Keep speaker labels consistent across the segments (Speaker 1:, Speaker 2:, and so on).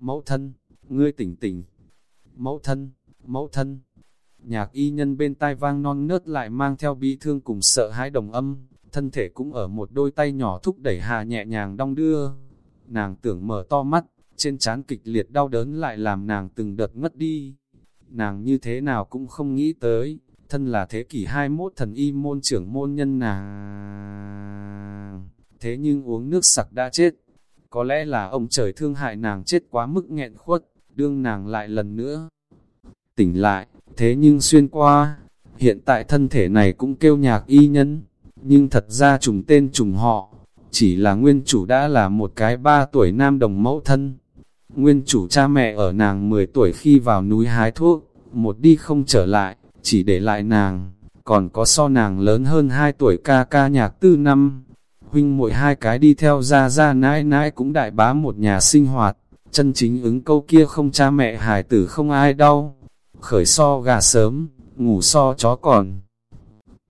Speaker 1: Mẫu thân, ngươi tỉnh tỉnh. Mẫu thân, mẫu thân. Nhạc y nhân bên tai vang non nớt lại mang theo bi thương cùng sợ hãi đồng âm, thân thể cũng ở một đôi tay nhỏ thúc đẩy hà nhẹ nhàng đong đưa. Nàng tưởng mở to mắt, trên trán kịch liệt đau đớn lại làm nàng từng đợt ngất đi. Nàng như thế nào cũng không nghĩ tới, thân là thế kỷ 21 thần y môn trưởng môn nhân nàng. Thế nhưng uống nước sặc đã chết. Có lẽ là ông trời thương hại nàng chết quá mức nghẹn khuất, đương nàng lại lần nữa. Tỉnh lại, thế nhưng xuyên qua, hiện tại thân thể này cũng kêu nhạc y nhân, nhưng thật ra trùng tên trùng họ, chỉ là nguyên chủ đã là một cái ba tuổi nam đồng mẫu thân. Nguyên chủ cha mẹ ở nàng 10 tuổi khi vào núi hái thuốc, một đi không trở lại, chỉ để lại nàng, còn có so nàng lớn hơn 2 tuổi ca ca nhạc tư năm. Huynh muội hai cái đi theo ra ra nãi nãi cũng đại bá một nhà sinh hoạt, chân chính ứng câu kia không cha mẹ hài tử không ai đau. Khởi so gà sớm, ngủ so chó còn.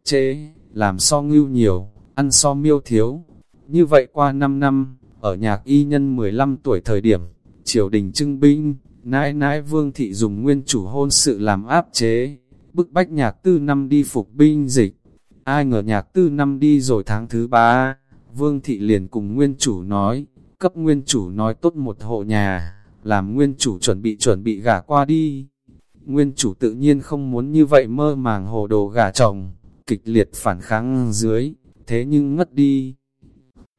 Speaker 1: Chế, làm so ngưu nhiều, ăn so miêu thiếu. Như vậy qua 5 năm, ở nhạc y nhân 15 tuổi thời điểm, triều đình trưng binh, nãi nãi vương thị dùng nguyên chủ hôn sự làm áp chế, bức bách nhạc tư năm đi phục binh dịch. Ai ngờ nhạc tư năm đi rồi tháng thứ ba, vương thị liền cùng nguyên chủ nói, cấp nguyên chủ nói tốt một hộ nhà, làm nguyên chủ chuẩn bị chuẩn bị gả qua đi. Nguyên chủ tự nhiên không muốn như vậy mơ màng hồ đồ gả chồng, kịch liệt phản kháng dưới, thế nhưng ngất đi.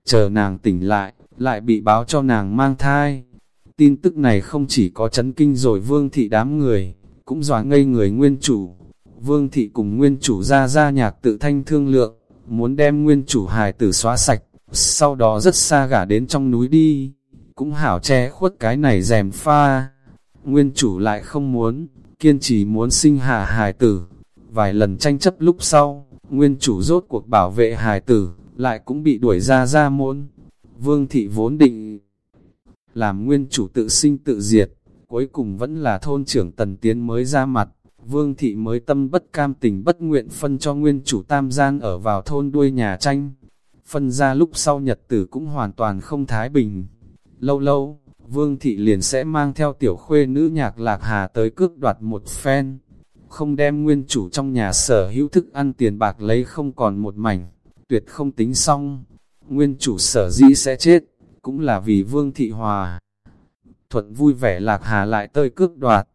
Speaker 1: Chờ nàng tỉnh lại, lại bị báo cho nàng mang thai. Tin tức này không chỉ có chấn kinh rồi vương thị đám người, cũng dọa ngây người nguyên chủ. Vương thị cùng nguyên chủ ra ra nhạc tự thanh thương lượng, muốn đem nguyên chủ hài tử xóa sạch, sau đó rất xa gả đến trong núi đi, cũng hảo che khuất cái này rèm pha. Nguyên chủ lại không muốn, kiên trì muốn sinh hạ hài tử. Vài lần tranh chấp lúc sau, nguyên chủ rốt cuộc bảo vệ hài tử, lại cũng bị đuổi ra ra môn. Vương thị vốn định làm nguyên chủ tự sinh tự diệt, cuối cùng vẫn là thôn trưởng tần tiến mới ra mặt. Vương thị mới tâm bất cam tình bất nguyện phân cho nguyên chủ tam gian ở vào thôn đuôi nhà tranh. Phân ra lúc sau nhật tử cũng hoàn toàn không thái bình. Lâu lâu, Vương thị liền sẽ mang theo tiểu khuê nữ nhạc lạc hà tới cước đoạt một phen. Không đem nguyên chủ trong nhà sở hữu thức ăn tiền bạc lấy không còn một mảnh, tuyệt không tính xong. Nguyên chủ sở dĩ sẽ chết, cũng là vì Vương thị hòa. Thuận vui vẻ lạc hà lại tơi cước đoạt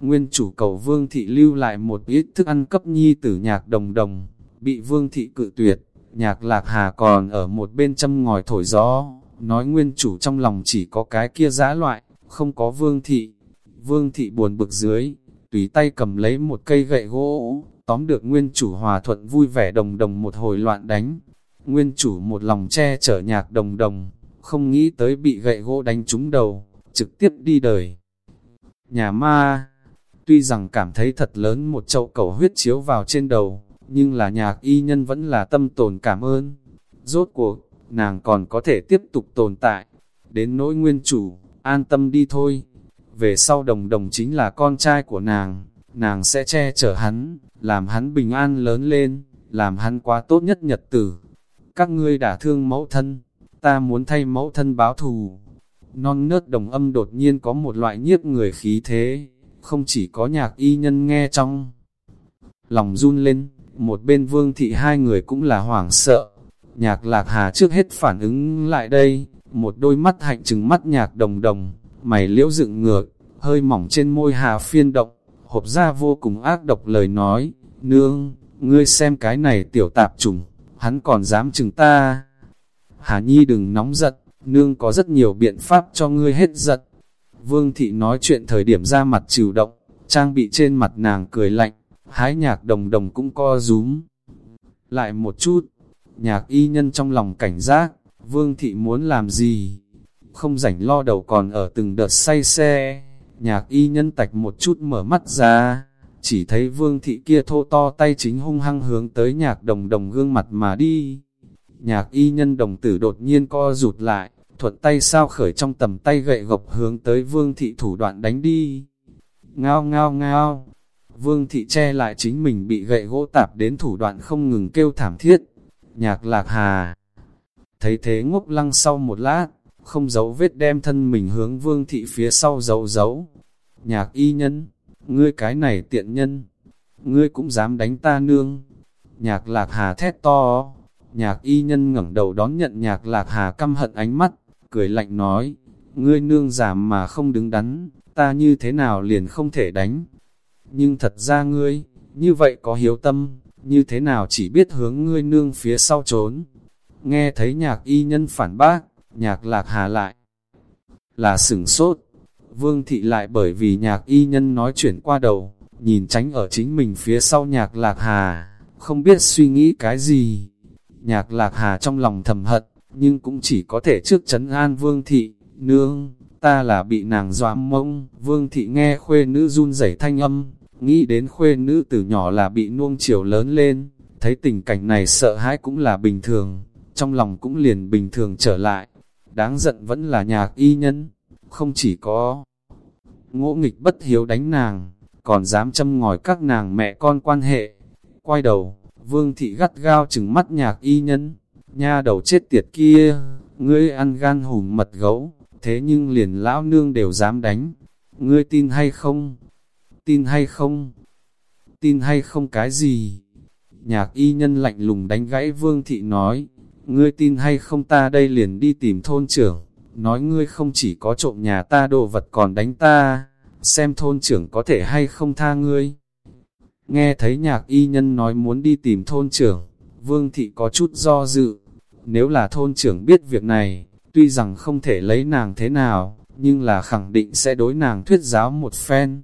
Speaker 1: Nguyên chủ cầu vương thị lưu lại một ít thức ăn cấp nhi tử nhạc đồng đồng, bị vương thị cự tuyệt, nhạc lạc hà còn ở một bên châm ngòi thổi gió, nói nguyên chủ trong lòng chỉ có cái kia giã loại, không có vương thị. Vương thị buồn bực dưới, tùy tay cầm lấy một cây gậy gỗ, tóm được nguyên chủ hòa thuận vui vẻ đồng đồng một hồi loạn đánh. Nguyên chủ một lòng che chở nhạc đồng đồng, không nghĩ tới bị gậy gỗ đánh trúng đầu, trực tiếp đi đời. Nhà ma, Tuy rằng cảm thấy thật lớn một chậu cầu huyết chiếu vào trên đầu, nhưng là nhạc y nhân vẫn là tâm tồn cảm ơn. Rốt cuộc, nàng còn có thể tiếp tục tồn tại. Đến nỗi nguyên chủ, an tâm đi thôi. Về sau đồng đồng chính là con trai của nàng, nàng sẽ che chở hắn, làm hắn bình an lớn lên, làm hắn quá tốt nhất nhật tử. Các ngươi đã thương mẫu thân, ta muốn thay mẫu thân báo thù. Non nớt đồng âm đột nhiên có một loại nhiếp người khí thế, không chỉ có nhạc y nhân nghe trong. Lòng run lên, một bên vương thị hai người cũng là hoảng sợ. Nhạc lạc hà trước hết phản ứng lại đây, một đôi mắt hạnh trừng mắt nhạc đồng đồng, mày liễu dựng ngược, hơi mỏng trên môi hà phiên động, hộp ra vô cùng ác độc lời nói, nương, ngươi xem cái này tiểu tạp trùng, hắn còn dám chừng ta. Hà Nhi đừng nóng giận, nương có rất nhiều biện pháp cho ngươi hết giận. Vương thị nói chuyện thời điểm ra mặt chịu động, trang bị trên mặt nàng cười lạnh, hái nhạc đồng đồng cũng co rúm. Lại một chút, nhạc y nhân trong lòng cảnh giác, vương thị muốn làm gì? Không rảnh lo đầu còn ở từng đợt say xe, nhạc y nhân tạch một chút mở mắt ra, chỉ thấy vương thị kia thô to tay chính hung hăng hướng tới nhạc đồng đồng gương mặt mà đi. Nhạc y nhân đồng tử đột nhiên co rụt lại, thuận tay sao khởi trong tầm tay gậy gộc hướng tới vương thị thủ đoạn đánh đi. Ngao ngao ngao, vương thị che lại chính mình bị gậy gỗ tạp đến thủ đoạn không ngừng kêu thảm thiết. Nhạc lạc hà, thấy thế ngốc lăng sau một lát, không giấu vết đem thân mình hướng vương thị phía sau giấu giấu. Nhạc y nhân, ngươi cái này tiện nhân, ngươi cũng dám đánh ta nương. Nhạc lạc hà thét to, nhạc y nhân ngẩng đầu đón nhận nhạc lạc hà căm hận ánh mắt, cười lạnh nói, ngươi nương giảm mà không đứng đắn, ta như thế nào liền không thể đánh. Nhưng thật ra ngươi, như vậy có hiếu tâm, như thế nào chỉ biết hướng ngươi nương phía sau trốn. Nghe thấy nhạc y nhân phản bác, nhạc lạc hà lại là sửng sốt. Vương thị lại bởi vì nhạc y nhân nói chuyển qua đầu, nhìn tránh ở chính mình phía sau nhạc lạc hà, không biết suy nghĩ cái gì. Nhạc lạc hà trong lòng thầm hận, nhưng cũng chỉ có thể trước chấn an vương thị, nương, ta là bị nàng dọa mông. Vương thị nghe khuê nữ run rẩy thanh âm, nghĩ đến khuê nữ từ nhỏ là bị nuông chiều lớn lên, thấy tình cảnh này sợ hãi cũng là bình thường, trong lòng cũng liền bình thường trở lại. Đáng giận vẫn là nhạc y nhân, không chỉ có ngỗ nghịch bất hiếu đánh nàng, còn dám châm ngòi các nàng mẹ con quan hệ. Quay đầu, vương thị gắt gao chừng mắt nhạc y nhân, nha đầu chết tiệt kia, ngươi ăn gan hùm mật gấu, thế nhưng liền lão nương đều dám đánh, ngươi tin hay không? Tin hay không? Tin hay không cái gì? Nhạc y nhân lạnh lùng đánh gãy vương thị nói, ngươi tin hay không ta đây liền đi tìm thôn trưởng, nói ngươi không chỉ có trộm nhà ta đồ vật còn đánh ta, xem thôn trưởng có thể hay không tha ngươi. Nghe thấy nhạc y nhân nói muốn đi tìm thôn trưởng, vương thị có chút do dự, nếu là thôn trưởng biết việc này, tuy rằng không thể lấy nàng thế nào, nhưng là khẳng định sẽ đối nàng thuyết giáo một phen.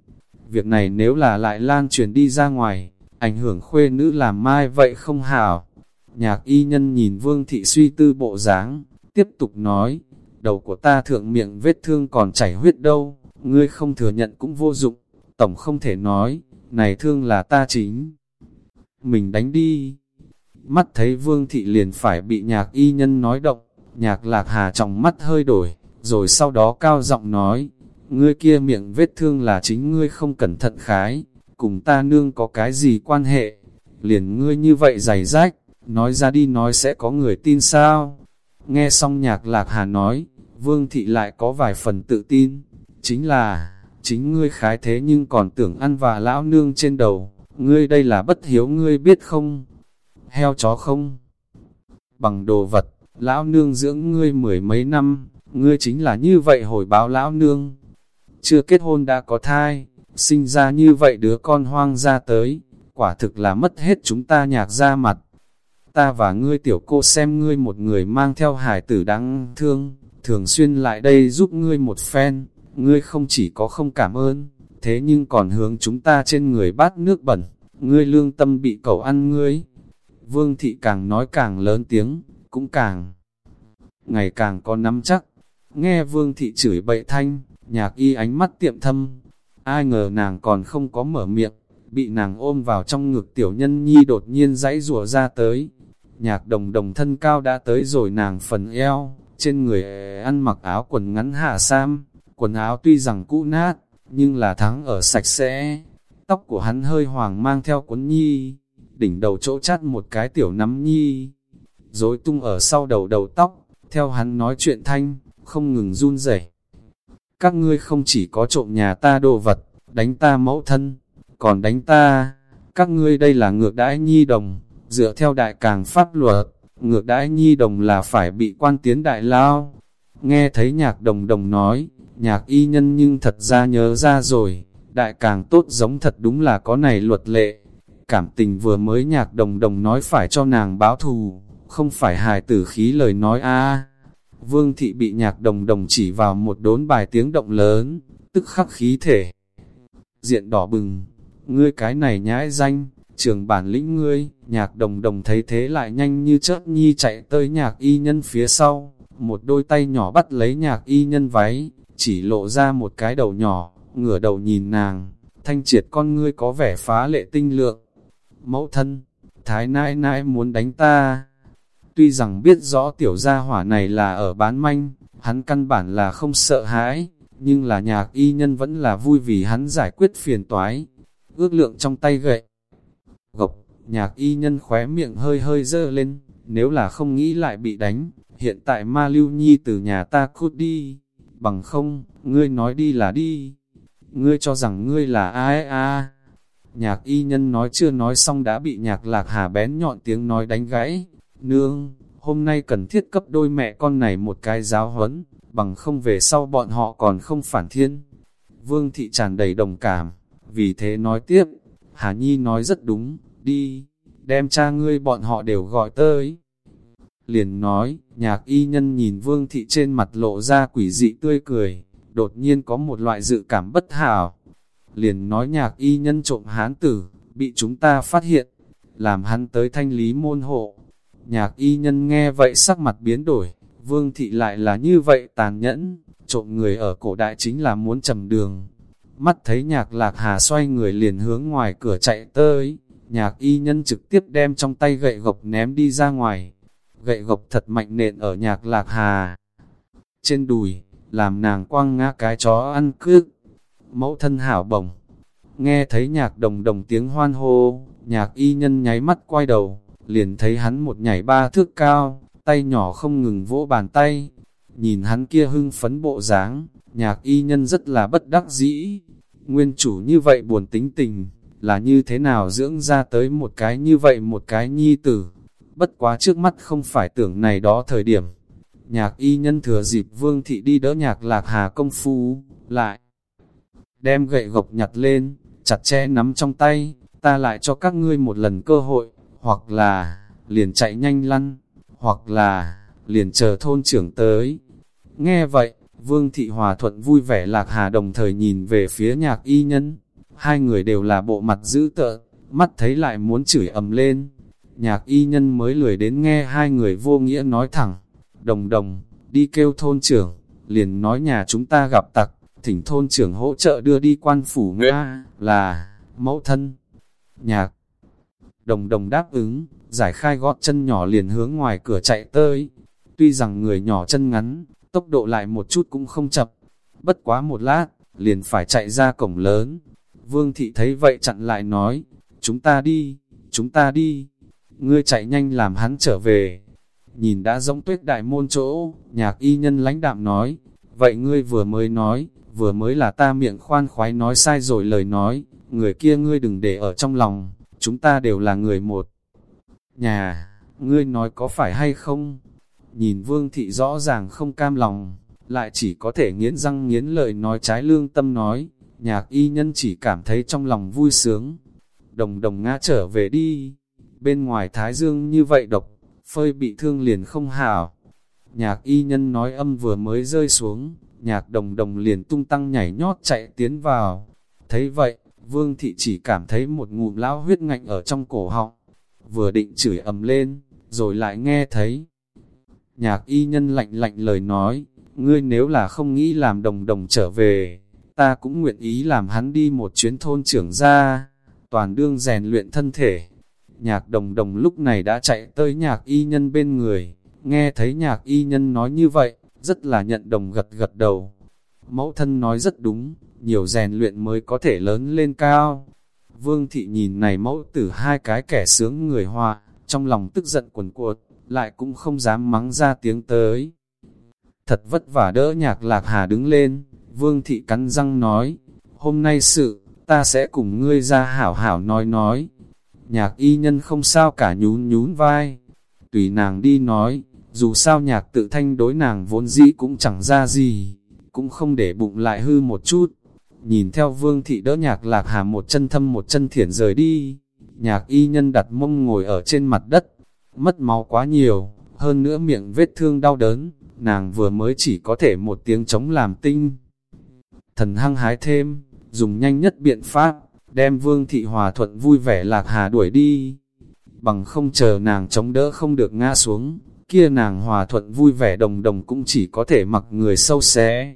Speaker 1: Việc này nếu là lại lan truyền đi ra ngoài, ảnh hưởng khuê nữ làm mai vậy không hảo. Nhạc y nhân nhìn vương thị suy tư bộ dáng, tiếp tục nói, đầu của ta thượng miệng vết thương còn chảy huyết đâu, ngươi không thừa nhận cũng vô dụng, tổng không thể nói, này thương là ta chính. Mình đánh đi. Mắt thấy vương thị liền phải bị nhạc y nhân nói động, nhạc lạc hà trong mắt hơi đổi, rồi sau đó cao giọng nói, ngươi kia miệng vết thương là chính ngươi không cẩn thận khái, cùng ta nương có cái gì quan hệ, liền ngươi như vậy giày rách, nói ra đi nói sẽ có người tin sao. Nghe xong nhạc lạc hà nói, vương thị lại có vài phần tự tin, chính là, chính ngươi khái thế nhưng còn tưởng ăn và lão nương trên đầu, ngươi đây là bất hiếu ngươi biết không? Heo chó không? Bằng đồ vật, lão nương dưỡng ngươi mười mấy năm, ngươi chính là như vậy hồi báo lão nương. Chưa kết hôn đã có thai, sinh ra như vậy đứa con hoang ra tới, quả thực là mất hết chúng ta nhạc ra mặt. Ta và ngươi tiểu cô xem ngươi một người mang theo hải tử đáng thương, thường xuyên lại đây giúp ngươi một phen, ngươi không chỉ có không cảm ơn, thế nhưng còn hướng chúng ta trên người bát nước bẩn, ngươi lương tâm bị cậu ăn ngươi. Vương thị càng nói càng lớn tiếng, cũng càng ngày càng có nắm chắc. Nghe vương thị chửi bậy thanh, nhạc y ánh mắt tiệm thâm, ai ngờ nàng còn không có mở miệng, bị nàng ôm vào trong ngực tiểu nhân nhi đột nhiên dãy rùa ra tới. Nhạc đồng đồng thân cao đã tới rồi nàng phần eo, trên người ăn mặc áo quần ngắn hạ sam, quần áo tuy rằng cũ nát, nhưng là thắng ở sạch sẽ. Tóc của hắn hơi hoàng mang theo cuốn nhi, đỉnh đầu chỗ chát một cái tiểu nắm nhi, rối tung ở sau đầu đầu tóc, theo hắn nói chuyện thanh, không ngừng run rẩy. Các ngươi không chỉ có trộm nhà ta đồ vật, đánh ta mẫu thân, còn đánh ta, các ngươi đây là ngược đãi nhi đồng, dựa theo đại càng pháp luật, ngược đãi nhi đồng là phải bị quan tiến đại lao. Nghe thấy nhạc đồng đồng nói, nhạc y nhân nhưng thật ra nhớ ra rồi, đại càng tốt giống thật đúng là có này luật lệ. Cảm tình vừa mới nhạc đồng đồng nói phải cho nàng báo thù, không phải hài tử khí lời nói a Vương thị bị nhạc đồng đồng chỉ vào một đốn bài tiếng động lớn, tức khắc khí thể. Diện đỏ bừng, ngươi cái này nhãi danh, trường bản lĩnh ngươi, nhạc đồng đồng thấy thế lại nhanh như chớp nhi chạy tới nhạc y nhân phía sau, một đôi tay nhỏ bắt lấy nhạc y nhân váy, chỉ lộ ra một cái đầu nhỏ, ngửa đầu nhìn nàng, thanh triệt con ngươi có vẻ phá lệ tinh lượng. Mẫu thân, thái nãi nãi muốn đánh ta. Tuy rằng biết rõ tiểu gia hỏa này là ở bán manh, hắn căn bản là không sợ hãi, nhưng là nhạc y nhân vẫn là vui vì hắn giải quyết phiền toái. Ước lượng trong tay gậy. Gộc, nhạc y nhân khóe miệng hơi hơi dơ lên, nếu là không nghĩ lại bị đánh, hiện tại ma lưu nhi từ nhà ta cút đi, bằng không, ngươi nói đi là đi, ngươi cho rằng ngươi là ai a Nhạc y nhân nói chưa nói xong đã bị nhạc lạc hà bén nhọn tiếng nói đánh gãy, nương, hôm nay cần thiết cấp đôi mẹ con này một cái giáo huấn, bằng không về sau bọn họ còn không phản thiên. Vương thị tràn đầy đồng cảm, vì thế nói tiếp, Hà Nhi nói rất đúng, đi, đem cha ngươi bọn họ đều gọi tới. Liền nói, nhạc y nhân nhìn vương thị trên mặt lộ ra quỷ dị tươi cười, đột nhiên có một loại dự cảm bất hảo. Liền nói nhạc y nhân trộm hán tử, bị chúng ta phát hiện, làm hắn tới thanh lý môn hộ. Nhạc y nhân nghe vậy sắc mặt biến đổi, vương thị lại là như vậy tàn nhẫn, trộm người ở cổ đại chính là muốn trầm đường. Mắt thấy nhạc lạc hà xoay người liền hướng ngoài cửa chạy tới, nhạc y nhân trực tiếp đem trong tay gậy gộc ném đi ra ngoài. Gậy gộc thật mạnh nện ở nhạc lạc hà. Trên đùi, làm nàng quăng ngã cái chó ăn cướp. Mẫu thân hảo bổng. Nghe thấy nhạc đồng đồng tiếng hoan hô, nhạc y nhân nháy mắt quay đầu, liền thấy hắn một nhảy ba thước cao, tay nhỏ không ngừng vỗ bàn tay. Nhìn hắn kia hưng phấn bộ dáng, nhạc y nhân rất là bất đắc dĩ. Nguyên chủ như vậy buồn tính tình, là như thế nào dưỡng ra tới một cái như vậy một cái nhi tử. Bất quá trước mắt không phải tưởng này đó thời điểm. Nhạc y nhân thừa dịp vương thị đi đỡ nhạc lạc hà công phu, lại. Đem gậy gộc nhặt lên, chặt chẽ nắm trong tay, ta lại cho các ngươi một lần cơ hội, hoặc là, liền chạy nhanh lăn, hoặc là, liền chờ thôn trưởng tới. Nghe vậy, Vương Thị Hòa Thuận vui vẻ lạc hà đồng thời nhìn về phía nhạc y nhân. Hai người đều là bộ mặt dữ tợn, mắt thấy lại muốn chửi ầm lên. Nhạc y nhân mới lười đến nghe hai người vô nghĩa nói thẳng. Đồng đồng, đi kêu thôn trưởng, liền nói nhà chúng ta gặp tặc, thỉnh thôn trưởng hỗ trợ đưa đi quan phủ Nga, là, mẫu thân. Nhạc đồng đồng đáp ứng, giải khai gót chân nhỏ liền hướng ngoài cửa chạy tới. Tuy rằng người nhỏ chân ngắn, tốc độ lại một chút cũng không chậm. Bất quá một lát, liền phải chạy ra cổng lớn. Vương thị thấy vậy chặn lại nói, chúng ta đi, chúng ta đi. Ngươi chạy nhanh làm hắn trở về. Nhìn đã giống tuyết đại môn chỗ, nhạc y nhân lãnh đạm nói, vậy ngươi vừa mới nói, vừa mới là ta miệng khoan khoái nói sai rồi lời nói, người kia ngươi đừng để ở trong lòng, chúng ta đều là người một. Nhà, ngươi nói có phải hay không? Nhìn vương thị rõ ràng không cam lòng, lại chỉ có thể nghiến răng nghiến lợi nói trái lương tâm nói, nhạc y nhân chỉ cảm thấy trong lòng vui sướng. Đồng đồng ngã trở về đi, bên ngoài thái dương như vậy độc, phơi bị thương liền không hảo. Nhạc y nhân nói âm vừa mới rơi xuống, nhạc đồng đồng liền tung tăng nhảy nhót chạy tiến vào. Thấy vậy, vương thị chỉ cảm thấy một ngụm lão huyết ngạnh ở trong cổ họng, vừa định chửi ầm lên, rồi lại nghe thấy. Nhạc y nhân lạnh lạnh lời nói, ngươi nếu là không nghĩ làm đồng đồng trở về, ta cũng nguyện ý làm hắn đi một chuyến thôn trưởng ra, toàn đương rèn luyện thân thể. Nhạc đồng đồng lúc này đã chạy tới nhạc y nhân bên người, nghe thấy nhạc y nhân nói như vậy, rất là nhận đồng gật gật đầu. Mẫu thân nói rất đúng, nhiều rèn luyện mới có thể lớn lên cao. Vương thị nhìn này mẫu tử hai cái kẻ sướng người hoa, trong lòng tức giận quần cuột, lại cũng không dám mắng ra tiếng tới. Thật vất vả đỡ nhạc lạc hà đứng lên, vương thị cắn răng nói, hôm nay sự, ta sẽ cùng ngươi ra hảo hảo nói nói. Nhạc y nhân không sao cả nhún nhún vai, tùy nàng đi nói, dù sao nhạc tự thanh đối nàng vốn dĩ cũng chẳng ra gì, cũng không để bụng lại hư một chút. Nhìn theo vương thị đỡ nhạc lạc hà một chân thâm một chân thiển rời đi, nhạc y nhân đặt mông ngồi ở trên mặt đất, mất máu quá nhiều, hơn nữa miệng vết thương đau đớn, nàng vừa mới chỉ có thể một tiếng chống làm tinh. Thần hăng hái thêm, dùng nhanh nhất biện pháp, đem vương thị hòa thuận vui vẻ lạc hà đuổi đi. Bằng không chờ nàng chống đỡ không được ngã xuống, kia nàng hòa thuận vui vẻ đồng đồng cũng chỉ có thể mặc người sâu xé.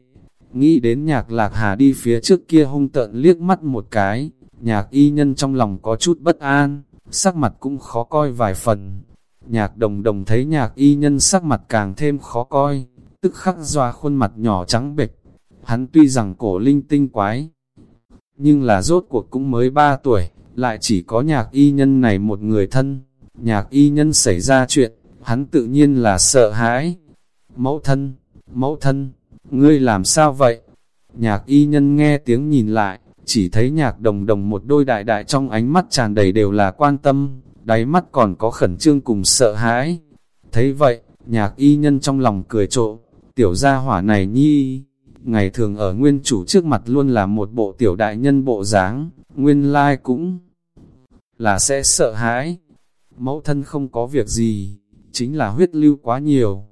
Speaker 1: Nghĩ đến nhạc lạc hà đi phía trước kia hung tợn liếc mắt một cái, nhạc y nhân trong lòng có chút bất an, sắc mặt cũng khó coi vài phần. Nhạc đồng đồng thấy nhạc y nhân sắc mặt càng thêm khó coi, tức khắc doa khuôn mặt nhỏ trắng bệch. Hắn tuy rằng cổ linh tinh quái, nhưng là rốt cuộc cũng mới 3 tuổi, lại chỉ có nhạc y nhân này một người thân. Nhạc y nhân xảy ra chuyện, hắn tự nhiên là sợ hãi, mẫu thân, mẫu thân, ngươi làm sao vậy? Nhạc y nhân nghe tiếng nhìn lại, chỉ thấy nhạc đồng đồng một đôi đại đại trong ánh mắt tràn đầy đều là quan tâm, đáy mắt còn có khẩn trương cùng sợ hãi. Thấy vậy, nhạc y nhân trong lòng cười trộm, tiểu gia hỏa này nhi, ngày thường ở nguyên chủ trước mặt luôn là một bộ tiểu đại nhân bộ dáng, nguyên lai like cũng là sẽ sợ hãi. Mẫu thân không có việc gì, chính là huyết lưu quá nhiều.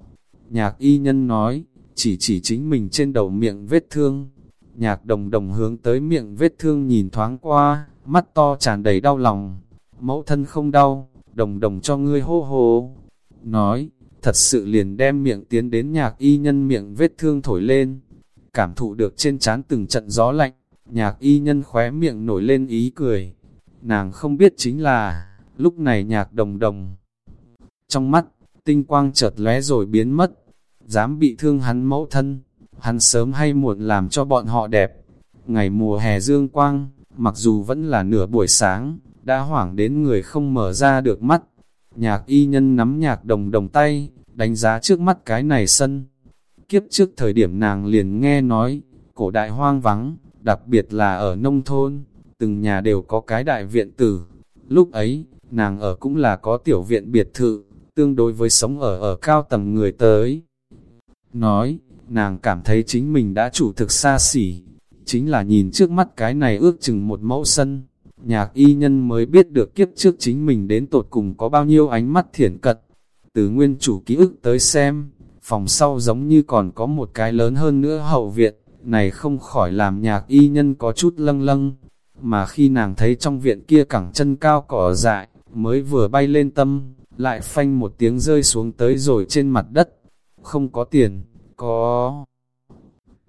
Speaker 1: Nhạc y nhân nói, chỉ chỉ chính mình trên đầu miệng vết thương. Nhạc đồng đồng hướng tới miệng vết thương nhìn thoáng qua, mắt to tràn đầy đau lòng. Mẫu thân không đau, đồng đồng cho ngươi hô hô. Nói, thật sự liền đem miệng tiến đến nhạc y nhân miệng vết thương thổi lên. Cảm thụ được trên trán từng trận gió lạnh, nhạc y nhân khóe miệng nổi lên ý cười. Nàng không biết chính là, lúc này nhạc đồng đồng. Trong mắt, tinh quang chợt lóe rồi biến mất, dám bị thương hắn mẫu thân, hắn sớm hay muộn làm cho bọn họ đẹp. Ngày mùa hè dương quang, mặc dù vẫn là nửa buổi sáng, đã hoảng đến người không mở ra được mắt. Nhạc y nhân nắm nhạc đồng đồng tay, đánh giá trước mắt cái này sân. Kiếp trước thời điểm nàng liền nghe nói, cổ đại hoang vắng, đặc biệt là ở nông thôn, từng nhà đều có cái đại viện tử. Lúc ấy, nàng ở cũng là có tiểu viện biệt thự, tương đối với sống ở ở cao tầng người tới. Nói, nàng cảm thấy chính mình đã chủ thực xa xỉ, chính là nhìn trước mắt cái này ước chừng một mẫu sân. Nhạc y nhân mới biết được kiếp trước chính mình đến tột cùng có bao nhiêu ánh mắt thiển cật. Từ nguyên chủ ký ức tới xem, phòng sau giống như còn có một cái lớn hơn nữa hậu viện, này không khỏi làm nhạc y nhân có chút lâng lâng. Mà khi nàng thấy trong viện kia cẳng chân cao cỏ dại, mới vừa bay lên tâm, lại phanh một tiếng rơi xuống tới rồi trên mặt đất. Không có tiền, có...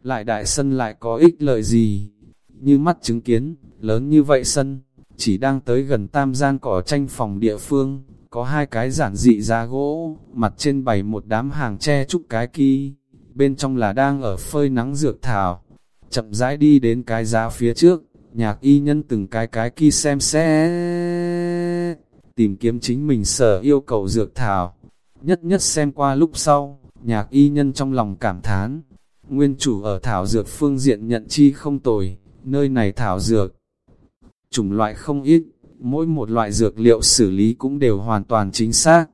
Speaker 1: Lại đại sân lại có ích lợi gì? Như mắt chứng kiến, lớn như vậy sân, chỉ đang tới gần tam gian cỏ tranh phòng địa phương, có hai cái giản dị giá gỗ, mặt trên bày một đám hàng tre trúc cái kỳ, bên trong là đang ở phơi nắng dược thảo. Chậm rãi đi đến cái giá phía trước, nhạc y nhân từng cái cái kỳ xem xét tìm kiếm chính mình sở yêu cầu dược thảo. Nhất nhất xem qua lúc sau, nhạc y nhân trong lòng cảm thán. Nguyên chủ ở thảo dược phương diện nhận chi không tồi, nơi này thảo dược. Chủng loại không ít, mỗi một loại dược liệu xử lý cũng đều hoàn toàn chính xác.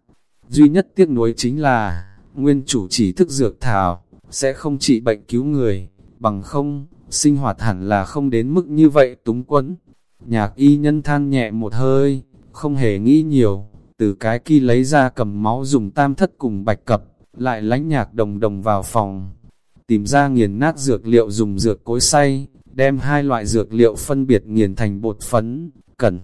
Speaker 1: Duy nhất tiếc nuối chính là, nguyên chủ chỉ thức dược thảo, sẽ không trị bệnh cứu người, bằng không, sinh hoạt hẳn là không đến mức như vậy túng quẫn. Nhạc y nhân than nhẹ một hơi, không hề nghĩ nhiều, từ cái kia lấy ra cầm máu dùng tam thất cùng bạch cập, lại lánh nhạc đồng đồng vào phòng, tìm ra nghiền nát dược liệu dùng dược cối xay, đem hai loại dược liệu phân biệt nghiền thành bột phấn, cẩn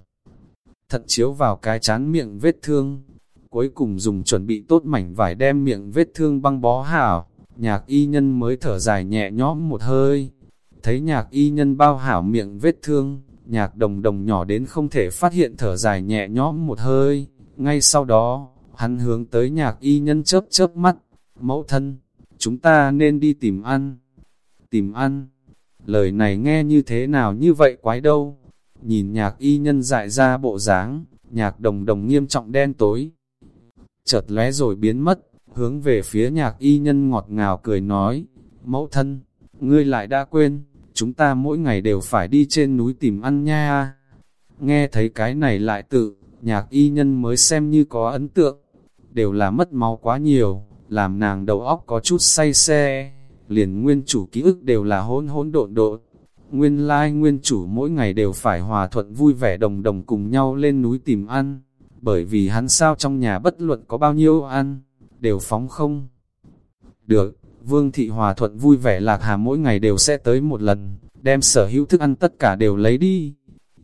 Speaker 1: thận chiếu vào cái chán miệng vết thương, cuối cùng dùng chuẩn bị tốt mảnh vải đem miệng vết thương băng bó hảo, nhạc y nhân mới thở dài nhẹ nhõm một hơi, thấy nhạc y nhân bao hảo miệng vết thương, nhạc đồng đồng nhỏ đến không thể phát hiện thở dài nhẹ nhõm một hơi, ngay sau đó, hắn hướng tới nhạc y nhân chớp chớp mắt, mẫu thân, chúng ta nên đi tìm ăn, tìm ăn, lời này nghe như thế nào như vậy quái đâu, nhìn nhạc y nhân dại ra bộ dáng, nhạc đồng đồng nghiêm trọng đen tối, chợt lóe rồi biến mất, hướng về phía nhạc y nhân ngọt ngào cười nói, mẫu thân, ngươi lại đã quên, chúng ta mỗi ngày đều phải đi trên núi tìm ăn nha. Nghe thấy cái này lại tự, nhạc y nhân mới xem như có ấn tượng, đều là mất máu quá nhiều, làm nàng đầu óc có chút say xe, liền nguyên chủ ký ức đều là hỗn hỗn độn độn. Nguyên lai like, nguyên chủ mỗi ngày đều phải hòa thuận vui vẻ đồng đồng cùng nhau lên núi tìm ăn, bởi vì hắn sao trong nhà bất luận có bao nhiêu ăn, đều phóng không. Được, Vương Thị Hòa Thuận vui vẻ lạc hà mỗi ngày đều sẽ tới một lần, đem sở hữu thức ăn tất cả đều lấy đi.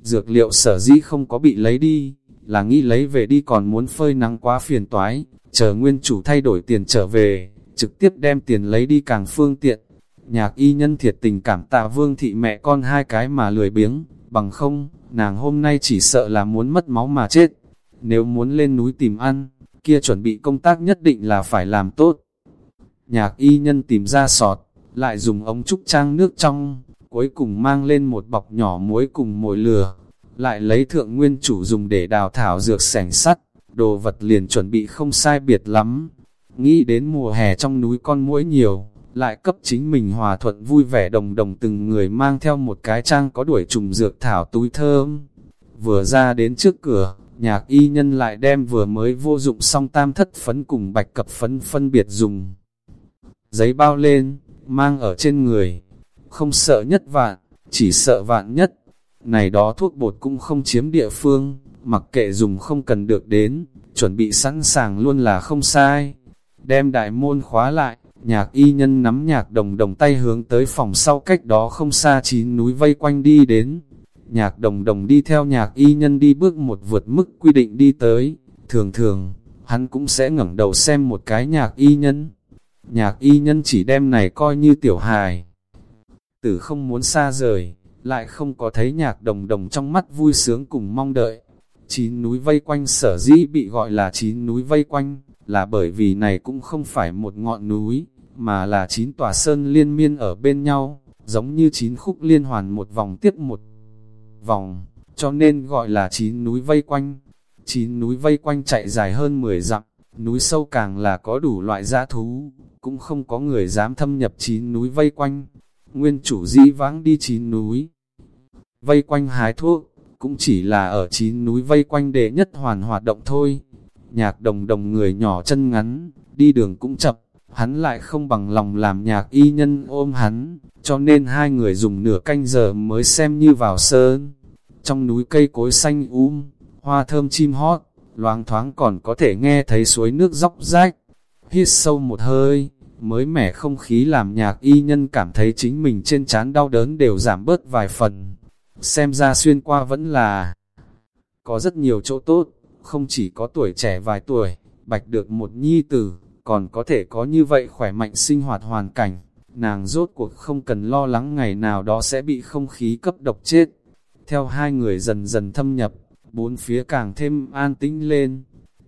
Speaker 1: Dược liệu sở dĩ không có bị lấy đi, là nghĩ lấy về đi còn muốn phơi nắng quá phiền toái, chờ nguyên chủ thay đổi tiền trở về, trực tiếp đem tiền lấy đi càng phương tiện. Nhạc y nhân thiệt tình cảm tạ Vương Thị mẹ con hai cái mà lười biếng, bằng không, nàng hôm nay chỉ sợ là muốn mất máu mà chết. Nếu muốn lên núi tìm ăn, kia chuẩn bị công tác nhất định là phải làm tốt. Nhạc y nhân tìm ra sọt, lại dùng ống trúc trang nước trong, cuối cùng mang lên một bọc nhỏ muối cùng mồi lửa, lại lấy thượng nguyên chủ dùng để đào thảo dược sảnh sắt, đồ vật liền chuẩn bị không sai biệt lắm. nghĩ đến mùa hè trong núi con muỗi nhiều, lại cấp chính mình hòa thuận vui vẻ đồng đồng từng người mang theo một cái trang có đuổi trùng dược thảo túi thơm. Vừa ra đến trước cửa, nhạc y nhân lại đem vừa mới vô dụng xong tam thất phấn cùng bạch cập phấn phân biệt dùng. Giấy bao lên, mang ở trên người, không sợ nhất vạn, chỉ sợ vạn nhất. Này đó thuốc bột cũng không chiếm địa phương, mặc kệ dùng không cần được đến, chuẩn bị sẵn sàng luôn là không sai. Đem đại môn khóa lại, nhạc y nhân nắm nhạc đồng đồng tay hướng tới phòng sau cách đó không xa chín núi vây quanh đi đến. Nhạc đồng đồng đi theo nhạc y nhân đi bước một vượt mức quy định đi tới, thường thường, hắn cũng sẽ ngẩng đầu xem một cái nhạc y nhân. Nhạc y nhân chỉ đem này coi như tiểu hài. Tử không muốn xa rời, lại không có thấy nhạc đồng đồng trong mắt vui sướng cùng mong đợi. Chín núi vây quanh sở dĩ bị gọi là chín núi vây quanh, là bởi vì này cũng không phải một ngọn núi, mà là chín tòa sơn liên miên ở bên nhau, giống như chín khúc liên hoàn một vòng tiếp một vòng, cho nên gọi là chín núi vây quanh. Chín núi vây quanh chạy dài hơn 10 dặm, núi sâu càng là có đủ loại gia thú, cũng không có người dám thâm nhập chín núi vây quanh. Nguyên chủ di vãng đi chín núi, vây quanh hái thuốc, cũng chỉ là ở chín núi vây quanh để nhất hoàn hoạt động thôi. Nhạc đồng đồng người nhỏ chân ngắn, đi đường cũng chậm, hắn lại không bằng lòng làm nhạc y nhân ôm hắn, cho nên hai người dùng nửa canh giờ mới xem như vào sơn. Trong núi cây cối xanh um, hoa thơm chim hót, loáng thoáng còn có thể nghe thấy suối nước dốc rách. Hít sâu một hơi, mới mẻ không khí làm nhạc y nhân cảm thấy chính mình trên chán đau đớn đều giảm bớt vài phần. Xem ra xuyên qua vẫn là có rất nhiều chỗ tốt, không chỉ có tuổi trẻ vài tuổi, bạch được một nhi tử, còn có thể có như vậy khỏe mạnh sinh hoạt hoàn cảnh. Nàng rốt cuộc không cần lo lắng ngày nào đó sẽ bị không khí cấp độc chết. Theo hai người dần dần thâm nhập, bốn phía càng thêm an tĩnh lên,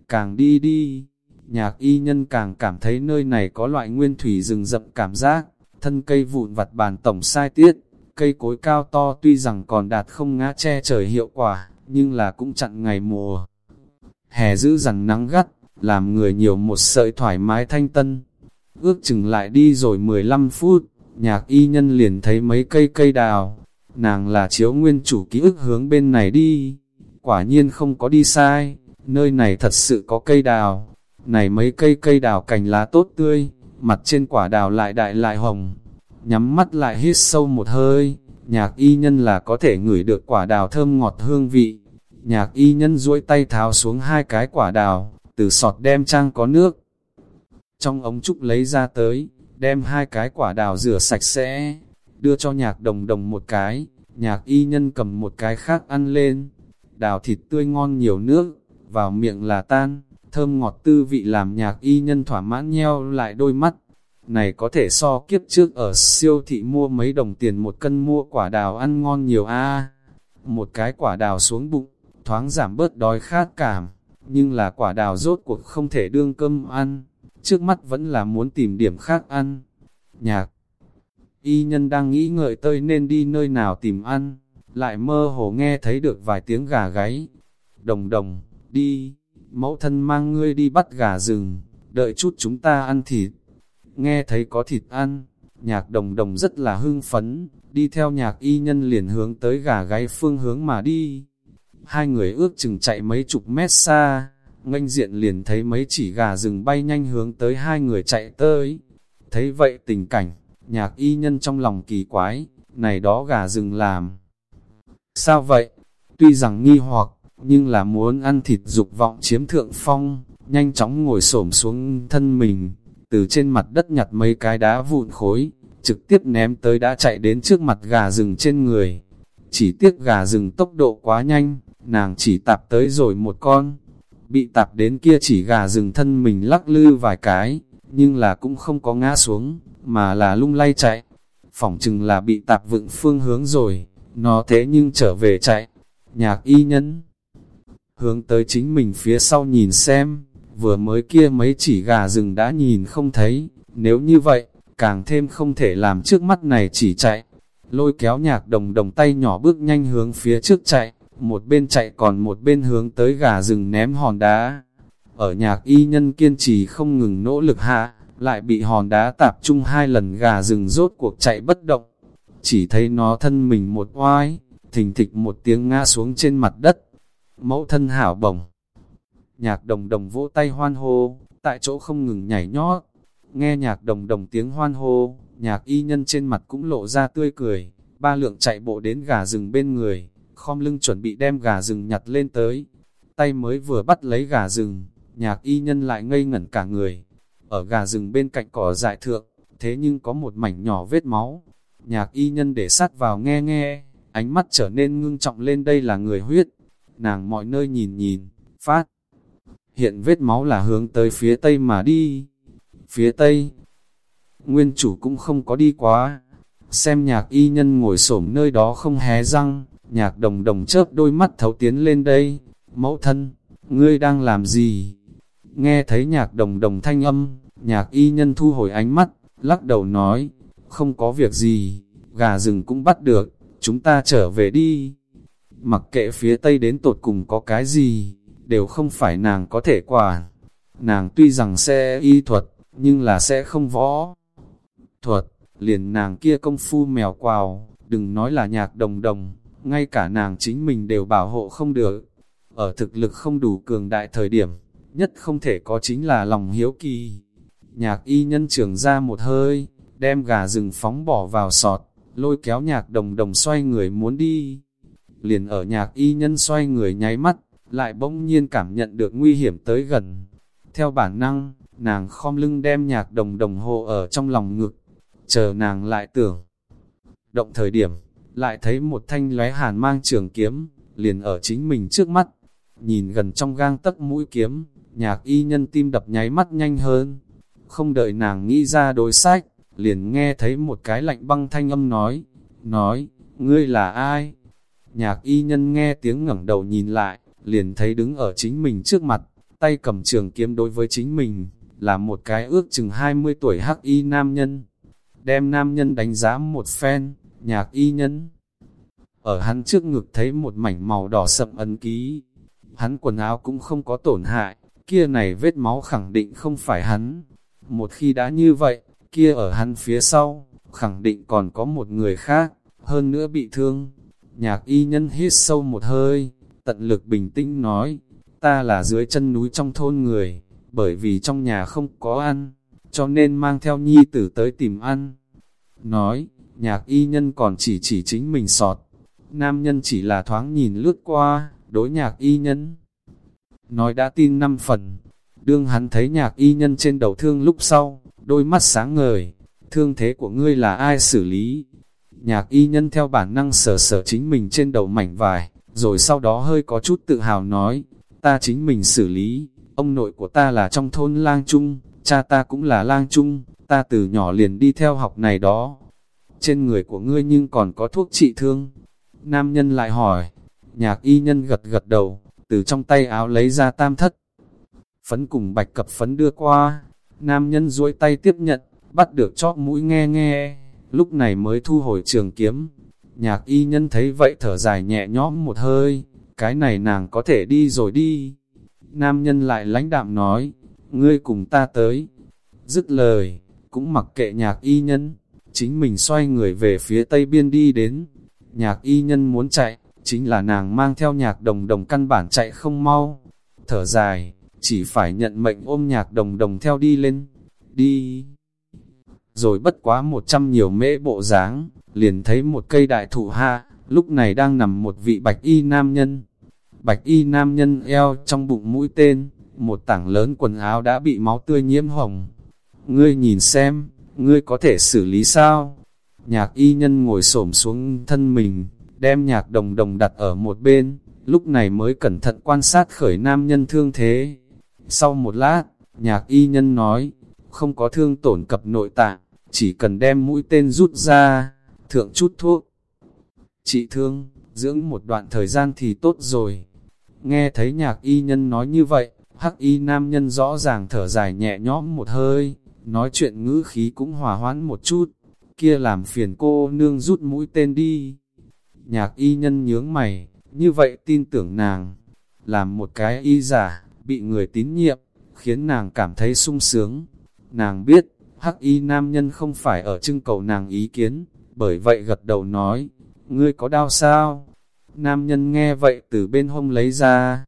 Speaker 1: càng đi đi. Nhạc y nhân càng cảm thấy nơi này có loại nguyên thủy rừng rậm cảm giác, thân cây vụn vặt bàn tổng sai tiết, cây cối cao to tuy rằng còn đạt không ngã che trời hiệu quả, nhưng là cũng chặn ngày mùa. Hè giữ rằng nắng gắt, làm người nhiều một sợi thoải mái thanh tân. Ước chừng lại đi rồi 15 phút, nhạc y nhân liền thấy mấy cây cây đào. Nàng là chiếu nguyên chủ ký ức hướng bên này đi. Quả nhiên không có đi sai, nơi này thật sự có cây đào. Này mấy cây cây đào cành lá tốt tươi, mặt trên quả đào lại đại lại hồng. Nhắm mắt lại hít sâu một hơi, nhạc y nhân là có thể ngửi được quả đào thơm ngọt hương vị. Nhạc y nhân duỗi tay tháo xuống hai cái quả đào, từ sọt đem trang có nước. Trong ống trúc lấy ra tới, đem hai cái quả đào rửa sạch sẽ, đưa cho nhạc đồng đồng một cái, nhạc y nhân cầm một cái khác ăn lên. Đào thịt tươi ngon nhiều nước, vào miệng là tan, thơm ngọt tư vị làm nhạc y nhân thỏa mãn nheo lại đôi mắt. Này có thể so kiếp trước ở siêu thị mua mấy đồng tiền một cân mua quả đào ăn ngon nhiều a Một cái quả đào xuống bụng, thoáng giảm bớt đói khát cảm nhưng là quả đào rốt cuộc không thể đương cơm ăn, trước mắt vẫn là muốn tìm điểm khác ăn. Nhạc Y nhân đang nghĩ ngợi tơi nên đi nơi nào tìm ăn, lại mơ hồ nghe thấy được vài tiếng gà gáy. Đồng đồng, đi, mẫu thân mang ngươi đi bắt gà rừng, đợi chút chúng ta ăn thịt. Nghe thấy có thịt ăn, nhạc đồng đồng rất là hưng phấn, đi theo nhạc y nhân liền hướng tới gà gáy phương hướng mà đi hai người ước chừng chạy mấy chục mét xa, nganh diện liền thấy mấy chỉ gà rừng bay nhanh hướng tới hai người chạy tới. Thấy vậy tình cảnh, nhạc y nhân trong lòng kỳ quái, này đó gà rừng làm. Sao vậy? Tuy rằng nghi hoặc, nhưng là muốn ăn thịt dục vọng chiếm thượng phong, nhanh chóng ngồi xổm xuống thân mình, từ trên mặt đất nhặt mấy cái đá vụn khối, trực tiếp ném tới đã chạy đến trước mặt gà rừng trên người. Chỉ tiếc gà rừng tốc độ quá nhanh, nàng chỉ tạp tới rồi một con, bị tạp đến kia chỉ gà rừng thân mình lắc lư vài cái, nhưng là cũng không có ngã xuống, mà là lung lay chạy. Phỏng chừng là bị tạp vựng phương hướng rồi, nó thế nhưng trở về chạy. Nhạc y nhân hướng tới chính mình phía sau nhìn xem, vừa mới kia mấy chỉ gà rừng đã nhìn không thấy, nếu như vậy, càng thêm không thể làm trước mắt này chỉ chạy. Lôi kéo nhạc đồng đồng tay nhỏ bước nhanh hướng phía trước chạy, một bên chạy còn một bên hướng tới gà rừng ném hòn đá. Ở nhạc y nhân kiên trì không ngừng nỗ lực hạ, lại bị hòn đá tạp chung hai lần gà rừng rốt cuộc chạy bất động. Chỉ thấy nó thân mình một oai, thình thịch một tiếng ngã xuống trên mặt đất. Mẫu thân hảo bổng. Nhạc đồng đồng vỗ tay hoan hô, tại chỗ không ngừng nhảy nhót. Nghe nhạc đồng đồng tiếng hoan hô, nhạc y nhân trên mặt cũng lộ ra tươi cười. Ba lượng chạy bộ đến gà rừng bên người, khom lưng chuẩn bị đem gà rừng nhặt lên tới. Tay mới vừa bắt lấy gà rừng, nhạc y nhân lại ngây ngẩn cả người. Ở gà rừng bên cạnh cỏ dại thượng, thế nhưng có một mảnh nhỏ vết máu. Nhạc y nhân để sát vào nghe nghe, ánh mắt trở nên ngưng trọng lên đây là người huyết. Nàng mọi nơi nhìn nhìn, phát. Hiện vết máu là hướng tới phía tây mà đi. Phía tây, nguyên chủ cũng không có đi quá. Xem nhạc y nhân ngồi xổm nơi đó không hé răng, nhạc đồng đồng chớp đôi mắt thấu tiến lên đây. Mẫu thân, ngươi đang làm gì? Nghe thấy nhạc đồng đồng thanh âm, nhạc y nhân thu hồi ánh mắt, lắc đầu nói, không có việc gì, gà rừng cũng bắt được, chúng ta trở về đi. Mặc kệ phía tây đến tột cùng có cái gì, đều không phải nàng có thể quản. Nàng tuy rằng sẽ y thuật, nhưng là sẽ không võ. Thuật, liền nàng kia công phu mèo quào, đừng nói là nhạc đồng đồng, ngay cả nàng chính mình đều bảo hộ không được. Ở thực lực không đủ cường đại thời điểm, nhất không thể có chính là lòng hiếu kỳ. Nhạc y nhân trưởng ra một hơi, đem gà rừng phóng bỏ vào sọt, lôi kéo nhạc đồng đồng xoay người muốn đi. Liền ở nhạc y nhân xoay người nháy mắt, lại bỗng nhiên cảm nhận được nguy hiểm tới gần. Theo bản năng, nàng khom lưng đem nhạc đồng đồng hộ ở trong lòng ngực, chờ nàng lại tưởng. Động thời điểm, lại thấy một thanh lóe hàn mang trường kiếm, liền ở chính mình trước mắt, nhìn gần trong gang tấc mũi kiếm, nhạc y nhân tim đập nháy mắt nhanh hơn. Không đợi nàng nghĩ ra đối sách, liền nghe thấy một cái lạnh băng thanh âm nói, nói, ngươi là ai? Nhạc y nhân nghe tiếng ngẩng đầu nhìn lại, liền thấy đứng ở chính mình trước mặt, tay cầm trường kiếm đối với chính mình, là một cái ước chừng 20 tuổi hắc y nam nhân. Đem nam nhân đánh giá một phen, nhạc y nhân. Ở hắn trước ngực thấy một mảnh màu đỏ sậm ấn ký, hắn quần áo cũng không có tổn hại, kia này vết máu khẳng định không phải hắn. Một khi đã như vậy, kia ở hắn phía sau, khẳng định còn có một người khác, hơn nữa bị thương. Nhạc y nhân hít sâu một hơi, tận lực bình tĩnh nói, ta là dưới chân núi trong thôn người, bởi vì trong nhà không có ăn, cho nên mang theo nhi tử tới tìm ăn. Nói, nhạc y nhân còn chỉ chỉ chính mình sọt, nam nhân chỉ là thoáng nhìn lướt qua, đối nhạc y nhân. Nói đã tin năm phần, đương hắn thấy nhạc y nhân trên đầu thương lúc sau, đôi mắt sáng ngời, thương thế của ngươi là ai xử lý? Nhạc y nhân theo bản năng sờ sờ chính mình trên đầu mảnh vải, rồi sau đó hơi có chút tự hào nói, ta chính mình xử lý, ông nội của ta là trong thôn lang trung, cha ta cũng là lang trung, ta từ nhỏ liền đi theo học này đó. Trên người của ngươi nhưng còn có thuốc trị thương. Nam nhân lại hỏi, nhạc y nhân gật gật đầu, từ trong tay áo lấy ra tam thất. Phấn cùng bạch cập phấn đưa qua, nam nhân duỗi tay tiếp nhận, bắt được chóp mũi nghe nghe, lúc này mới thu hồi trường kiếm. Nhạc y nhân thấy vậy thở dài nhẹ nhõm một hơi, cái này nàng có thể đi rồi đi. Nam nhân lại lãnh đạm nói, ngươi cùng ta tới. Dứt lời, cũng mặc kệ nhạc y nhân, chính mình xoay người về phía tây biên đi đến. Nhạc y nhân muốn chạy, chính là nàng mang theo nhạc đồng đồng căn bản chạy không mau. Thở dài, chỉ phải nhận mệnh ôm nhạc đồng đồng theo đi lên, đi. Rồi bất quá một trăm nhiều mễ bộ dáng liền thấy một cây đại thụ ha lúc này đang nằm một vị bạch y nam nhân. Bạch y nam nhân eo trong bụng mũi tên, một tảng lớn quần áo đã bị máu tươi nhiễm hồng. Ngươi nhìn xem, ngươi có thể xử lý sao? Nhạc y nhân ngồi xổm xuống thân mình, đem nhạc đồng đồng đặt ở một bên, lúc này mới cẩn thận quan sát khởi nam nhân thương thế. Sau một lát, nhạc y nhân nói, không có thương tổn cập nội tạng, chỉ cần đem mũi tên rút ra, thượng chút thuốc. Trị thương, dưỡng một đoạn thời gian thì tốt rồi. Nghe thấy nhạc y nhân nói như vậy, hắc y nam nhân rõ ràng thở dài nhẹ nhõm một hơi, nói chuyện ngữ khí cũng hòa hoãn một chút, kia làm phiền cô nương rút mũi tên đi. Nhạc y nhân nhướng mày, như vậy tin tưởng nàng, làm một cái y giả, bị người tín nhiệm, khiến nàng cảm thấy sung sướng. Nàng biết, hắc y nam nhân không phải ở trưng cầu nàng ý kiến, bởi vậy gật đầu nói, ngươi có đau sao? Nam nhân nghe vậy từ bên hông lấy ra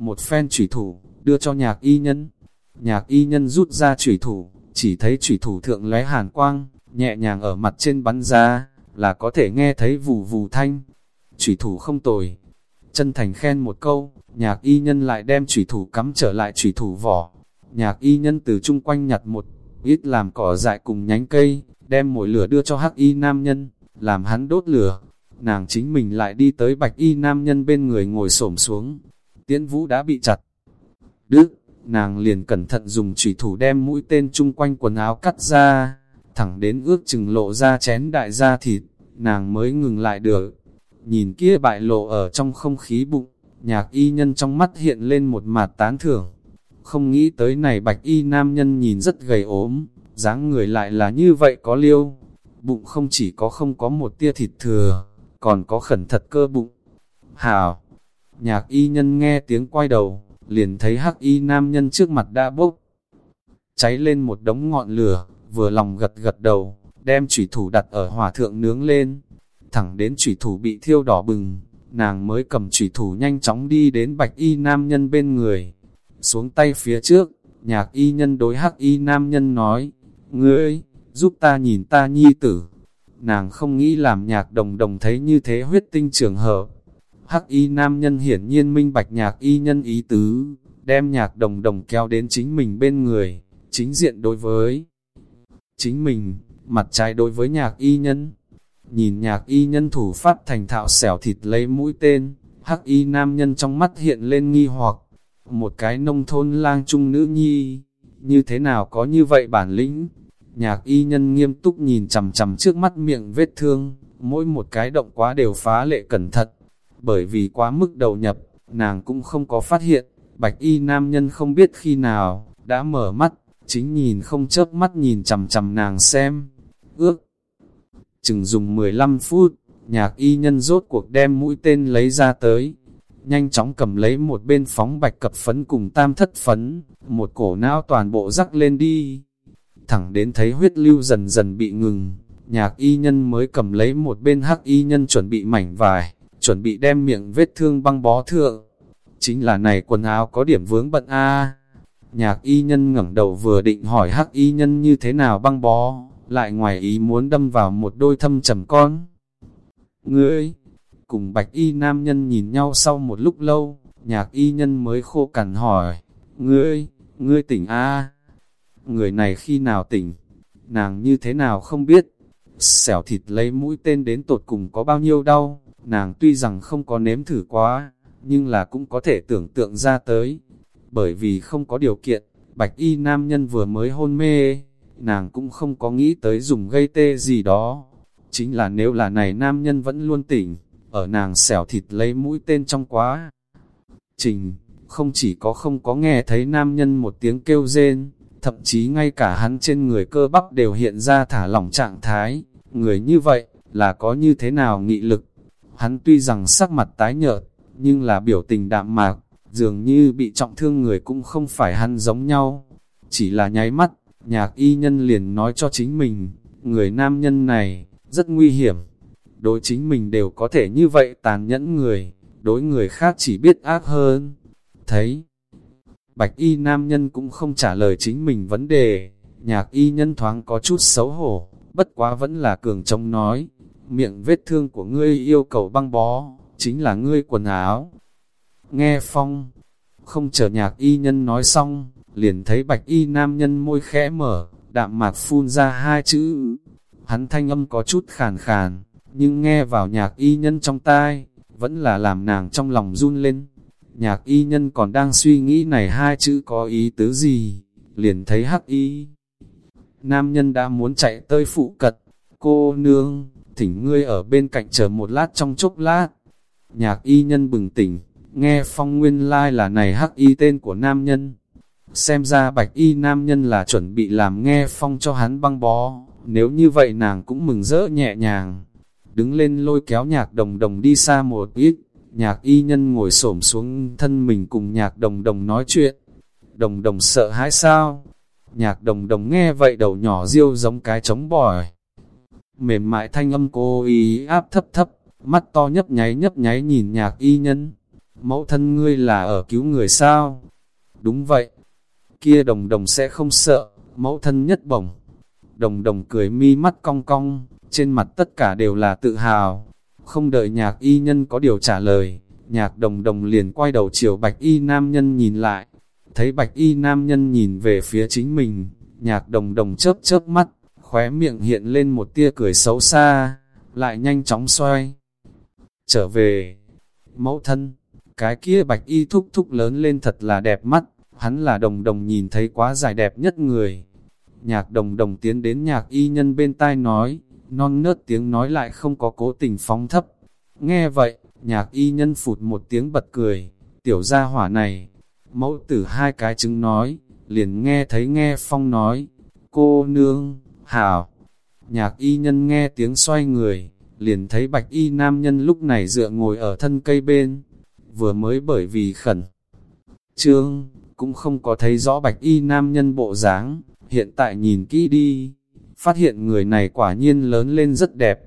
Speaker 1: một phen chủy thủ, đưa cho nhạc y nhân. Nhạc y nhân rút ra chủy thủ, chỉ thấy chủy thủ thượng lóe hàn quang, nhẹ nhàng ở mặt trên bắn ra, là có thể nghe thấy vù vù thanh. Chủy thủ không tồi. Chân thành khen một câu, nhạc y nhân lại đem chủy thủ cắm trở lại chủy thủ vỏ. Nhạc y nhân từ chung quanh nhặt một ít làm cỏ dại cùng nhánh cây, đem mỗi lửa đưa cho hắc y nam nhân, làm hắn đốt lửa. Nàng chính mình lại đi tới bạch y nam nhân bên người ngồi xổm xuống. Tiễn vũ đã bị chặt. Đức, nàng liền cẩn thận dùng chủy thủ đem mũi tên chung quanh quần áo cắt ra, thẳng đến ước chừng lộ ra chén đại da thịt, nàng mới ngừng lại được. Nhìn kia bại lộ ở trong không khí bụng, nhạc y nhân trong mắt hiện lên một mặt tán thưởng. Không nghĩ tới này bạch y nam nhân nhìn rất gầy ốm, dáng người lại là như vậy có liêu. Bụng không chỉ có không có một tia thịt thừa, còn có khẩn thật cơ bụng. Hảo! Nhạc y nhân nghe tiếng quay đầu, liền thấy hắc y nam nhân trước mặt đã bốc. Cháy lên một đống ngọn lửa, vừa lòng gật gật đầu, đem chủy thủ đặt ở hỏa thượng nướng lên. Thẳng đến chủy thủ bị thiêu đỏ bừng, nàng mới cầm chủy thủ nhanh chóng đi đến bạch y nam nhân bên người. Xuống tay phía trước, nhạc y nhân đối hắc y nam nhân nói, Ngươi, giúp ta nhìn ta nhi tử. Nàng không nghĩ làm nhạc đồng đồng thấy như thế huyết tinh trường hợp. Hắc y nam nhân hiển nhiên minh bạch nhạc y nhân ý tứ, đem nhạc đồng đồng kéo đến chính mình bên người, chính diện đối với chính mình, mặt trái đối với nhạc y nhân. Nhìn nhạc y nhân thủ phát thành thạo xẻo thịt lấy mũi tên, hắc y nam nhân trong mắt hiện lên nghi hoặc, một cái nông thôn lang trung nữ nhi, như thế nào có như vậy bản lĩnh. Nhạc y nhân nghiêm túc nhìn chầm chầm trước mắt miệng vết thương, mỗi một cái động quá đều phá lệ cẩn thận. Bởi vì quá mức đầu nhập, nàng cũng không có phát hiện, bạch y nam nhân không biết khi nào, đã mở mắt, chính nhìn không chớp mắt nhìn chầm chầm nàng xem. Ước, chừng dùng 15 phút, nhạc y nhân rốt cuộc đem mũi tên lấy ra tới, nhanh chóng cầm lấy một bên phóng bạch cập phấn cùng tam thất phấn, một cổ não toàn bộ rắc lên đi. Thẳng đến thấy huyết lưu dần dần bị ngừng, nhạc y nhân mới cầm lấy một bên hắc y nhân chuẩn bị mảnh vải, chuẩn bị đem miệng vết thương băng bó thượng. Chính là này quần áo có điểm vướng bận a Nhạc y nhân ngẩng đầu vừa định hỏi hắc y nhân như thế nào băng bó, lại ngoài ý muốn đâm vào một đôi thâm trầm con. Ngươi, cùng bạch y nam nhân nhìn nhau sau một lúc lâu, nhạc y nhân mới khô cằn hỏi, ngươi, ngươi tỉnh a Người này khi nào tỉnh? Nàng như thế nào không biết? Xẻo thịt lấy mũi tên đến tột cùng có bao nhiêu đau, nàng tuy rằng không có nếm thử quá, nhưng là cũng có thể tưởng tượng ra tới. Bởi vì không có điều kiện, bạch y nam nhân vừa mới hôn mê, nàng cũng không có nghĩ tới dùng gây tê gì đó. Chính là nếu là này nam nhân vẫn luôn tỉnh, ở nàng xẻo thịt lấy mũi tên trong quá. Trình, không chỉ có không có nghe thấy nam nhân một tiếng kêu rên, thậm chí ngay cả hắn trên người cơ bắp đều hiện ra thả lỏng trạng thái, người như vậy, là có như thế nào nghị lực. Hắn tuy rằng sắc mặt tái nhợt, nhưng là biểu tình đạm mạc, dường như bị trọng thương người cũng không phải hắn giống nhau. Chỉ là nháy mắt, nhạc y nhân liền nói cho chính mình, người nam nhân này, rất nguy hiểm. Đối chính mình đều có thể như vậy tàn nhẫn người, đối người khác chỉ biết ác hơn. Thấy, bạch y nam nhân cũng không trả lời chính mình vấn đề, nhạc y nhân thoáng có chút xấu hổ, bất quá vẫn là cường trông nói, miệng vết thương của ngươi yêu cầu băng bó, chính là ngươi quần áo. Nghe phong, không chờ nhạc y nhân nói xong, liền thấy bạch y nam nhân môi khẽ mở, đạm mạc phun ra hai chữ. Hắn thanh âm có chút khàn khàn, nhưng nghe vào nhạc y nhân trong tai, vẫn là làm nàng trong lòng run lên. Nhạc y nhân còn đang suy nghĩ này hai chữ có ý tứ gì, liền thấy hắc y. Nam nhân đã muốn chạy tới phụ cật, cô nương, thỉnh ngươi ở bên cạnh chờ một lát trong chốc lát. Nhạc y nhân bừng tỉnh, nghe phong nguyên lai like là này hắc y tên của nam nhân. Xem ra bạch y nam nhân là chuẩn bị làm nghe phong cho hắn băng bó, nếu như vậy nàng cũng mừng rỡ nhẹ nhàng. Đứng lên lôi kéo nhạc đồng đồng đi xa một ít, nhạc y nhân ngồi xổm xuống thân mình cùng nhạc đồng đồng nói chuyện. Đồng đồng sợ hãi sao? Nhạc đồng đồng nghe vậy đầu nhỏ riêu giống cái trống bòi. Mềm mại thanh âm cô ý áp thấp thấp, mắt to nhấp nháy nhấp nháy nhìn nhạc y nhân. Mẫu thân ngươi là ở cứu người sao? Đúng vậy. Kia đồng đồng sẽ không sợ, mẫu thân nhất bổng. Đồng đồng cười mi mắt cong cong, trên mặt tất cả đều là tự hào. Không đợi nhạc y nhân có điều trả lời, nhạc đồng đồng liền quay đầu chiều bạch y nam nhân nhìn lại. Thấy bạch y nam nhân nhìn về phía chính mình, nhạc đồng đồng chớp chớp mắt, khóe miệng hiện lên một tia cười xấu xa, lại nhanh chóng xoay. Trở về, mẫu thân, cái kia bạch y thúc thúc lớn lên thật là đẹp mắt, hắn là đồng đồng nhìn thấy quá dài đẹp nhất người. Nhạc đồng đồng tiến đến nhạc y nhân bên tai nói, non nớt tiếng nói lại không có cố tình phóng thấp. Nghe vậy, nhạc y nhân phụt một tiếng bật cười, tiểu gia hỏa này, mẫu tử hai cái chứng nói, liền nghe thấy nghe phong nói, cô nương, hảo. Nhạc y nhân nghe tiếng xoay người, liền thấy bạch y nam nhân lúc này dựa ngồi ở thân cây bên, vừa mới bởi vì khẩn. Trương, cũng không có thấy rõ bạch y nam nhân bộ dáng, hiện tại nhìn kỹ đi, phát hiện người này quả nhiên lớn lên rất đẹp,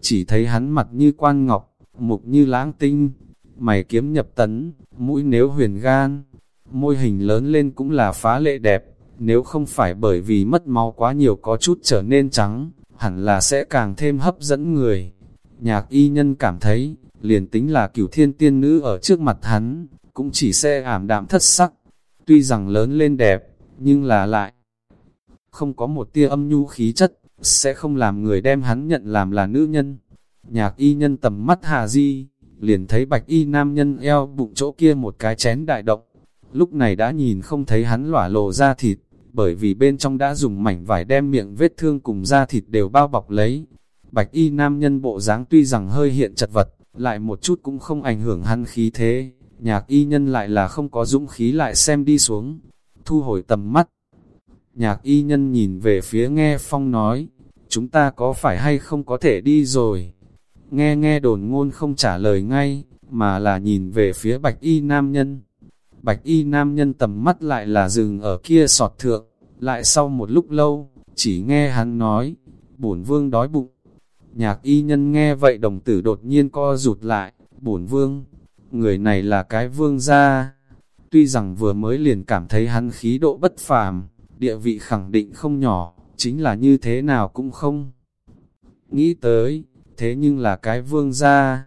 Speaker 1: chỉ thấy hắn mặt như quan ngọc, mục như lãng tinh, mày kiếm nhập tấn, mũi nếu huyền gan, môi hình lớn lên cũng là phá lệ đẹp, nếu không phải bởi vì mất máu quá nhiều có chút trở nên trắng, hẳn là sẽ càng thêm hấp dẫn người. Nhạc y nhân cảm thấy, liền tính là cửu thiên tiên nữ ở trước mặt hắn, cũng chỉ sẽ ảm đạm thất sắc. Tuy rằng lớn lên đẹp, nhưng là lại không có một tia âm nhu khí chất, sẽ không làm người đem hắn nhận làm là nữ nhân. Nhạc y nhân tầm mắt hà di, liền thấy bạch y nam nhân eo bụng chỗ kia một cái chén đại động. Lúc này đã nhìn không thấy hắn lỏa lộ ra thịt, bởi vì bên trong đã dùng mảnh vải đem miệng vết thương cùng da thịt đều bao bọc lấy. Bạch y nam nhân bộ dáng tuy rằng hơi hiện chật vật, lại một chút cũng không ảnh hưởng hắn khí thế, nhạc y nhân lại là không có dũng khí lại xem đi xuống, thu hồi tầm mắt. Nhạc y nhân nhìn về phía nghe phong nói, chúng ta có phải hay không có thể đi rồi? Nghe nghe đồn ngôn không trả lời ngay, mà là nhìn về phía bạch y nam nhân. Bạch y nam nhân tầm mắt lại là dừng ở kia sọt thượng, lại sau một lúc lâu, chỉ nghe hắn nói, bổn vương đói bụng. Nhạc y nhân nghe vậy đồng tử đột nhiên co rụt lại, bổn vương, người này là cái vương gia. Tuy rằng vừa mới liền cảm thấy hắn khí độ bất phàm, địa vị khẳng định không nhỏ, chính là như thế nào cũng không. Nghĩ tới, thế nhưng là cái vương gia.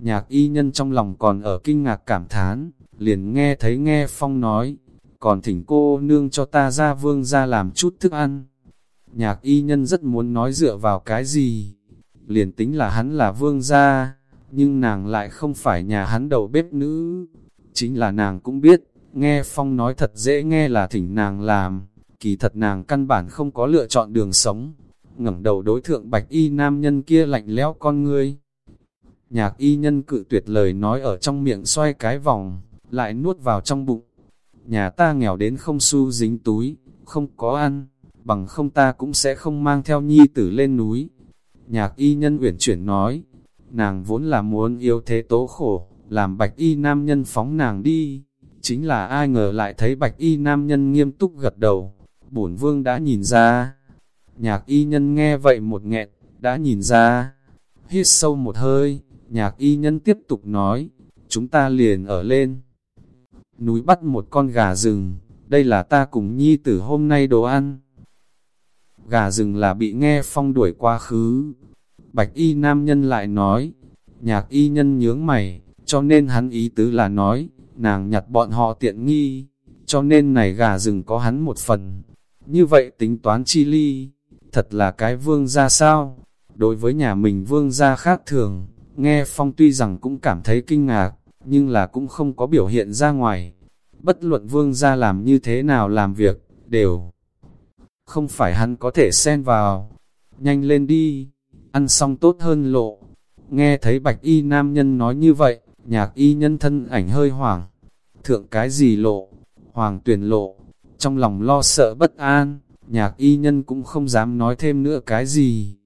Speaker 1: Nhạc y nhân trong lòng còn ở kinh ngạc cảm thán, liền nghe thấy nghe phong nói, còn thỉnh cô nương cho ta ra vương gia làm chút thức ăn. Nhạc y nhân rất muốn nói dựa vào cái gì, liền tính là hắn là vương gia, nhưng nàng lại không phải nhà hắn đầu bếp nữ. Chính là nàng cũng biết, nghe phong nói thật dễ nghe là thỉnh nàng làm, kỳ thật nàng căn bản không có lựa chọn đường sống. ngẩng đầu đối thượng bạch y nam nhân kia lạnh lẽo con ngươi. Nhạc y nhân cự tuyệt lời nói ở trong miệng xoay cái vòng, lại nuốt vào trong bụng. Nhà ta nghèo đến không xu dính túi, không có ăn, bằng không ta cũng sẽ không mang theo nhi tử lên núi. Nhạc y nhân uyển chuyển nói, nàng vốn là muốn yêu thế tố khổ, làm bạch y nam nhân phóng nàng đi. Chính là ai ngờ lại thấy bạch y nam nhân nghiêm túc gật đầu, bổn vương đã nhìn ra. Nhạc y nhân nghe vậy một nghẹn, đã nhìn ra. Hít sâu một hơi, nhạc y nhân tiếp tục nói, chúng ta liền ở lên núi bắt một con gà rừng, đây là ta cùng nhi tử hôm nay đồ ăn. Gà rừng là bị nghe phong đuổi quá khứ. Bạch y nam nhân lại nói, nhạc y nhân nhướng mày, cho nên hắn ý tứ là nói, nàng nhặt bọn họ tiện nghi, cho nên này gà rừng có hắn một phần. Như vậy tính toán chi ly, thật là cái vương ra sao? Đối với nhà mình vương gia khác thường, nghe phong tuy rằng cũng cảm thấy kinh ngạc, nhưng là cũng không có biểu hiện ra ngoài. Bất luận vương gia làm như thế nào làm việc, đều không phải hắn có thể xen vào. Nhanh lên đi, ăn xong tốt hơn lộ. Nghe thấy bạch y nam nhân nói như vậy, nhạc y nhân thân ảnh hơi hoảng. Thượng cái gì lộ? Hoàng tuyển lộ. Trong lòng lo sợ bất an, nhạc y nhân cũng không dám nói thêm nữa cái gì.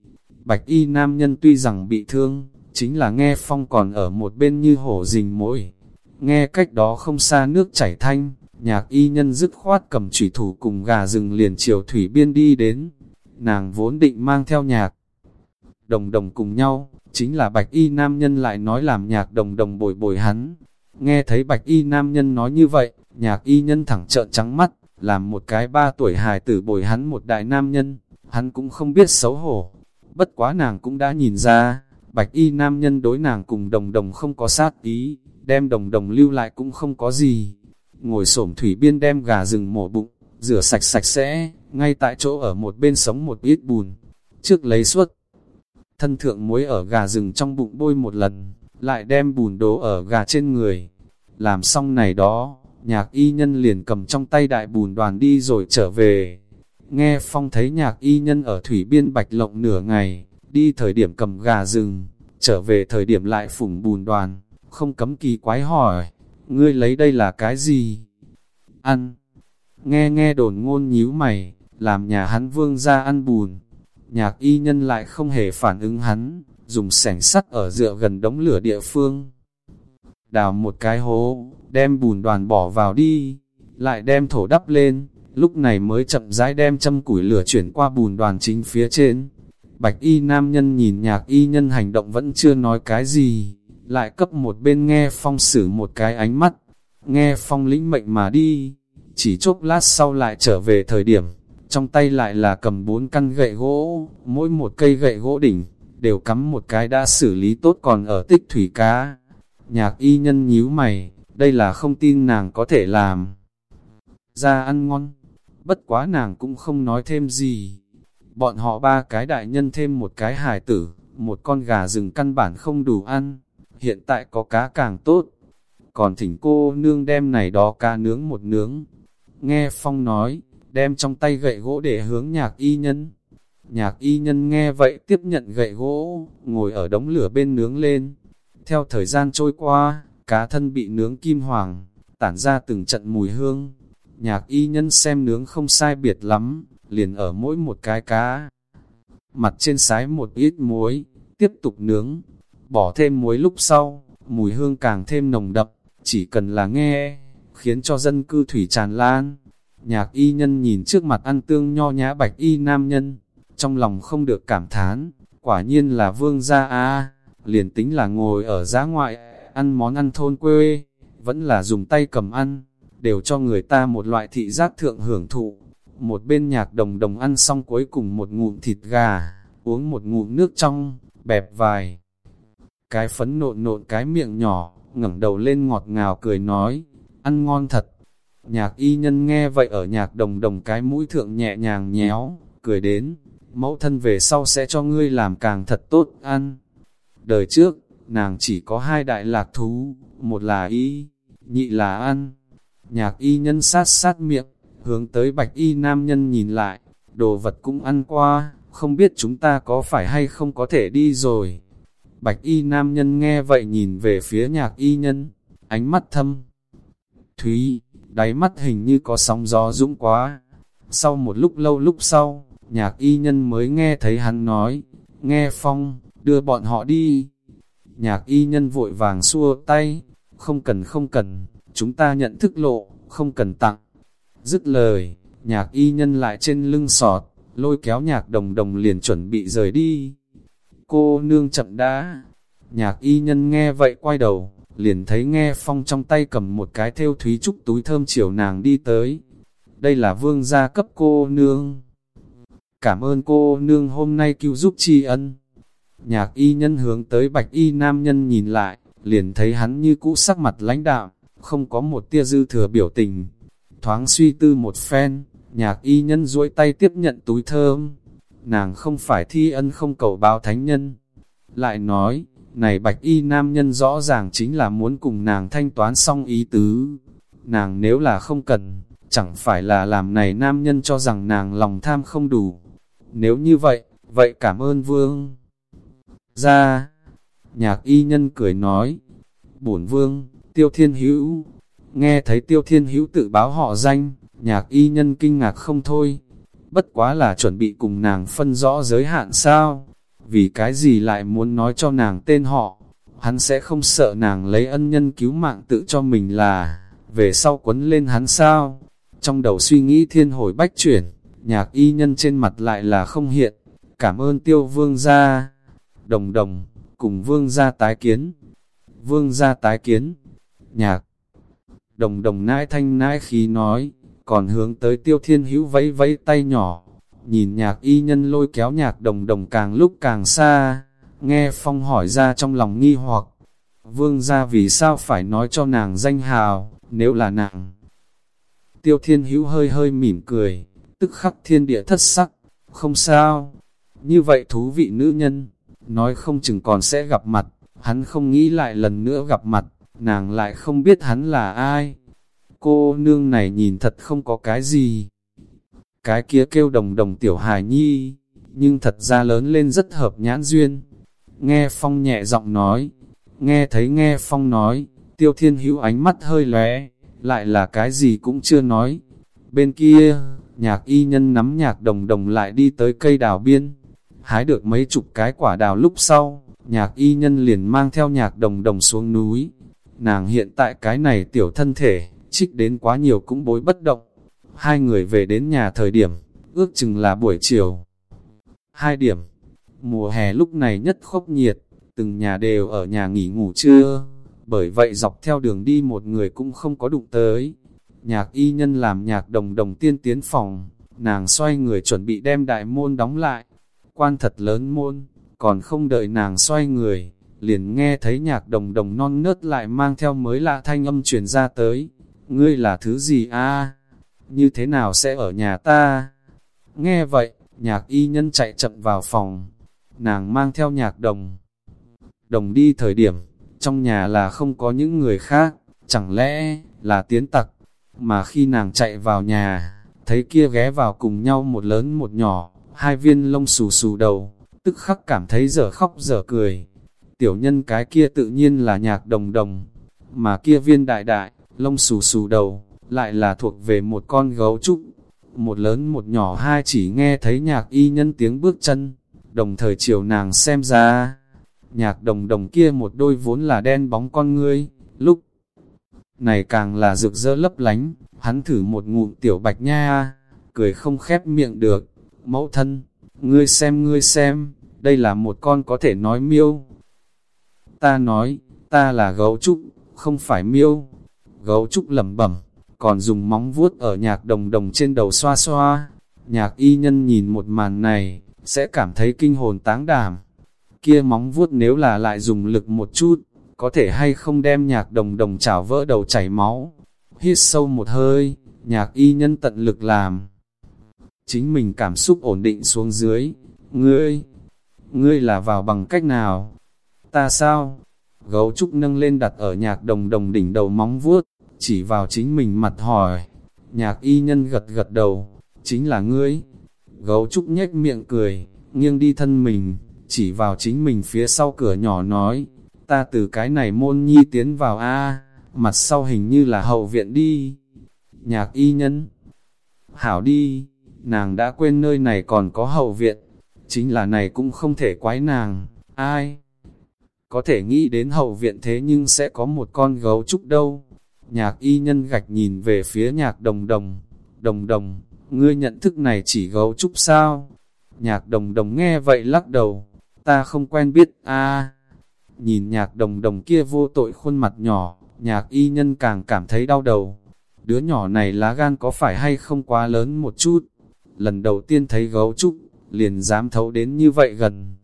Speaker 1: Bạch y nam nhân tuy rằng bị thương, chính là nghe phong còn ở một bên như hổ rình mỗi. Nghe cách đó không xa nước chảy thanh, nhạc y nhân dứt khoát cầm thủy thủ cùng gà rừng liền chiều thủy biên đi đến. Nàng vốn định mang theo nhạc. Đồng đồng cùng nhau, chính là bạch y nam nhân lại nói làm nhạc đồng đồng bồi bồi hắn. Nghe thấy bạch y nam nhân nói như vậy, nhạc y nhân thẳng trợn trắng mắt, làm một cái ba tuổi hài tử bồi hắn một đại nam nhân, hắn cũng không biết xấu hổ. Bất quá nàng cũng đã nhìn ra, bạch y nam nhân đối nàng cùng đồng đồng không có sát ý, đem đồng đồng lưu lại cũng không có gì. Ngồi xổm thủy biên đem gà rừng mổ bụng, rửa sạch sạch sẽ, ngay tại chỗ ở một bên sống một ít bùn. Trước lấy suốt, thân thượng muối ở gà rừng trong bụng bôi một lần, lại đem bùn đố ở gà trên người. Làm xong này đó, nhạc y nhân liền cầm trong tay đại bùn đoàn đi rồi trở về. Nghe Phong thấy nhạc y nhân ở thủy biên bạch lộng nửa ngày, đi thời điểm cầm gà rừng, trở về thời điểm lại phủng bùn đoàn, không cấm kỳ quái hỏi, ngươi lấy đây là cái gì? Ăn. Nghe nghe đồn ngôn nhíu mày, làm nhà hắn vương ra ăn bùn. Nhạc y nhân lại không hề phản ứng hắn, dùng sẻng sắt ở dựa gần đống lửa địa phương. Đào một cái hố, đem bùn đoàn bỏ vào đi, lại đem thổ đắp lên, lúc này mới chậm rãi đem châm củi lửa chuyển qua bùn đoàn chính phía trên. Bạch y nam nhân nhìn nhạc y nhân hành động vẫn chưa nói cái gì, lại cấp một bên nghe phong xử một cái ánh mắt, nghe phong lĩnh mệnh mà đi, chỉ chốc lát sau lại trở về thời điểm, trong tay lại là cầm bốn căn gậy gỗ, mỗi một cây gậy gỗ đỉnh, đều cắm một cái đã xử lý tốt còn ở tích thủy cá. Nhạc y nhân nhíu mày, đây là không tin nàng có thể làm. Ra ăn ngon, bất quá nàng cũng không nói thêm gì. Bọn họ ba cái đại nhân thêm một cái hài tử, một con gà rừng căn bản không đủ ăn, hiện tại có cá càng tốt. Còn thỉnh cô nương đem này đó cá nướng một nướng. Nghe Phong nói, đem trong tay gậy gỗ để hướng nhạc y nhân. Nhạc y nhân nghe vậy tiếp nhận gậy gỗ, ngồi ở đống lửa bên nướng lên. Theo thời gian trôi qua, cá thân bị nướng kim hoàng, tản ra từng trận mùi hương. Nhạc y nhân xem nướng không sai biệt lắm, liền ở mỗi một cái cá. Mặt trên sái một ít muối, tiếp tục nướng, bỏ thêm muối lúc sau, mùi hương càng thêm nồng đậm, chỉ cần là nghe, khiến cho dân cư thủy tràn lan. Nhạc y nhân nhìn trước mặt ăn tương nho nhã bạch y nam nhân, trong lòng không được cảm thán, quả nhiên là vương gia a liền tính là ngồi ở giá ngoại, ăn món ăn thôn quê, vẫn là dùng tay cầm ăn, đều cho người ta một loại thị giác thượng hưởng thụ. Một bên nhạc đồng đồng ăn xong cuối cùng một ngụm thịt gà, uống một ngụm nước trong, bẹp vài. Cái phấn nộn nộn cái miệng nhỏ, ngẩng đầu lên ngọt ngào cười nói, ăn ngon thật. Nhạc y nhân nghe vậy ở nhạc đồng đồng cái mũi thượng nhẹ nhàng nhéo, cười đến, mẫu thân về sau sẽ cho ngươi làm càng thật tốt ăn. Đời trước, nàng chỉ có hai đại lạc thú, một là y, nhị là ăn. Nhạc y nhân sát sát miệng, hướng tới bạch y nam nhân nhìn lại, đồ vật cũng ăn qua, không biết chúng ta có phải hay không có thể đi rồi. Bạch y nam nhân nghe vậy nhìn về phía nhạc y nhân, ánh mắt thâm. Thúy, đáy mắt hình như có sóng gió dũng quá. Sau một lúc lâu lúc sau, nhạc y nhân mới nghe thấy hắn nói, nghe phong, đưa bọn họ đi. Nhạc y nhân vội vàng xua tay, không cần không cần, chúng ta nhận thức lộ, không cần tặng. Dứt lời, nhạc y nhân lại trên lưng sọt, lôi kéo nhạc đồng đồng liền chuẩn bị rời đi. Cô nương chậm đã, nhạc y nhân nghe vậy quay đầu, liền thấy nghe phong trong tay cầm một cái theo thúy trúc túi thơm chiều nàng đi tới. Đây là vương gia cấp cô nương. Cảm ơn cô nương hôm nay cứu giúp tri ân. Nhạc y nhân hướng tới bạch y nam nhân nhìn lại, liền thấy hắn như cũ sắc mặt lãnh đạo, không có một tia dư thừa biểu tình. Thoáng suy tư một phen, nhạc y nhân duỗi tay tiếp nhận túi thơm. Nàng không phải thi ân không cầu báo thánh nhân. Lại nói, này bạch y nam nhân rõ ràng chính là muốn cùng nàng thanh toán xong ý tứ. Nàng nếu là không cần, chẳng phải là làm này nam nhân cho rằng nàng lòng tham không đủ. Nếu như vậy, vậy cảm ơn vương. Ra, nhạc y nhân cười nói, bổn vương, tiêu thiên hữu. Nghe thấy tiêu thiên hữu tự báo họ danh, nhạc y nhân kinh ngạc không thôi. Bất quá là chuẩn bị cùng nàng phân rõ giới hạn sao? Vì cái gì lại muốn nói cho nàng tên họ? Hắn sẽ không sợ nàng lấy ân nhân cứu mạng tự cho mình là, về sau quấn lên hắn sao? Trong đầu suy nghĩ thiên hồi bách chuyển, nhạc y nhân trên mặt lại là không hiện. Cảm ơn tiêu vương gia. Đồng đồng, cùng vương gia tái kiến. Vương gia tái kiến. Nhạc. Đồng đồng nãi thanh nãi khí nói, còn hướng tới tiêu thiên hữu vẫy vẫy tay nhỏ. Nhìn nhạc y nhân lôi kéo nhạc đồng đồng càng lúc càng xa. Nghe phong hỏi ra trong lòng nghi hoặc. Vương gia vì sao phải nói cho nàng danh hào, nếu là nàng. Tiêu thiên hữu hơi hơi mỉm cười, tức khắc thiên địa thất sắc, không sao. Như vậy thú vị nữ nhân, nói không chừng còn sẽ gặp mặt, hắn không nghĩ lại lần nữa gặp mặt, nàng lại không biết hắn là ai. Cô nương này nhìn thật không có cái gì. Cái kia kêu đồng đồng tiểu hài nhi, nhưng thật ra lớn lên rất hợp nhãn duyên. Nghe Phong nhẹ giọng nói, nghe thấy nghe Phong nói, tiêu thiên hữu ánh mắt hơi lóe, lại là cái gì cũng chưa nói. Bên kia, nhạc y nhân nắm nhạc đồng đồng lại đi tới cây đào biên, hái được mấy chục cái quả đào lúc sau, nhạc y nhân liền mang theo nhạc đồng đồng xuống núi. Nàng hiện tại cái này tiểu thân thể, trích đến quá nhiều cũng bối bất động. Hai người về đến nhà thời điểm, ước chừng là buổi chiều. Hai điểm, mùa hè lúc này nhất khốc nhiệt, từng nhà đều ở nhà nghỉ ngủ trưa, bởi vậy dọc theo đường đi một người cũng không có đụng tới. Nhạc y nhân làm nhạc đồng đồng tiên tiến phòng, nàng xoay người chuẩn bị đem đại môn đóng lại, quan thật lớn môn, còn không đợi nàng xoay người, liền nghe thấy nhạc đồng đồng non nớt lại mang theo mới lạ thanh âm truyền ra tới. Ngươi là thứ gì a? Như thế nào sẽ ở nhà ta? Nghe vậy, nhạc y nhân chạy chậm vào phòng, nàng mang theo nhạc đồng. Đồng đi thời điểm, trong nhà là không có những người khác, chẳng lẽ là tiến tặc, mà khi nàng chạy vào nhà, thấy kia ghé vào cùng nhau một lớn một nhỏ, hai viên lông xù xù đầu, tức khắc cảm thấy dở khóc dở cười. Tiểu nhân cái kia tự nhiên là nhạc đồng đồng, mà kia viên đại đại, lông xù xù đầu, lại là thuộc về một con gấu trúc. Một lớn một nhỏ hai chỉ nghe thấy nhạc y nhân tiếng bước chân, đồng thời chiều nàng xem ra. Nhạc đồng đồng kia một đôi vốn là đen bóng con ngươi, lúc này càng là rực rỡ lấp lánh, hắn thử một ngụm tiểu bạch nha, cười không khép miệng được mẫu thân, ngươi xem ngươi xem, đây là một con có thể nói miêu. Ta nói, ta là gấu trúc, không phải miêu. Gấu trúc lẩm bẩm, còn dùng móng vuốt ở nhạc đồng đồng trên đầu xoa xoa. Nhạc y nhân nhìn một màn này, sẽ cảm thấy kinh hồn táng đảm. Kia móng vuốt nếu là lại dùng lực một chút, có thể hay không đem nhạc đồng đồng chảo vỡ đầu chảy máu. Hít sâu một hơi, nhạc y nhân tận lực làm chính mình cảm xúc ổn định xuống dưới. Ngươi, ngươi là vào bằng cách nào? Ta sao? Gấu trúc nâng lên đặt ở nhạc đồng đồng đỉnh đầu móng vuốt, chỉ vào chính mình mặt hỏi. Nhạc y nhân gật gật đầu, chính là ngươi. Gấu trúc nhếch miệng cười, nghiêng đi thân mình, chỉ vào chính mình phía sau cửa nhỏ nói, ta từ cái này môn nhi tiến vào A, mặt sau hình như là hậu viện đi. Nhạc y nhân, hảo đi, nàng đã quên nơi này còn có hậu viện, chính là này cũng không thể quái nàng, ai? Có thể nghĩ đến hậu viện thế nhưng sẽ có một con gấu trúc đâu. Nhạc y nhân gạch nhìn về phía nhạc đồng đồng, đồng đồng, ngươi nhận thức này chỉ gấu trúc sao? Nhạc đồng đồng nghe vậy lắc đầu, ta không quen biết, a Nhìn nhạc đồng đồng kia vô tội khuôn mặt nhỏ, nhạc y nhân càng cảm thấy đau đầu. Đứa nhỏ này lá gan có phải hay không quá lớn một chút? Lần đầu tiên thấy gấu trúc, liền dám thấu đến như vậy gần.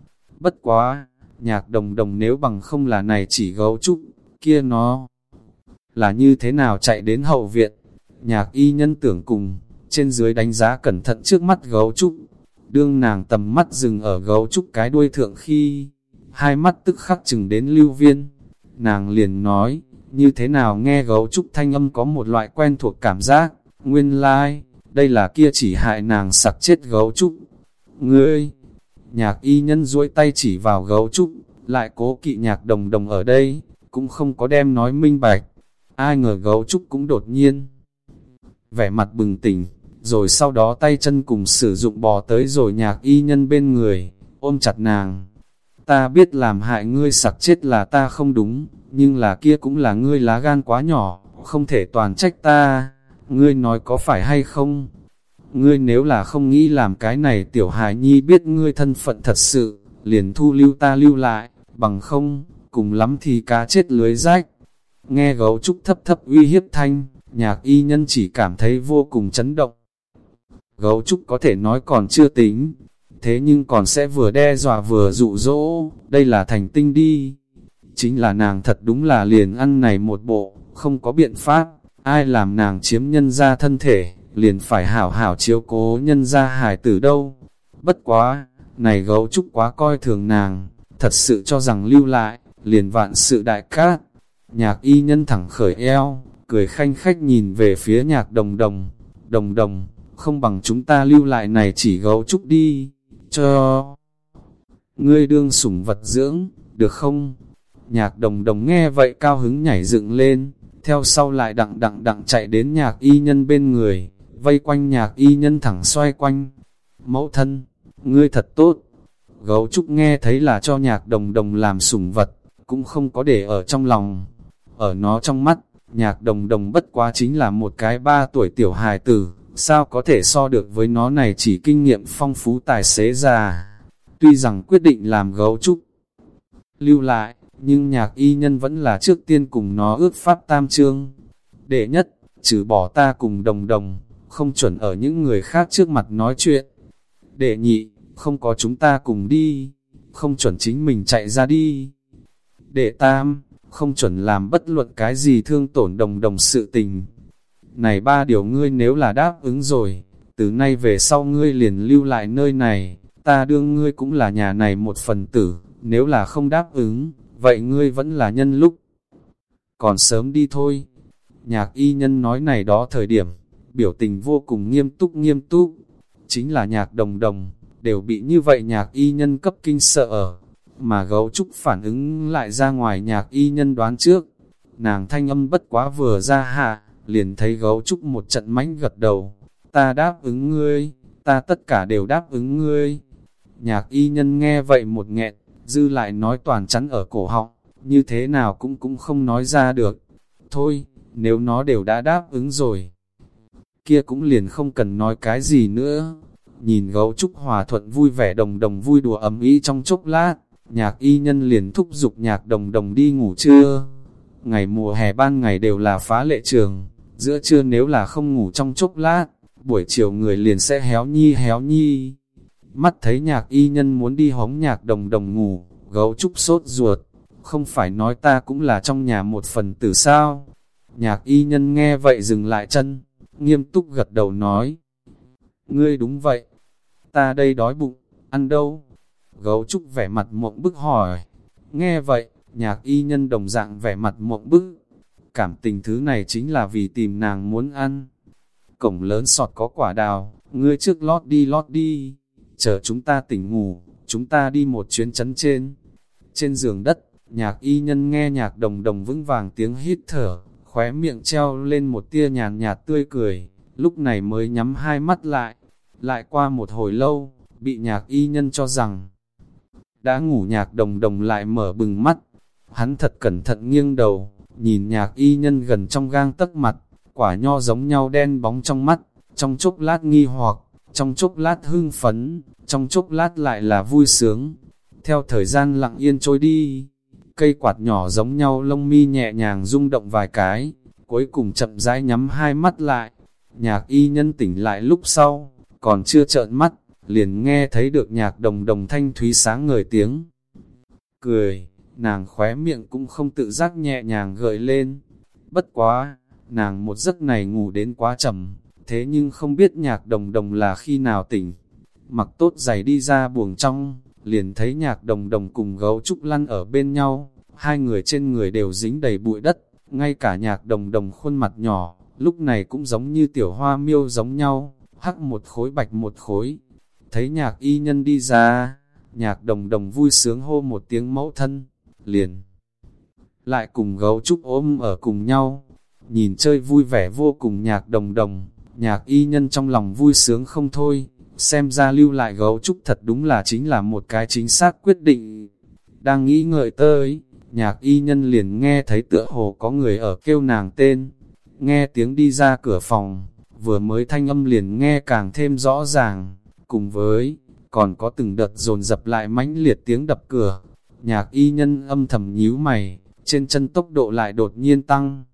Speaker 1: Bất quá, nhạc đồng đồng nếu bằng không là này chỉ gấu trúc, kia nó là như thế nào chạy đến hậu viện. Nhạc y nhân tưởng cùng, trên dưới đánh giá cẩn thận trước mắt gấu trúc. Đương nàng tầm mắt dừng ở gấu trúc cái đuôi thượng khi, hai mắt tức khắc chừng đến lưu viên. Nàng liền nói, như thế nào nghe gấu trúc thanh âm có một loại quen thuộc cảm giác, nguyên lai, like, đây là kia chỉ hại nàng sặc chết gấu trúc. Ngươi, nhạc y nhân duỗi tay chỉ vào gấu trúc, lại cố kỵ nhạc đồng đồng ở đây, cũng không có đem nói minh bạch. Ai ngờ gấu trúc cũng đột nhiên. Vẻ mặt bừng tỉnh, rồi sau đó tay chân cùng sử dụng bò tới rồi nhạc y nhân bên người, ôm chặt nàng. Ta biết làm hại ngươi sặc chết là ta không đúng, nhưng là kia cũng là ngươi lá gan quá nhỏ, không thể toàn trách ta, ngươi nói có phải hay không? Ngươi nếu là không nghĩ làm cái này tiểu hài nhi biết ngươi thân phận thật sự, liền thu lưu ta lưu lại, bằng không, cùng lắm thì cá chết lưới rách. Nghe gấu trúc thấp thấp uy hiếp thanh, nhạc y nhân chỉ cảm thấy vô cùng chấn động. Gấu trúc có thể nói còn chưa tính, thế nhưng còn sẽ vừa đe dọa vừa dụ dỗ, đây là thành tinh đi. Chính là nàng thật đúng là liền ăn này một bộ, không có biện pháp, ai làm nàng chiếm nhân ra thân thể, liền phải hảo hảo chiếu cố nhân ra hài tử đâu. Bất quá, này gấu trúc quá coi thường nàng, thật sự cho rằng lưu lại, liền vạn sự đại cát. Nhạc y nhân thẳng khởi eo, cười khanh khách nhìn về phía nhạc đồng đồng, đồng đồng, không bằng chúng ta lưu lại này chỉ gấu trúc đi, cho ngươi đương sủng vật dưỡng, được không? Nhạc đồng đồng nghe vậy cao hứng nhảy dựng lên, theo sau lại đặng đặng đặng chạy đến nhạc y nhân bên người, vây quanh nhạc y nhân thẳng xoay quanh. Mẫu thân, ngươi thật tốt. Gấu trúc nghe thấy là cho nhạc đồng đồng làm sủng vật, cũng không có để ở trong lòng. Ở nó trong mắt, nhạc đồng đồng bất quá chính là một cái ba tuổi tiểu hài tử, sao có thể so được với nó này chỉ kinh nghiệm phong phú tài xế già. Tuy rằng quyết định làm gấu trúc lưu lại, nhưng nhạc y nhân vẫn là trước tiên cùng nó ước pháp tam trương. Đệ nhất, trừ bỏ ta cùng đồng đồng, không chuẩn ở những người khác trước mặt nói chuyện. Đệ nhị, không có chúng ta cùng đi, không chuẩn chính mình chạy ra đi. Đệ tam, không chuẩn làm bất luận cái gì thương tổn đồng đồng sự tình. Này ba điều ngươi nếu là đáp ứng rồi, từ nay về sau ngươi liền lưu lại nơi này, ta đương ngươi cũng là nhà này một phần tử, nếu là không đáp ứng, vậy ngươi vẫn là nhân lúc. Còn sớm đi thôi. Nhạc y nhân nói này đó thời điểm, biểu tình vô cùng nghiêm túc nghiêm túc. Chính là nhạc đồng đồng, đều bị như vậy nhạc y nhân cấp kinh sợ ở. Mà gấu trúc phản ứng lại ra ngoài nhạc y nhân đoán trước. Nàng thanh âm bất quá vừa ra hạ, liền thấy gấu trúc một trận mánh gật đầu. Ta đáp ứng ngươi, ta tất cả đều đáp ứng ngươi. Nhạc y nhân nghe vậy một nghẹn, dư lại nói toàn chắn ở cổ họng, như thế nào cũng cũng không nói ra được. Thôi, nếu nó đều đã đáp ứng rồi, kia cũng liền không cần nói cái gì nữa. Nhìn gấu trúc hòa thuận vui vẻ đồng đồng vui đùa ấm ý trong chốc lát, nhạc y nhân liền thúc giục nhạc đồng đồng đi ngủ trưa. Ngày mùa hè ban ngày đều là phá lệ trường, giữa trưa nếu là không ngủ trong chốc lát, buổi chiều người liền sẽ héo nhi héo nhi. Mắt thấy nhạc y nhân muốn đi hóng nhạc đồng đồng ngủ, gấu trúc sốt ruột, không phải nói ta cũng là trong nhà một phần tử sao. Nhạc y nhân nghe vậy dừng lại chân, nghiêm túc gật đầu nói. Ngươi đúng vậy, ta đây đói bụng, ăn đâu? Gấu trúc vẻ mặt mộng bức hỏi. Nghe vậy, nhạc y nhân đồng dạng vẻ mặt mộng bức. Cảm tình thứ này chính là vì tìm nàng muốn ăn. Cổng lớn sọt có quả đào, ngươi trước lót đi lót đi chờ chúng ta tỉnh ngủ, chúng ta đi một chuyến chấn trên. Trên giường đất, nhạc y nhân nghe nhạc đồng đồng vững vàng tiếng hít thở, khóe miệng treo lên một tia nhàn nhạt tươi cười, lúc này mới nhắm hai mắt lại. Lại qua một hồi lâu, bị nhạc y nhân cho rằng đã ngủ nhạc đồng đồng lại mở bừng mắt. Hắn thật cẩn thận nghiêng đầu, nhìn nhạc y nhân gần trong gang tấc mặt, quả nho giống nhau đen bóng trong mắt, trong chốc lát nghi hoặc, trong chốc lát hưng phấn, trong chốc lát lại là vui sướng. Theo thời gian lặng yên trôi đi, cây quạt nhỏ giống nhau lông mi nhẹ nhàng rung động vài cái, cuối cùng chậm rãi nhắm hai mắt lại. Nhạc y nhân tỉnh lại lúc sau, còn chưa trợn mắt, liền nghe thấy được nhạc đồng đồng thanh thúy sáng ngời tiếng. Cười, nàng khóe miệng cũng không tự giác nhẹ nhàng gợi lên. Bất quá, nàng một giấc này ngủ đến quá chậm, thế nhưng không biết nhạc đồng đồng là khi nào tỉnh. Mặc tốt giày đi ra buồng trong, liền thấy nhạc đồng đồng cùng gấu trúc lăn ở bên nhau, hai người trên người đều dính đầy bụi đất, ngay cả nhạc đồng đồng khuôn mặt nhỏ, lúc này cũng giống như tiểu hoa miêu giống nhau, hắc một khối bạch một khối. Thấy nhạc y nhân đi ra, nhạc đồng đồng vui sướng hô một tiếng mẫu thân, liền. Lại cùng gấu trúc ôm ở cùng nhau, nhìn chơi vui vẻ vô cùng nhạc đồng đồng, Nhạc y nhân trong lòng vui sướng không thôi, xem ra lưu lại gấu trúc thật đúng là chính là một cái chính xác quyết định. Đang nghĩ ngợi tới, nhạc y nhân liền nghe thấy tựa hồ có người ở kêu nàng tên. nghe tiếng đi ra cửa phòng, vừa mới thanh âm liền nghe càng thêm rõ ràng, cùng với, còn có từng đợt dồn dập lại mãnh liệt tiếng đập cửa. Nhạc y nhân âm thầm nhíu mày, trên chân tốc độ lại đột nhiên tăng.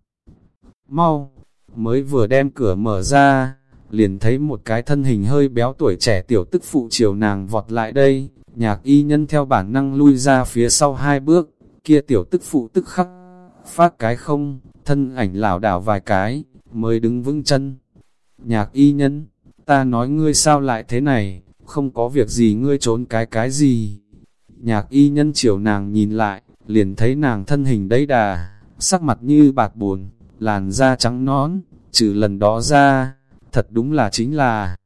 Speaker 1: Mau, mới vừa đem cửa mở ra, liền thấy một cái thân hình hơi béo tuổi trẻ tiểu tức phụ chiều nàng vọt lại đây, nhạc y nhân theo bản năng lui ra phía sau hai bước, kia tiểu tức phụ tức khắc, phát cái không, thân ảnh lảo đảo vài cái, mới đứng vững chân. Nhạc y nhân, ta nói ngươi sao lại thế này, không có việc gì ngươi trốn cái cái gì. Nhạc y nhân chiều nàng nhìn lại, liền thấy nàng thân hình đấy đà, sắc mặt như bạc buồn, làn da trắng nón, trừ lần đó ra, thật đúng là chính là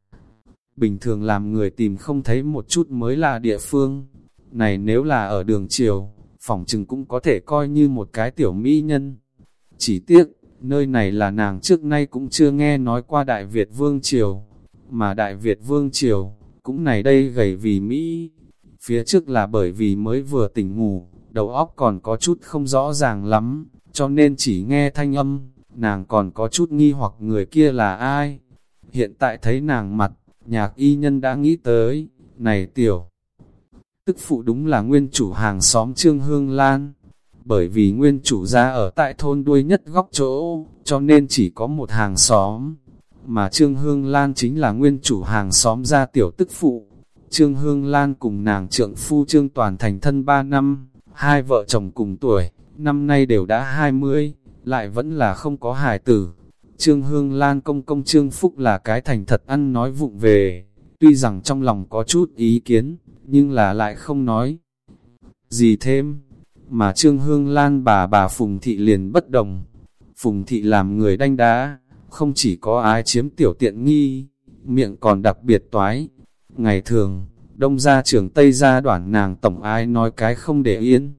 Speaker 1: bình thường làm người tìm không thấy một chút mới là địa phương. Này nếu là ở đường chiều, phòng trừng cũng có thể coi như một cái tiểu mỹ nhân. Chỉ tiếc, nơi này là nàng trước nay cũng chưa nghe nói qua Đại Việt Vương Triều, mà Đại Việt Vương Triều, cũng này đây gầy vì Mỹ. Phía trước là bởi vì mới vừa tỉnh ngủ, đầu óc còn có chút không rõ ràng lắm, cho nên chỉ nghe thanh âm, nàng còn có chút nghi hoặc người kia là ai. Hiện tại thấy nàng mặt, nhạc y nhân đã nghĩ tới, này tiểu. Tức phụ đúng là nguyên chủ hàng xóm Trương Hương Lan, bởi vì nguyên chủ ra ở tại thôn đuôi nhất góc chỗ, cho nên chỉ có một hàng xóm. Mà Trương Hương Lan chính là nguyên chủ hàng xóm ra tiểu tức phụ. Trương Hương Lan cùng nàng trượng phu Trương Toàn thành thân 3 năm, hai vợ chồng cùng tuổi, năm nay đều đã 20, lại vẫn là không có hài tử. Trương Hương Lan công công Trương Phúc là cái thành thật ăn nói vụng về, tuy rằng trong lòng có chút ý kiến, nhưng là lại không nói gì thêm. Mà Trương Hương Lan bà bà Phùng Thị liền bất đồng. Phùng Thị làm người đanh đá, không chỉ có ai chiếm tiểu tiện nghi, miệng còn đặc biệt toái. Ngày thường, đông ra trường Tây ra đoạn nàng tổng ai nói cái không để yên.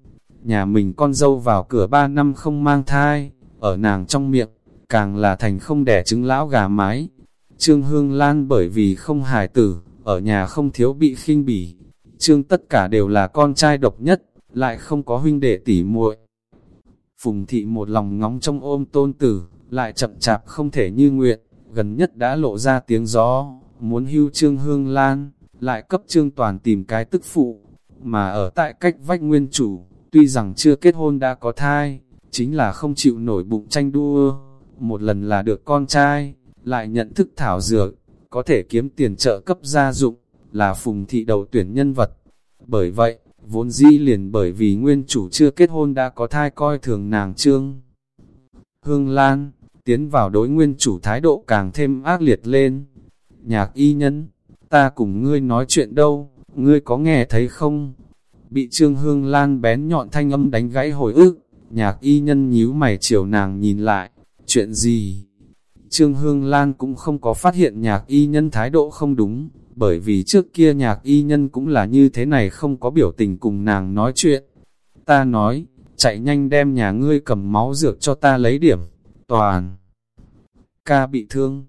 Speaker 1: Nhà mình con dâu vào cửa ba năm không mang thai, ở nàng trong miệng, càng là thành không đẻ trứng lão gà mái. Trương Hương Lan bởi vì không hài tử, ở nhà không thiếu bị khinh bỉ. Trương tất cả đều là con trai độc nhất, lại không có huynh đệ tỉ muội. Phùng thị một lòng ngóng trong ôm tôn tử, lại chậm chạp không thể như nguyện, gần nhất đã lộ ra tiếng gió, muốn hưu Trương Hương Lan, lại cấp Trương Toàn tìm cái tức phụ, mà ở tại cách vách nguyên chủ, tuy rằng chưa kết hôn đã có thai, chính là không chịu nổi bụng tranh đua, một lần là được con trai, lại nhận thức thảo dược, có thể kiếm tiền trợ cấp gia dụng, là phùng thị đầu tuyển nhân vật. Bởi vậy, vốn di liền bởi vì nguyên chủ chưa kết hôn đã có thai coi thường nàng trương. Hương Lan, tiến vào đối nguyên chủ thái độ càng thêm ác liệt lên. Nhạc y nhân, ta cùng ngươi nói chuyện đâu, ngươi có nghe thấy không? Bị Trương Hương Lan bén nhọn thanh âm đánh gãy hồi ức, nhạc y nhân nhíu mày chiều nàng nhìn lại, chuyện gì? Trương Hương Lan cũng không có phát hiện nhạc y nhân thái độ không đúng, bởi vì trước kia nhạc y nhân cũng là như thế này không có biểu tình cùng nàng nói chuyện. Ta nói, chạy nhanh đem nhà ngươi cầm máu dược cho ta lấy điểm, toàn. Ca bị thương,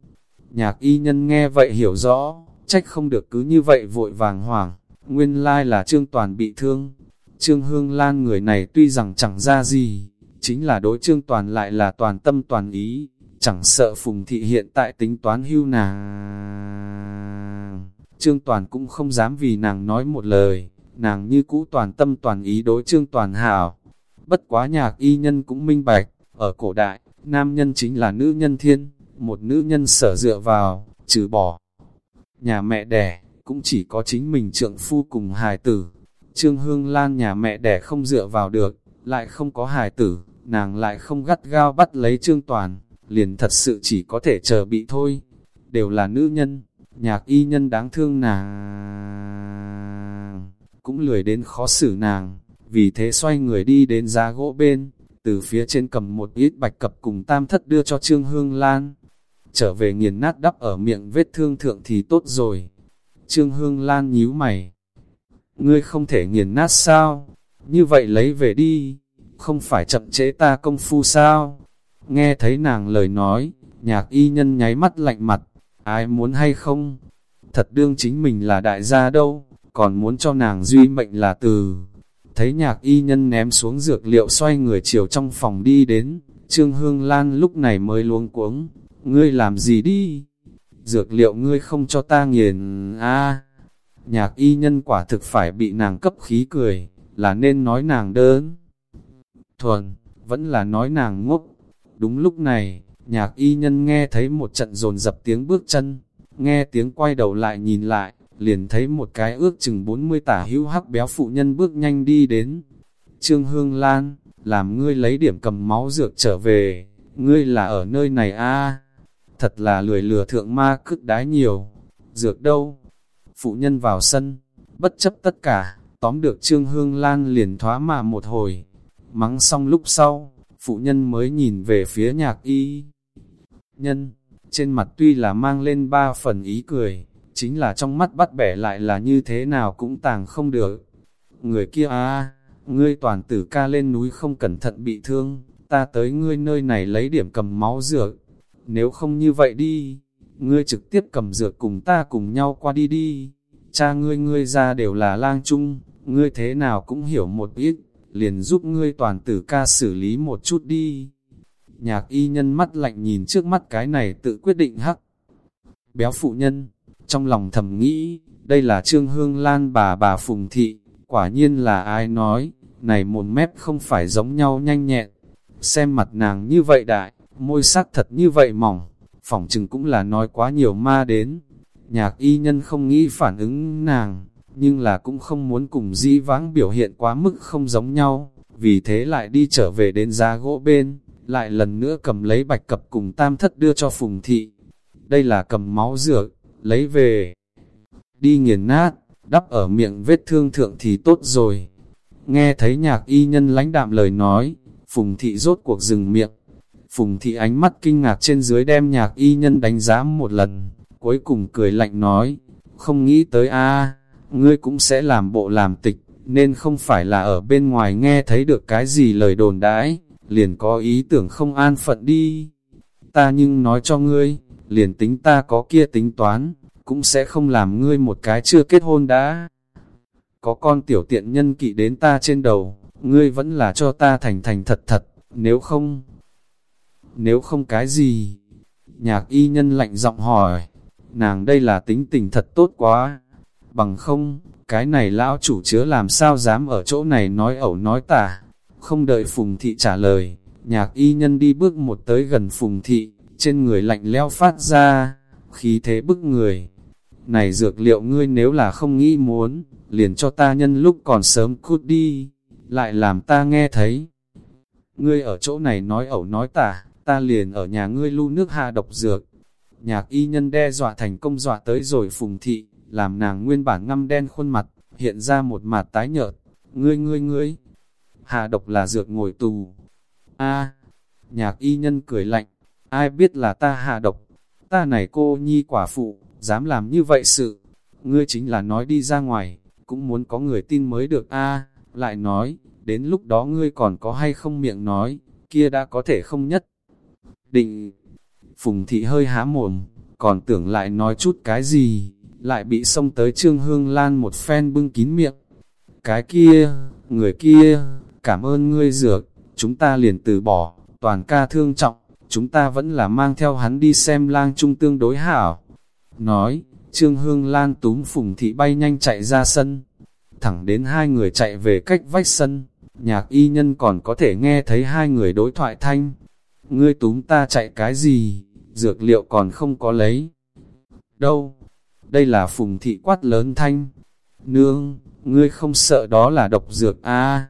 Speaker 1: nhạc y nhân nghe vậy hiểu rõ, trách không được cứ như vậy vội vàng hoảng, nguyên lai là Trương Toàn bị thương. Trương Hương Lan người này tuy rằng chẳng ra gì, chính là đối Trương Toàn lại là toàn tâm toàn ý, chẳng sợ Phùng Thị hiện tại tính toán hưu nàng. Trương Toàn cũng không dám vì nàng nói một lời, nàng như cũ toàn tâm toàn ý đối Trương Toàn hảo. Bất quá nhạc y nhân cũng minh bạch, ở cổ đại, nam nhân chính là nữ nhân thiên, một nữ nhân sở dựa vào, trừ bỏ. Nhà mẹ đẻ, cũng chỉ có chính mình trượng phu cùng hài tử. Trương Hương Lan nhà mẹ đẻ không dựa vào được, lại không có hài tử, nàng lại không gắt gao bắt lấy Trương Toàn, liền thật sự chỉ có thể chờ bị thôi. Đều là nữ nhân, nhạc y nhân đáng thương nàng, cũng lười đến khó xử nàng, vì thế xoay người đi đến giá gỗ bên, từ phía trên cầm một ít bạch cập cùng tam thất đưa cho Trương Hương Lan. Trở về nghiền nát đắp ở miệng vết thương thượng thì tốt rồi. Trương Hương Lan nhíu mày. Ngươi không thể nghiền nát sao? Như vậy lấy về đi, không phải chậm chế ta công phu sao? Nghe thấy nàng lời nói, nhạc y nhân nháy mắt lạnh mặt, ai muốn hay không? Thật đương chính mình là đại gia đâu, còn muốn cho nàng duy mệnh là từ. Thấy nhạc y nhân ném xuống dược liệu xoay người chiều trong phòng đi đến, Trương Hương Lan lúc này mới luống cuống, ngươi làm gì đi? Dược liệu ngươi không cho ta nghiền, a Nhạc y nhân quả thực phải bị nàng cấp khí cười, là nên nói nàng đơn. Thuần, vẫn là nói nàng ngốc. Đúng lúc này, nhạc y nhân nghe thấy một trận rồn dập tiếng bước chân, nghe tiếng quay đầu lại nhìn lại, liền thấy một cái ước chừng 40 tả hữu hắc béo phụ nhân bước nhanh đi đến. Trương Hương Lan, làm ngươi lấy điểm cầm máu dược trở về, ngươi là ở nơi này a Thật là lười lừa thượng ma cức đái nhiều. Dược đâu? Phụ nhân vào sân, bất chấp tất cả, tóm được Trương Hương Lan liền thoá mà một hồi. Mắng xong lúc sau, phụ nhân mới nhìn về phía nhạc y. Nhân, trên mặt tuy là mang lên ba phần ý cười, chính là trong mắt bắt bẻ lại là như thế nào cũng tàng không được. Người kia à, ngươi toàn tử ca lên núi không cẩn thận bị thương, ta tới ngươi nơi này lấy điểm cầm máu dược. Nếu không như vậy đi, ngươi trực tiếp cầm dược cùng ta cùng nhau qua đi đi. Cha ngươi ngươi ra đều là lang chung, ngươi thế nào cũng hiểu một ít, liền giúp ngươi toàn tử ca xử lý một chút đi. Nhạc y nhân mắt lạnh nhìn trước mắt cái này tự quyết định hắc. Béo phụ nhân, trong lòng thầm nghĩ, đây là Trương Hương Lan bà bà Phùng Thị, quả nhiên là ai nói, này một mép không phải giống nhau nhanh nhẹn. Xem mặt nàng như vậy đại, môi sắc thật như vậy mỏng, phỏng chừng cũng là nói quá nhiều ma đến. Nhạc y nhân không nghĩ phản ứng nàng, nhưng là cũng không muốn cùng di vãng biểu hiện quá mức không giống nhau, vì thế lại đi trở về đến giá gỗ bên, lại lần nữa cầm lấy bạch cập cùng tam thất đưa cho phùng thị. Đây là cầm máu rửa lấy về, đi nghiền nát, đắp ở miệng vết thương thượng thì tốt rồi. Nghe thấy nhạc y nhân lãnh đạm lời nói, phùng thị rốt cuộc dừng miệng. Phùng thị ánh mắt kinh ngạc trên dưới đem nhạc y nhân đánh giá một lần, cuối cùng cười lạnh nói, không nghĩ tới a ngươi cũng sẽ làm bộ làm tịch, nên không phải là ở bên ngoài nghe thấy được cái gì lời đồn đãi, liền có ý tưởng không an phận đi. Ta nhưng nói cho ngươi, liền tính ta có kia tính toán, cũng sẽ không làm ngươi một cái chưa kết hôn đã. Có con tiểu tiện nhân kỵ đến ta trên đầu, ngươi vẫn là cho ta thành thành thật thật, nếu không... Nếu không cái gì? Nhạc y nhân lạnh giọng hỏi, nàng đây là tính tình thật tốt quá. Bằng không, cái này lão chủ chứa làm sao dám ở chỗ này nói ẩu nói tả. Không đợi Phùng Thị trả lời, nhạc y nhân đi bước một tới gần Phùng Thị, trên người lạnh leo phát ra, khí thế bức người. Này dược liệu ngươi nếu là không nghĩ muốn, liền cho ta nhân lúc còn sớm cút đi, lại làm ta nghe thấy. Ngươi ở chỗ này nói ẩu nói tả, ta liền ở nhà ngươi lưu nước hạ độc dược. Nhạc y nhân đe dọa thành công dọa tới rồi phùng thị, làm nàng nguyên bản ngăm đen khuôn mặt, hiện ra một mặt tái nhợt. Ngươi ngươi ngươi, hạ độc là dược ngồi tù. a nhạc y nhân cười lạnh, ai biết là ta hạ độc, ta này cô nhi quả phụ, dám làm như vậy sự. Ngươi chính là nói đi ra ngoài, cũng muốn có người tin mới được a lại nói, đến lúc đó ngươi còn có hay không miệng nói, kia đã có thể không nhất. Định, Phùng thị hơi há mồm, còn tưởng lại nói chút cái gì, lại bị xông tới Trương Hương Lan một phen bưng kín miệng. Cái kia, người kia, cảm ơn ngươi dược, chúng ta liền từ bỏ, toàn ca thương trọng, chúng ta vẫn là mang theo hắn đi xem lang trung tương đối hảo. Nói, Trương Hương Lan túm Phùng Thị bay nhanh chạy ra sân, thẳng đến hai người chạy về cách vách sân, nhạc y nhân còn có thể nghe thấy hai người đối thoại thanh. Ngươi túm ta chạy cái gì, dược liệu còn không có lấy. Đâu? Đây là Phùng Thị quát lớn thanh. Nương, ngươi không sợ đó là độc dược a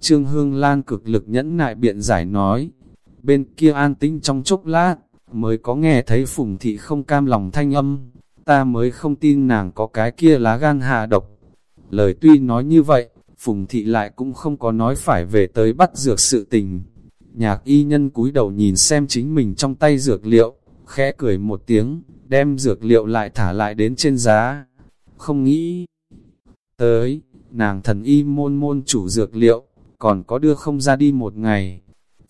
Speaker 1: Trương Hương Lan cực lực nhẫn nại biện giải nói. Bên kia an tĩnh trong chốc lát, mới có nghe thấy Phùng Thị không cam lòng thanh âm, ta mới không tin nàng có cái kia lá gan hạ độc. Lời tuy nói như vậy, Phùng Thị lại cũng không có nói phải về tới bắt dược sự tình. Nhạc y nhân cúi đầu nhìn xem chính mình trong tay dược liệu, khẽ cười một tiếng, đem dược liệu lại thả lại đến trên giá. Không nghĩ tới, nàng thần y môn môn chủ dược liệu, còn có đưa không ra đi một ngày.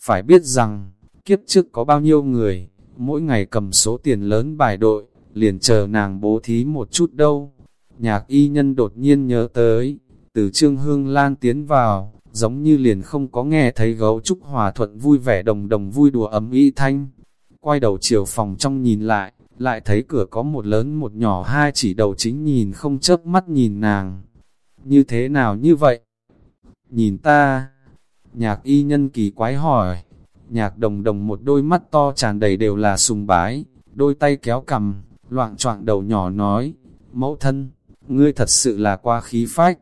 Speaker 1: Phải biết rằng, kiếp trước có bao nhiêu người, mỗi ngày cầm số tiền lớn bài đội, liền chờ nàng bố thí một chút đâu. Nhạc y nhân đột nhiên nhớ tới, từ Trương Hương Lan tiến vào, giống như liền không có nghe thấy gấu trúc hòa thuận vui vẻ đồng đồng vui đùa ấm y thanh. Quay đầu chiều phòng trong nhìn lại, lại thấy cửa có một lớn một nhỏ hai chỉ đầu chính nhìn không chớp mắt nhìn nàng. Như thế nào như vậy? Nhìn ta, nhạc y nhân kỳ quái hỏi, nhạc đồng đồng một đôi mắt to tràn đầy đều là sùng bái, đôi tay kéo cầm, loạn choạng đầu nhỏ nói, mẫu thân, ngươi thật sự là qua khí phách.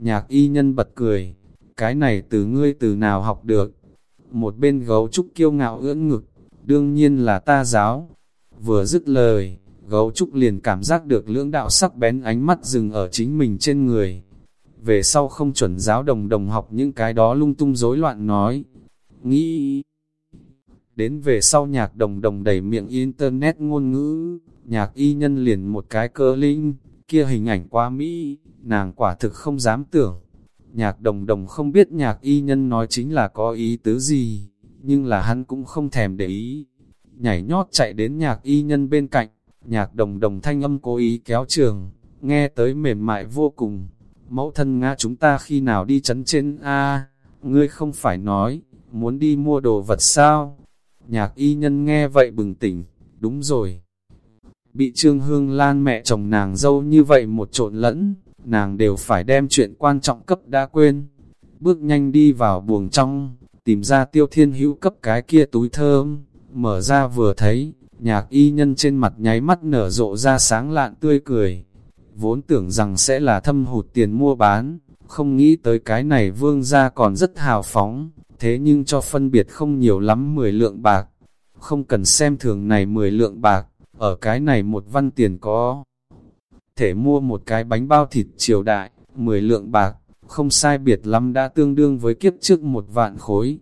Speaker 1: Nhạc y nhân bật cười, cái này từ ngươi từ nào học được. Một bên gấu trúc kiêu ngạo ưỡn ngực, đương nhiên là ta giáo. Vừa dứt lời, gấu trúc liền cảm giác được lưỡng đạo sắc bén ánh mắt dừng ở chính mình trên người. Về sau không chuẩn giáo đồng đồng học những cái đó lung tung rối loạn nói. Nghĩ... Đến về sau nhạc đồng đồng đầy miệng internet ngôn ngữ, nhạc y nhân liền một cái cơ linh, kia hình ảnh qua Mỹ, nàng quả thực không dám tưởng. Nhạc đồng đồng không biết nhạc y nhân nói chính là có ý tứ gì, nhưng là hắn cũng không thèm để ý. Nhảy nhót chạy đến nhạc y nhân bên cạnh, nhạc đồng đồng thanh âm cố ý kéo trường, nghe tới mềm mại vô cùng. Mẫu thân Nga chúng ta khi nào đi chấn trên A, ngươi không phải nói, muốn đi mua đồ vật sao? Nhạc y nhân nghe vậy bừng tỉnh, đúng rồi. Bị Trương Hương Lan mẹ chồng nàng dâu như vậy một trộn lẫn, nàng đều phải đem chuyện quan trọng cấp đã quên. Bước nhanh đi vào buồng trong, tìm ra tiêu thiên hữu cấp cái kia túi thơm, mở ra vừa thấy, nhạc y nhân trên mặt nháy mắt nở rộ ra sáng lạn tươi cười. Vốn tưởng rằng sẽ là thâm hụt tiền mua bán, không nghĩ tới cái này vương ra còn rất hào phóng, thế nhưng cho phân biệt không nhiều lắm 10 lượng bạc. Không cần xem thường này 10 lượng bạc, ở cái này một văn tiền có thể mua một cái bánh bao thịt triều đại, 10 lượng bạc, không sai biệt lắm đã tương đương với kiếp trước một vạn khối.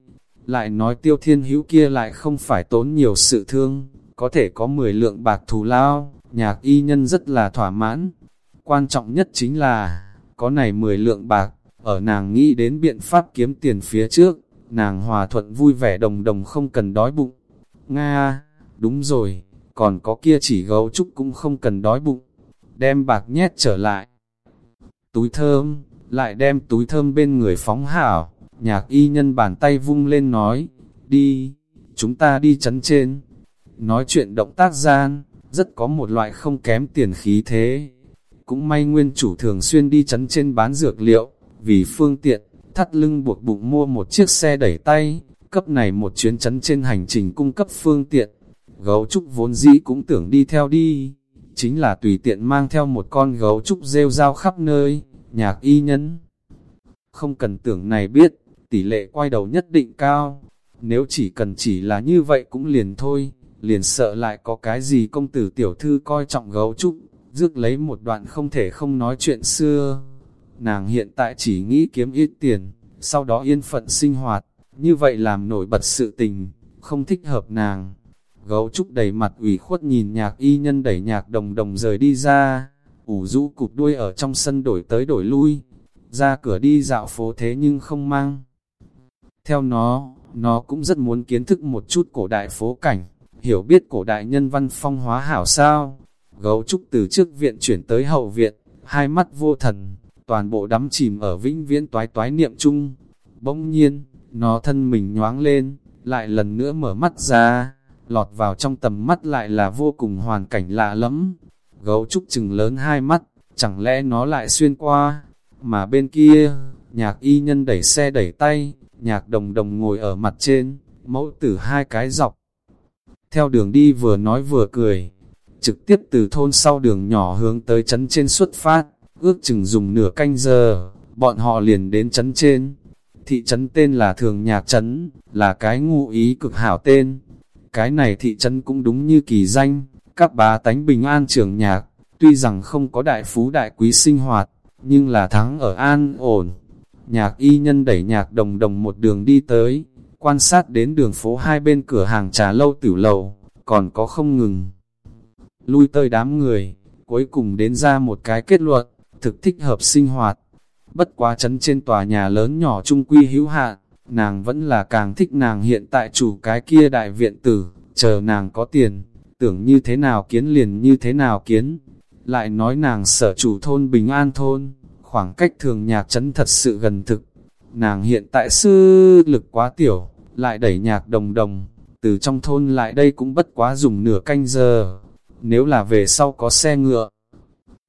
Speaker 1: Lại nói tiêu thiên hữu kia lại không phải tốn nhiều sự thương, có thể có 10 lượng bạc thù lao, nhạc y nhân rất là thỏa mãn. Quan trọng nhất chính là, có này 10 lượng bạc, ở nàng nghĩ đến biện pháp kiếm tiền phía trước, nàng hòa thuận vui vẻ đồng đồng không cần đói bụng. Nga, đúng rồi, còn có kia chỉ gấu trúc cũng không cần đói bụng đem bạc nhét trở lại. Túi thơm, lại đem túi thơm bên người phóng hảo, nhạc y nhân bàn tay vung lên nói, đi, chúng ta đi chấn trên. Nói chuyện động tác gian, rất có một loại không kém tiền khí thế. Cũng may nguyên chủ thường xuyên đi chấn trên bán dược liệu, vì phương tiện, thắt lưng buộc bụng mua một chiếc xe đẩy tay, cấp này một chuyến chấn trên hành trình cung cấp phương tiện. Gấu trúc vốn dĩ cũng tưởng đi theo đi, chính là tùy tiện mang theo một con gấu trúc rêu rao khắp nơi, nhạc y nhân. Không cần tưởng này biết, tỷ lệ quay đầu nhất định cao, nếu chỉ cần chỉ là như vậy cũng liền thôi, liền sợ lại có cái gì công tử tiểu thư coi trọng gấu trúc, rước lấy một đoạn không thể không nói chuyện xưa. Nàng hiện tại chỉ nghĩ kiếm ít tiền, sau đó yên phận sinh hoạt, như vậy làm nổi bật sự tình, không thích hợp nàng. Gấu trúc đầy mặt ủy khuất nhìn nhạc y nhân đẩy nhạc đồng đồng rời đi ra, ủ rũ cụp đuôi ở trong sân đổi tới đổi lui, ra cửa đi dạo phố thế nhưng không mang. Theo nó, nó cũng rất muốn kiến thức một chút cổ đại phố cảnh, hiểu biết cổ đại nhân văn phong hóa hảo sao. Gấu trúc từ trước viện chuyển tới hậu viện, hai mắt vô thần, toàn bộ đắm chìm ở vĩnh viễn toái toái niệm chung. Bỗng nhiên, nó thân mình nhoáng lên, lại lần nữa mở mắt ra, lọt vào trong tầm mắt lại là vô cùng hoàn cảnh lạ lắm. Gấu trúc chừng lớn hai mắt, chẳng lẽ nó lại xuyên qua, mà bên kia, nhạc y nhân đẩy xe đẩy tay, nhạc đồng đồng ngồi ở mặt trên, mẫu tử hai cái dọc. Theo đường đi vừa nói vừa cười, trực tiếp từ thôn sau đường nhỏ hướng tới chấn trên xuất phát, ước chừng dùng nửa canh giờ, bọn họ liền đến chấn trên. Thị trấn tên là Thường Nhạc Trấn, là cái ngụ ý cực hảo tên, cái này thị trấn cũng đúng như kỳ danh, các bá tánh bình an trường nhạc, tuy rằng không có đại phú đại quý sinh hoạt, nhưng là thắng ở an ổn. Nhạc y nhân đẩy nhạc đồng đồng một đường đi tới, quan sát đến đường phố hai bên cửa hàng trà lâu tử lầu, còn có không ngừng. Lui tới đám người, cuối cùng đến ra một cái kết luận, thực thích hợp sinh hoạt. Bất quá chấn trên tòa nhà lớn nhỏ trung quy hữu hạn, nàng vẫn là càng thích nàng hiện tại chủ cái kia đại viện tử, chờ nàng có tiền, tưởng như thế nào kiến liền như thế nào kiến. Lại nói nàng sở chủ thôn Bình An thôn, khoảng cách thường nhạc trấn thật sự gần thực. nàng hiện tại sư lực quá tiểu, lại đẩy nhạc đồng đồng, từ trong thôn lại đây cũng bất quá dùng nửa canh giờ. Nếu là về sau có xe ngựa,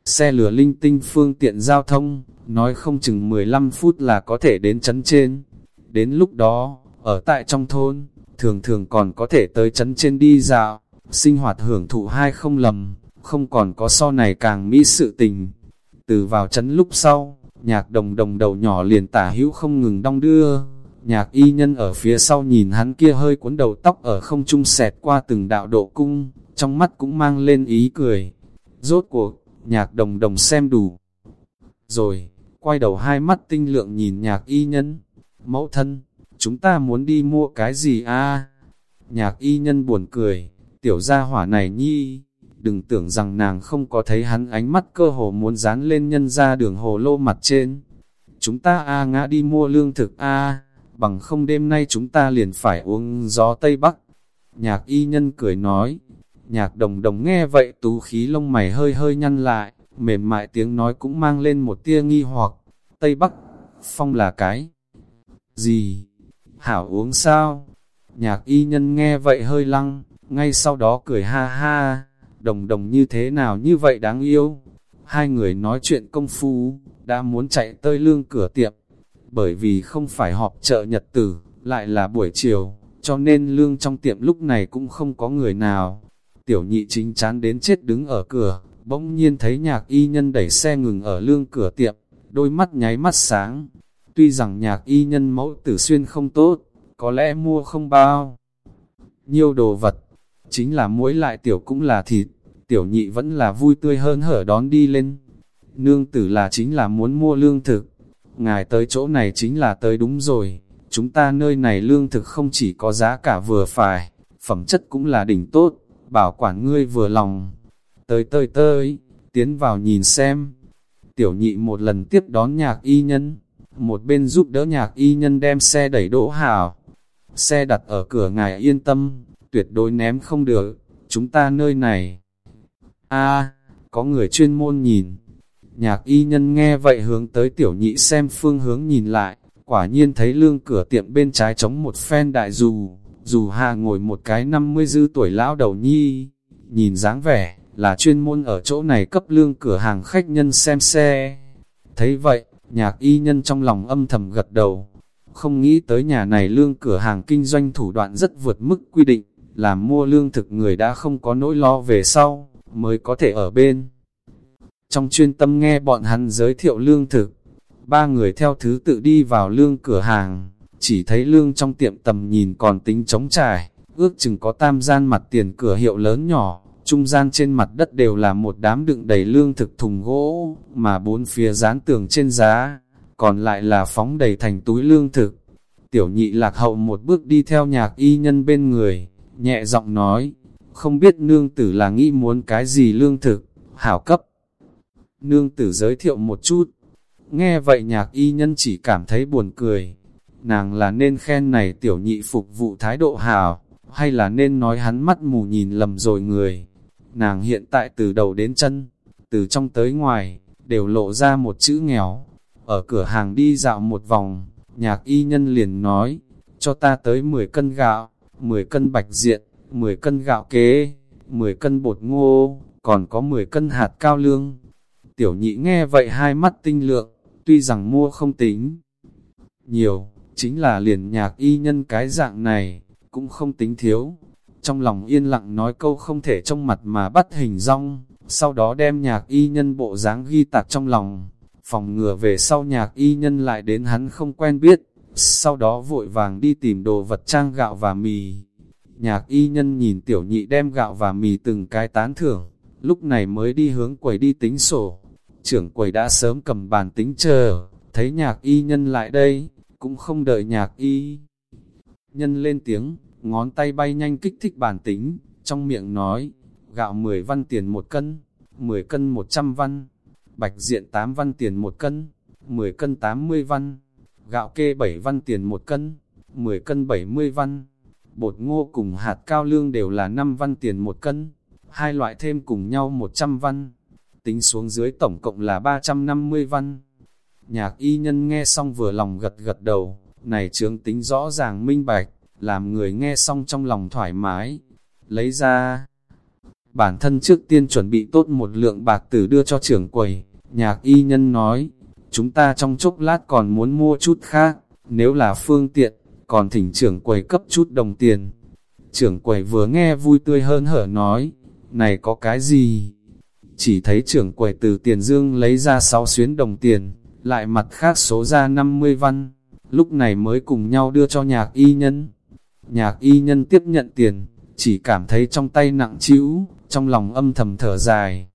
Speaker 1: xe lửa linh tinh phương tiện giao thông, nói không chừng 15 phút là có thể đến chấn trên. Đến lúc đó, ở tại trong thôn, thường thường còn có thể tới chấn trên đi dạo, sinh hoạt hưởng thụ hai không lầm, không còn có so này càng mỹ sự tình. Từ vào chấn lúc sau, nhạc đồng đồng đầu nhỏ liền tả hữu không ngừng đong đưa, nhạc y nhân ở phía sau nhìn hắn kia hơi cuốn đầu tóc ở không trung xẹt qua từng đạo độ cung, trong mắt cũng mang lên ý cười. Rốt cuộc, nhạc đồng đồng xem đủ. Rồi, quay đầu hai mắt tinh lượng nhìn nhạc y nhân, mẫu thân, chúng ta muốn đi mua cái gì a? Nhạc y nhân buồn cười, tiểu gia hỏa này nhi, đừng tưởng rằng nàng không có thấy hắn ánh mắt cơ hồ muốn dán lên nhân ra đường hồ lô mặt trên. Chúng ta a ngã đi mua lương thực a bằng không đêm nay chúng ta liền phải uống gió Tây Bắc. Nhạc y nhân cười nói, nhạc đồng đồng nghe vậy tú khí lông mày hơi hơi nhăn lại, mềm mại tiếng nói cũng mang lên một tia nghi hoặc, Tây Bắc, phong là cái gì? Hảo uống sao? Nhạc y nhân nghe vậy hơi lăng, ngay sau đó cười ha ha, đồng đồng như thế nào như vậy đáng yêu. Hai người nói chuyện công phu, đã muốn chạy tới lương cửa tiệm, bởi vì không phải họp chợ nhật tử, lại là buổi chiều, cho nên lương trong tiệm lúc này cũng không có người nào. Tiểu nhị chính chán đến chết đứng ở cửa, bỗng nhiên thấy nhạc y nhân đẩy xe ngừng ở lương cửa tiệm, đôi mắt nháy mắt sáng. Tuy rằng nhạc y nhân mẫu tử xuyên không tốt, có lẽ mua không bao. Nhiều đồ vật, chính là muỗi lại tiểu cũng là thịt, tiểu nhị vẫn là vui tươi hơn hở đón đi lên. Nương tử là chính là muốn mua lương thực, ngài tới chỗ này chính là tới đúng rồi, chúng ta nơi này lương thực không chỉ có giá cả vừa phải, phẩm chất cũng là đỉnh tốt, bảo quản ngươi vừa lòng. Tới tới tới, tiến vào nhìn xem. Tiểu nhị một lần tiếp đón nhạc y nhân, một bên giúp đỡ nhạc y nhân đem xe đẩy đỗ hảo. Xe đặt ở cửa ngài yên tâm, tuyệt đối ném không được, chúng ta nơi này. a có người chuyên môn nhìn, Nhạc y nhân nghe vậy hướng tới tiểu nhị xem phương hướng nhìn lại, quả nhiên thấy lương cửa tiệm bên trái trống một phen đại dù, dù hà ngồi một cái 50 dư tuổi lão đầu nhi, nhìn dáng vẻ, là chuyên môn ở chỗ này cấp lương cửa hàng khách nhân xem xe. Thấy vậy, nhạc y nhân trong lòng âm thầm gật đầu, không nghĩ tới nhà này lương cửa hàng kinh doanh thủ đoạn rất vượt mức quy định, làm mua lương thực người đã không có nỗi lo về sau, mới có thể ở bên. Trong chuyên tâm nghe bọn hắn giới thiệu lương thực, ba người theo thứ tự đi vào lương cửa hàng, chỉ thấy lương trong tiệm tầm nhìn còn tính trống trải, ước chừng có tam gian mặt tiền cửa hiệu lớn nhỏ, trung gian trên mặt đất đều là một đám đựng đầy lương thực thùng gỗ, mà bốn phía dán tường trên giá, còn lại là phóng đầy thành túi lương thực. Tiểu nhị lạc hậu một bước đi theo nhạc y nhân bên người, nhẹ giọng nói, không biết nương tử là nghĩ muốn cái gì lương thực, hảo cấp nương tử giới thiệu một chút. Nghe vậy nhạc y nhân chỉ cảm thấy buồn cười. Nàng là nên khen này tiểu nhị phục vụ thái độ hảo hay là nên nói hắn mắt mù nhìn lầm rồi người. Nàng hiện tại từ đầu đến chân, từ trong tới ngoài, đều lộ ra một chữ nghèo. Ở cửa hàng đi dạo một vòng, nhạc y nhân liền nói, cho ta tới 10 cân gạo, 10 cân bạch diện, 10 cân gạo kế, 10 cân bột ngô, còn có 10 cân hạt cao lương. Tiểu nhị nghe vậy hai mắt tinh lượng, tuy rằng mua không tính nhiều, chính là liền nhạc y nhân cái dạng này, cũng không tính thiếu. Trong lòng yên lặng nói câu không thể trong mặt mà bắt hình rong, sau đó đem nhạc y nhân bộ dáng ghi tạc trong lòng, phòng ngừa về sau nhạc y nhân lại đến hắn không quen biết, sau đó vội vàng đi tìm đồ vật trang gạo và mì. Nhạc y nhân nhìn tiểu nhị đem gạo và mì từng cái tán thưởng, lúc này mới đi hướng quầy đi tính sổ, Trưởng quầy đã sớm cầm bàn tính chờ, thấy nhạc y nhân lại đây, cũng không đợi nhạc y. Nhân lên tiếng, ngón tay bay nhanh kích thích bàn tính, trong miệng nói, gạo 10 văn tiền một cân, 10 cân 100 văn, bạch diện 8 văn tiền một cân, 10 cân 80 văn, gạo kê 7 văn tiền một cân, 10 cân 70 văn, bột ngô cùng hạt cao lương đều là 5 văn tiền một cân, hai loại thêm cùng nhau 100 văn tính xuống dưới tổng cộng là 350 văn. Nhạc y nhân nghe xong vừa lòng gật gật đầu, này trướng tính rõ ràng minh bạch, làm người nghe xong trong lòng thoải mái. Lấy ra, bản thân trước tiên chuẩn bị tốt một lượng bạc tử đưa cho trưởng quầy, nhạc y nhân nói, chúng ta trong chốc lát còn muốn mua chút khác, nếu là phương tiện, còn thỉnh trưởng quầy cấp chút đồng tiền. Trưởng quầy vừa nghe vui tươi hơn hở nói, này có cái gì? Chỉ thấy trưởng quầy từ tiền dương lấy ra 6 xuyến đồng tiền, lại mặt khác số ra 50 văn, lúc này mới cùng nhau đưa cho nhạc y nhân. Nhạc y nhân tiếp nhận tiền, chỉ cảm thấy trong tay nặng chịu, trong lòng âm thầm thở dài.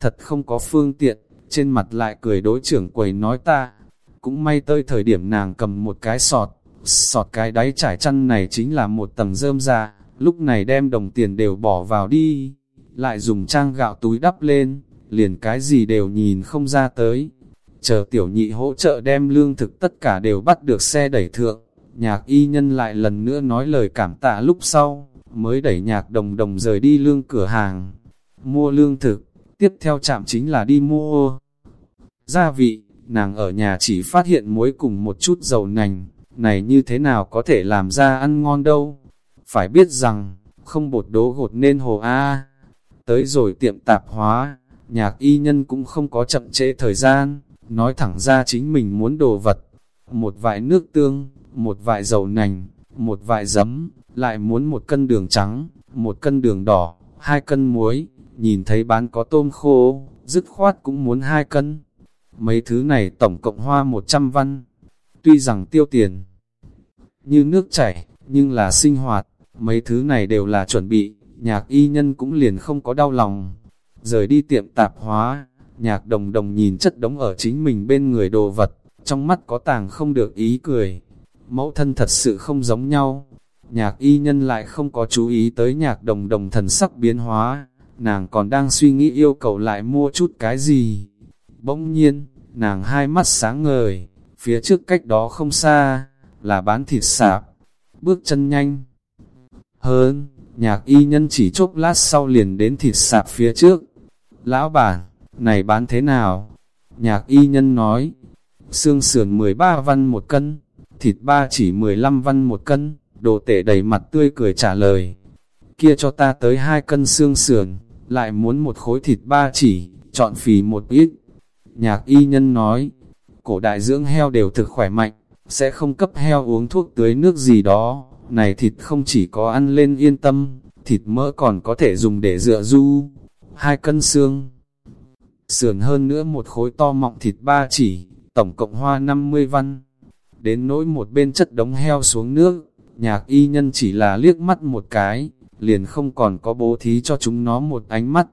Speaker 1: Thật không có phương tiện, trên mặt lại cười đối trưởng quầy nói ta. Cũng may tới thời điểm nàng cầm một cái sọt, sọt cái đáy trải chăn này chính là một tầng rơm ra, lúc này đem đồng tiền đều bỏ vào đi, lại dùng trang gạo túi đắp lên, liền cái gì đều nhìn không ra tới. Chờ tiểu nhị hỗ trợ đem lương thực tất cả đều bắt được xe đẩy thượng, nhạc y nhân lại lần nữa nói lời cảm tạ lúc sau, mới đẩy nhạc đồng đồng rời đi lương cửa hàng, mua lương thực, tiếp theo chạm chính là đi mua gia vị, nàng ở nhà chỉ phát hiện muối cùng một chút dầu nành, này như thế nào có thể làm ra ăn ngon đâu. Phải biết rằng, không bột đố gột nên hồ A. Tới rồi tiệm tạp hóa, nhạc y nhân cũng không có chậm trễ thời gian, nói thẳng ra chính mình muốn đồ vật. Một vại nước tương, một vại dầu nành, một vại giấm, lại muốn một cân đường trắng, một cân đường đỏ, hai cân muối, nhìn thấy bán có tôm khô, dứt khoát cũng muốn hai cân. Mấy thứ này tổng cộng hoa 100 văn. Tuy rằng tiêu tiền như nước chảy, nhưng là sinh hoạt, mấy thứ này đều là chuẩn bị, nhạc y nhân cũng liền không có đau lòng. Rời đi tiệm tạp hóa, nhạc đồng đồng nhìn chất đống ở chính mình bên người đồ vật, trong mắt có tàng không được ý cười. Mẫu thân thật sự không giống nhau. Nhạc y nhân lại không có chú ý tới nhạc đồng đồng thần sắc biến hóa, nàng còn đang suy nghĩ yêu cầu lại mua chút cái gì. Bỗng nhiên, nàng hai mắt sáng ngời, phía trước cách đó không xa, là bán thịt sạp, bước chân nhanh. Hơn, nhạc y nhân chỉ chốc lát sau liền đến thịt sạp phía trước. Lão bản, này bán thế nào? Nhạc y nhân nói, xương sườn 13 văn một cân, thịt ba chỉ 15 văn một cân, đồ tể đầy mặt tươi cười trả lời. Kia cho ta tới hai cân xương sườn, lại muốn một khối thịt ba chỉ, chọn phì một ít. Nhạc y nhân nói, cổ đại dưỡng heo đều thực khỏe mạnh, sẽ không cấp heo uống thuốc tưới nước gì đó. Này thịt không chỉ có ăn lên yên tâm, thịt mỡ còn có thể dùng để dựa du. Hai cân xương, sườn hơn nữa một khối to mọng thịt ba chỉ, tổng cộng hoa 50 văn. Đến nỗi một bên chất đống heo xuống nước, nhạc y nhân chỉ là liếc mắt một cái, liền không còn có bố thí cho chúng nó một ánh mắt.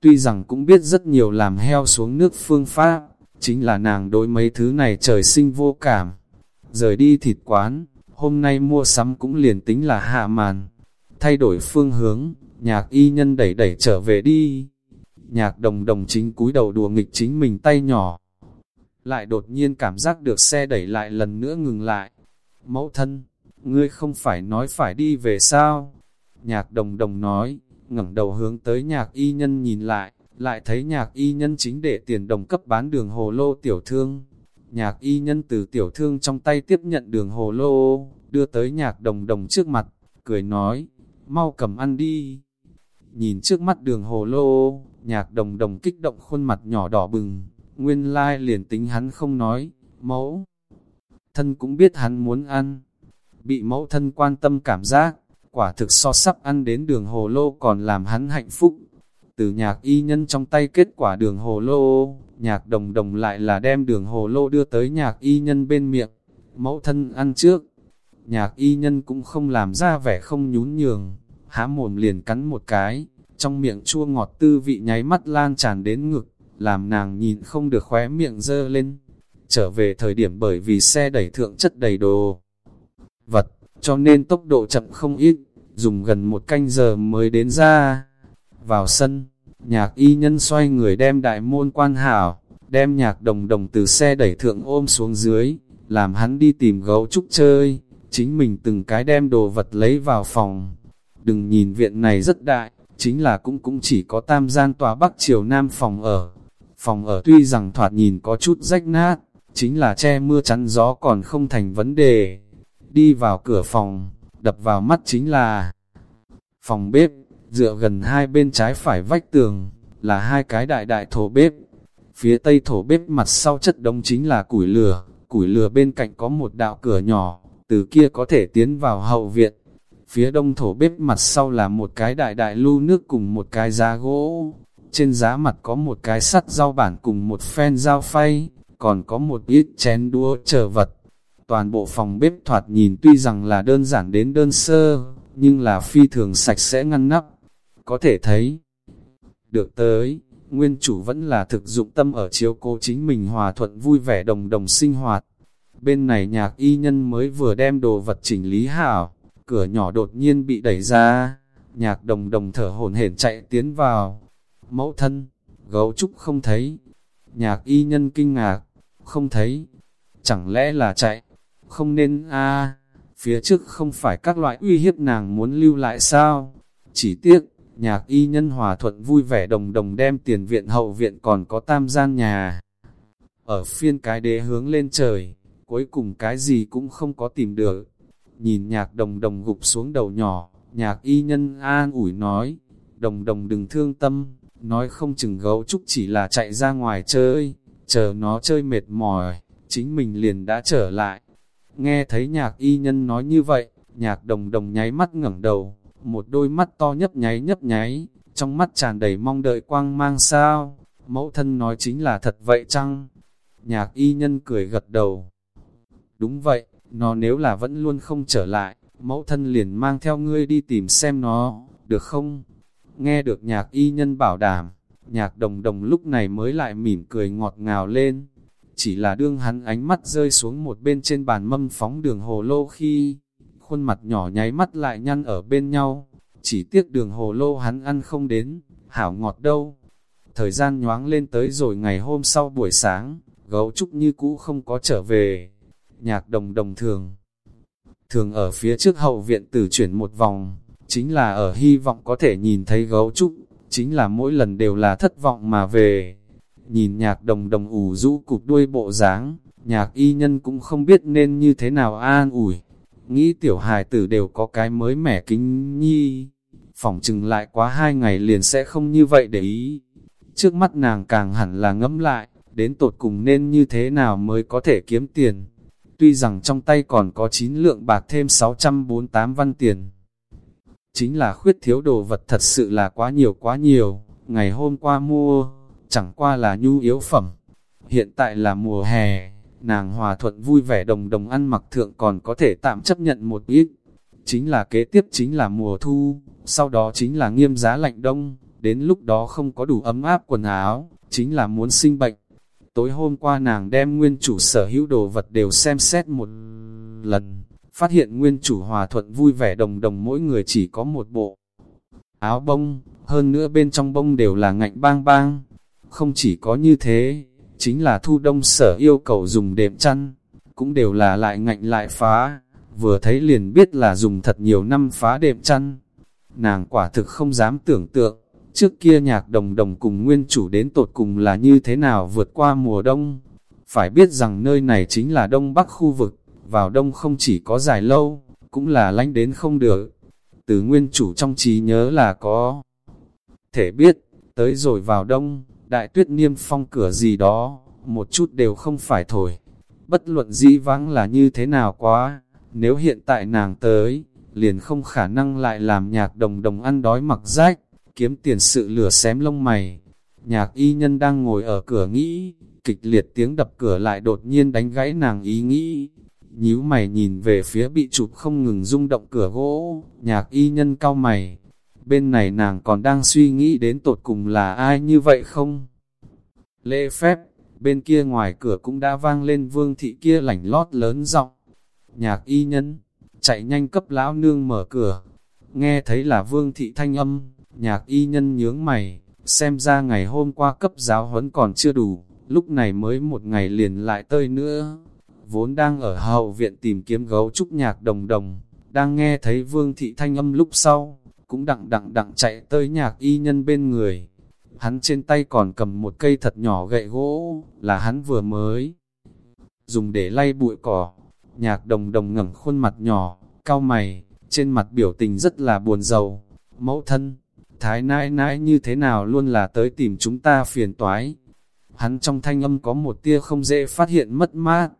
Speaker 1: Tuy rằng cũng biết rất nhiều làm heo xuống nước phương pháp, chính là nàng đối mấy thứ này trời sinh vô cảm. Rời đi thịt quán, hôm nay mua sắm cũng liền tính là hạ màn. Thay đổi phương hướng, nhạc y nhân đẩy đẩy trở về đi. Nhạc đồng đồng chính cúi đầu đùa nghịch chính mình tay nhỏ. Lại đột nhiên cảm giác được xe đẩy lại lần nữa ngừng lại. Mẫu thân, ngươi không phải nói phải đi về sao? Nhạc đồng đồng nói, ngẩng đầu hướng tới nhạc y nhân nhìn lại, lại thấy nhạc y nhân chính để tiền đồng cấp bán đường hồ lô tiểu thương. Nhạc y nhân từ tiểu thương trong tay tiếp nhận đường hồ lô, đưa tới nhạc đồng đồng trước mặt, cười nói, mau cầm ăn đi. Nhìn trước mắt đường hồ lô, nhạc đồng đồng kích động khuôn mặt nhỏ đỏ bừng, nguyên lai liền tính hắn không nói, mẫu. Thân cũng biết hắn muốn ăn, bị mẫu thân quan tâm cảm giác, quả thực so sắp ăn đến đường hồ lô còn làm hắn hạnh phúc. Từ nhạc y nhân trong tay kết quả đường hồ lô, nhạc đồng đồng lại là đem đường hồ lô đưa tới nhạc y nhân bên miệng, mẫu thân ăn trước. Nhạc y nhân cũng không làm ra vẻ không nhún nhường, há mồm liền cắn một cái, trong miệng chua ngọt tư vị nháy mắt lan tràn đến ngực, làm nàng nhìn không được khóe miệng dơ lên. Trở về thời điểm bởi vì xe đẩy thượng chất đầy đồ vật, cho nên tốc độ chậm không ít, dùng gần một canh giờ mới đến ra. Vào sân, nhạc y nhân xoay người đem đại môn quan hảo, đem nhạc đồng đồng từ xe đẩy thượng ôm xuống dưới, làm hắn đi tìm gấu trúc chơi, chính mình từng cái đem đồ vật lấy vào phòng. Đừng nhìn viện này rất đại, chính là cũng cũng chỉ có tam gian tòa bắc triều nam phòng ở. Phòng ở tuy rằng thoạt nhìn có chút rách nát, chính là che mưa chắn gió còn không thành vấn đề. Đi vào cửa phòng, đập vào mắt chính là phòng bếp, dựa gần hai bên trái phải vách tường, là hai cái đại đại thổ bếp. Phía tây thổ bếp mặt sau chất đông chính là củi lửa, củi lửa bên cạnh có một đạo cửa nhỏ, từ kia có thể tiến vào hậu viện. Phía đông thổ bếp mặt sau là một cái đại đại lưu nước cùng một cái giá gỗ. Trên giá mặt có một cái sắt rau bản cùng một phen dao phay, còn có một ít chén đũa chờ vật. Toàn bộ phòng bếp thoạt nhìn tuy rằng là đơn giản đến đơn sơ, nhưng là phi thường sạch sẽ ngăn nắp. Có thể thấy, được tới, nguyên chủ vẫn là thực dụng tâm ở chiếu cố chính mình hòa thuận vui vẻ đồng đồng sinh hoạt. Bên này nhạc y nhân mới vừa đem đồ vật chỉnh lý hảo, cửa nhỏ đột nhiên bị đẩy ra, nhạc đồng đồng thở hổn hển chạy tiến vào. Mẫu thân, gấu trúc không thấy. Nhạc y nhân kinh ngạc, không thấy. Chẳng lẽ là chạy? Không nên a phía trước không phải các loại uy hiếp nàng muốn lưu lại sao? Chỉ tiếc, nhạc y nhân hòa thuận vui vẻ đồng đồng đem tiền viện hậu viện còn có tam gian nhà. Ở phiên cái đế hướng lên trời, cuối cùng cái gì cũng không có tìm được. Nhìn nhạc đồng đồng gục xuống đầu nhỏ, nhạc y nhân an ủi nói, đồng đồng đừng thương tâm, nói không chừng gấu trúc chỉ là chạy ra ngoài chơi, chờ nó chơi mệt mỏi, chính mình liền đã trở lại. Nghe thấy nhạc y nhân nói như vậy, nhạc đồng đồng nháy mắt ngẩng đầu, một đôi mắt to nhấp nháy nhấp nháy, trong mắt tràn đầy mong đợi quang mang sao, mẫu thân nói chính là thật vậy chăng? Nhạc y nhân cười gật đầu. Đúng vậy, nó nếu là vẫn luôn không trở lại, mẫu thân liền mang theo ngươi đi tìm xem nó, được không? Nghe được nhạc y nhân bảo đảm, nhạc đồng đồng lúc này mới lại mỉm cười ngọt ngào lên. Chỉ là đương hắn ánh mắt rơi xuống một bên trên bàn mâm phóng đường hồ lô khi, khuôn mặt nhỏ nháy mắt lại nhăn ở bên nhau. Chỉ tiếc đường hồ lô hắn ăn không đến, hảo ngọt đâu. Thời gian nhoáng lên tới rồi ngày hôm sau buổi sáng, gấu trúc như cũ không có trở về. Nhạc đồng đồng thường. Thường ở phía trước hậu viện tử chuyển một vòng, chính là ở hy vọng có thể nhìn thấy gấu trúc, chính là mỗi lần đều là thất vọng mà về. Nhìn nhạc đồng đồng ủ rũ cục đuôi bộ dáng, nhạc y nhân cũng không biết nên như thế nào an ủi. Nghĩ tiểu hài tử đều có cái mới mẻ kính nhi, phỏng chừng lại quá hai ngày liền sẽ không như vậy để ý. Trước mắt nàng càng hẳn là ngẫm lại, đến tột cùng nên như thế nào mới có thể kiếm tiền. Tuy rằng trong tay còn có 9 lượng bạc thêm 648 văn tiền. Chính là khuyết thiếu đồ vật thật sự là quá nhiều quá nhiều, ngày hôm qua mua, chẳng qua là nhu yếu phẩm. Hiện tại là mùa hè, nàng hòa thuận vui vẻ đồng đồng ăn mặc thượng còn có thể tạm chấp nhận một ít. Chính là kế tiếp chính là mùa thu, sau đó chính là nghiêm giá lạnh đông, đến lúc đó không có đủ ấm áp quần áo, chính là muốn sinh bệnh. Tối hôm qua nàng đem nguyên chủ sở hữu đồ vật đều xem xét một lần, phát hiện nguyên chủ hòa thuận vui vẻ đồng đồng mỗi người chỉ có một bộ áo bông, hơn nữa bên trong bông đều là ngạnh bang bang. Không chỉ có như thế, chính là thu đông sở yêu cầu dùng đệm chăn, cũng đều là lại ngạnh lại phá, vừa thấy liền biết là dùng thật nhiều năm phá đệm chăn. Nàng quả thực không dám tưởng tượng, trước kia nhạc đồng đồng cùng nguyên chủ đến tột cùng là như thế nào vượt qua mùa đông. Phải biết rằng nơi này chính là đông bắc khu vực, vào đông không chỉ có dài lâu, cũng là lánh đến không được. Từ nguyên chủ trong trí nhớ là có thể biết, tới rồi vào đông, đại tuyết niêm phong cửa gì đó, một chút đều không phải thổi. Bất luận dĩ vãng là như thế nào quá, nếu hiện tại nàng tới, liền không khả năng lại làm nhạc đồng đồng ăn đói mặc rách, kiếm tiền sự lửa xém lông mày. Nhạc y nhân đang ngồi ở cửa nghĩ, kịch liệt tiếng đập cửa lại đột nhiên đánh gãy nàng ý nghĩ. Nhíu mày nhìn về phía bị chụp không ngừng rung động cửa gỗ, nhạc y nhân cao mày, bên này nàng còn đang suy nghĩ đến tột cùng là ai như vậy không? Lễ phép, bên kia ngoài cửa cũng đã vang lên vương thị kia lảnh lót lớn giọng Nhạc y nhân, chạy nhanh cấp lão nương mở cửa. Nghe thấy là vương thị thanh âm, nhạc y nhân nhướng mày, xem ra ngày hôm qua cấp giáo huấn còn chưa đủ, lúc này mới một ngày liền lại tơi nữa. Vốn đang ở hậu viện tìm kiếm gấu trúc nhạc đồng đồng, đang nghe thấy vương thị thanh âm lúc sau, cũng đặng đặng đặng chạy tới nhạc y nhân bên người. Hắn trên tay còn cầm một cây thật nhỏ gậy gỗ, là hắn vừa mới dùng để lay bụi cỏ. Nhạc đồng đồng ngẩng khuôn mặt nhỏ, cao mày, trên mặt biểu tình rất là buồn rầu. Mẫu thân, thái nãi nãi như thế nào luôn là tới tìm chúng ta phiền toái. Hắn trong thanh âm có một tia không dễ phát hiện mất mát.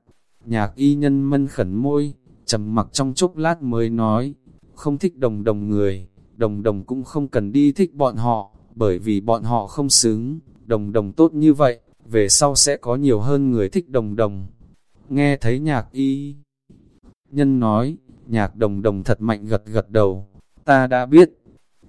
Speaker 1: Nhạc y nhân mân khẩn môi, trầm mặc trong chốc lát mới nói, không thích đồng đồng người, đồng đồng cũng không cần đi thích bọn họ, bởi vì bọn họ không xứng, đồng đồng tốt như vậy, về sau sẽ có nhiều hơn người thích đồng đồng. Nghe thấy nhạc y nhân nói, nhạc đồng đồng thật mạnh gật gật đầu, ta đã biết.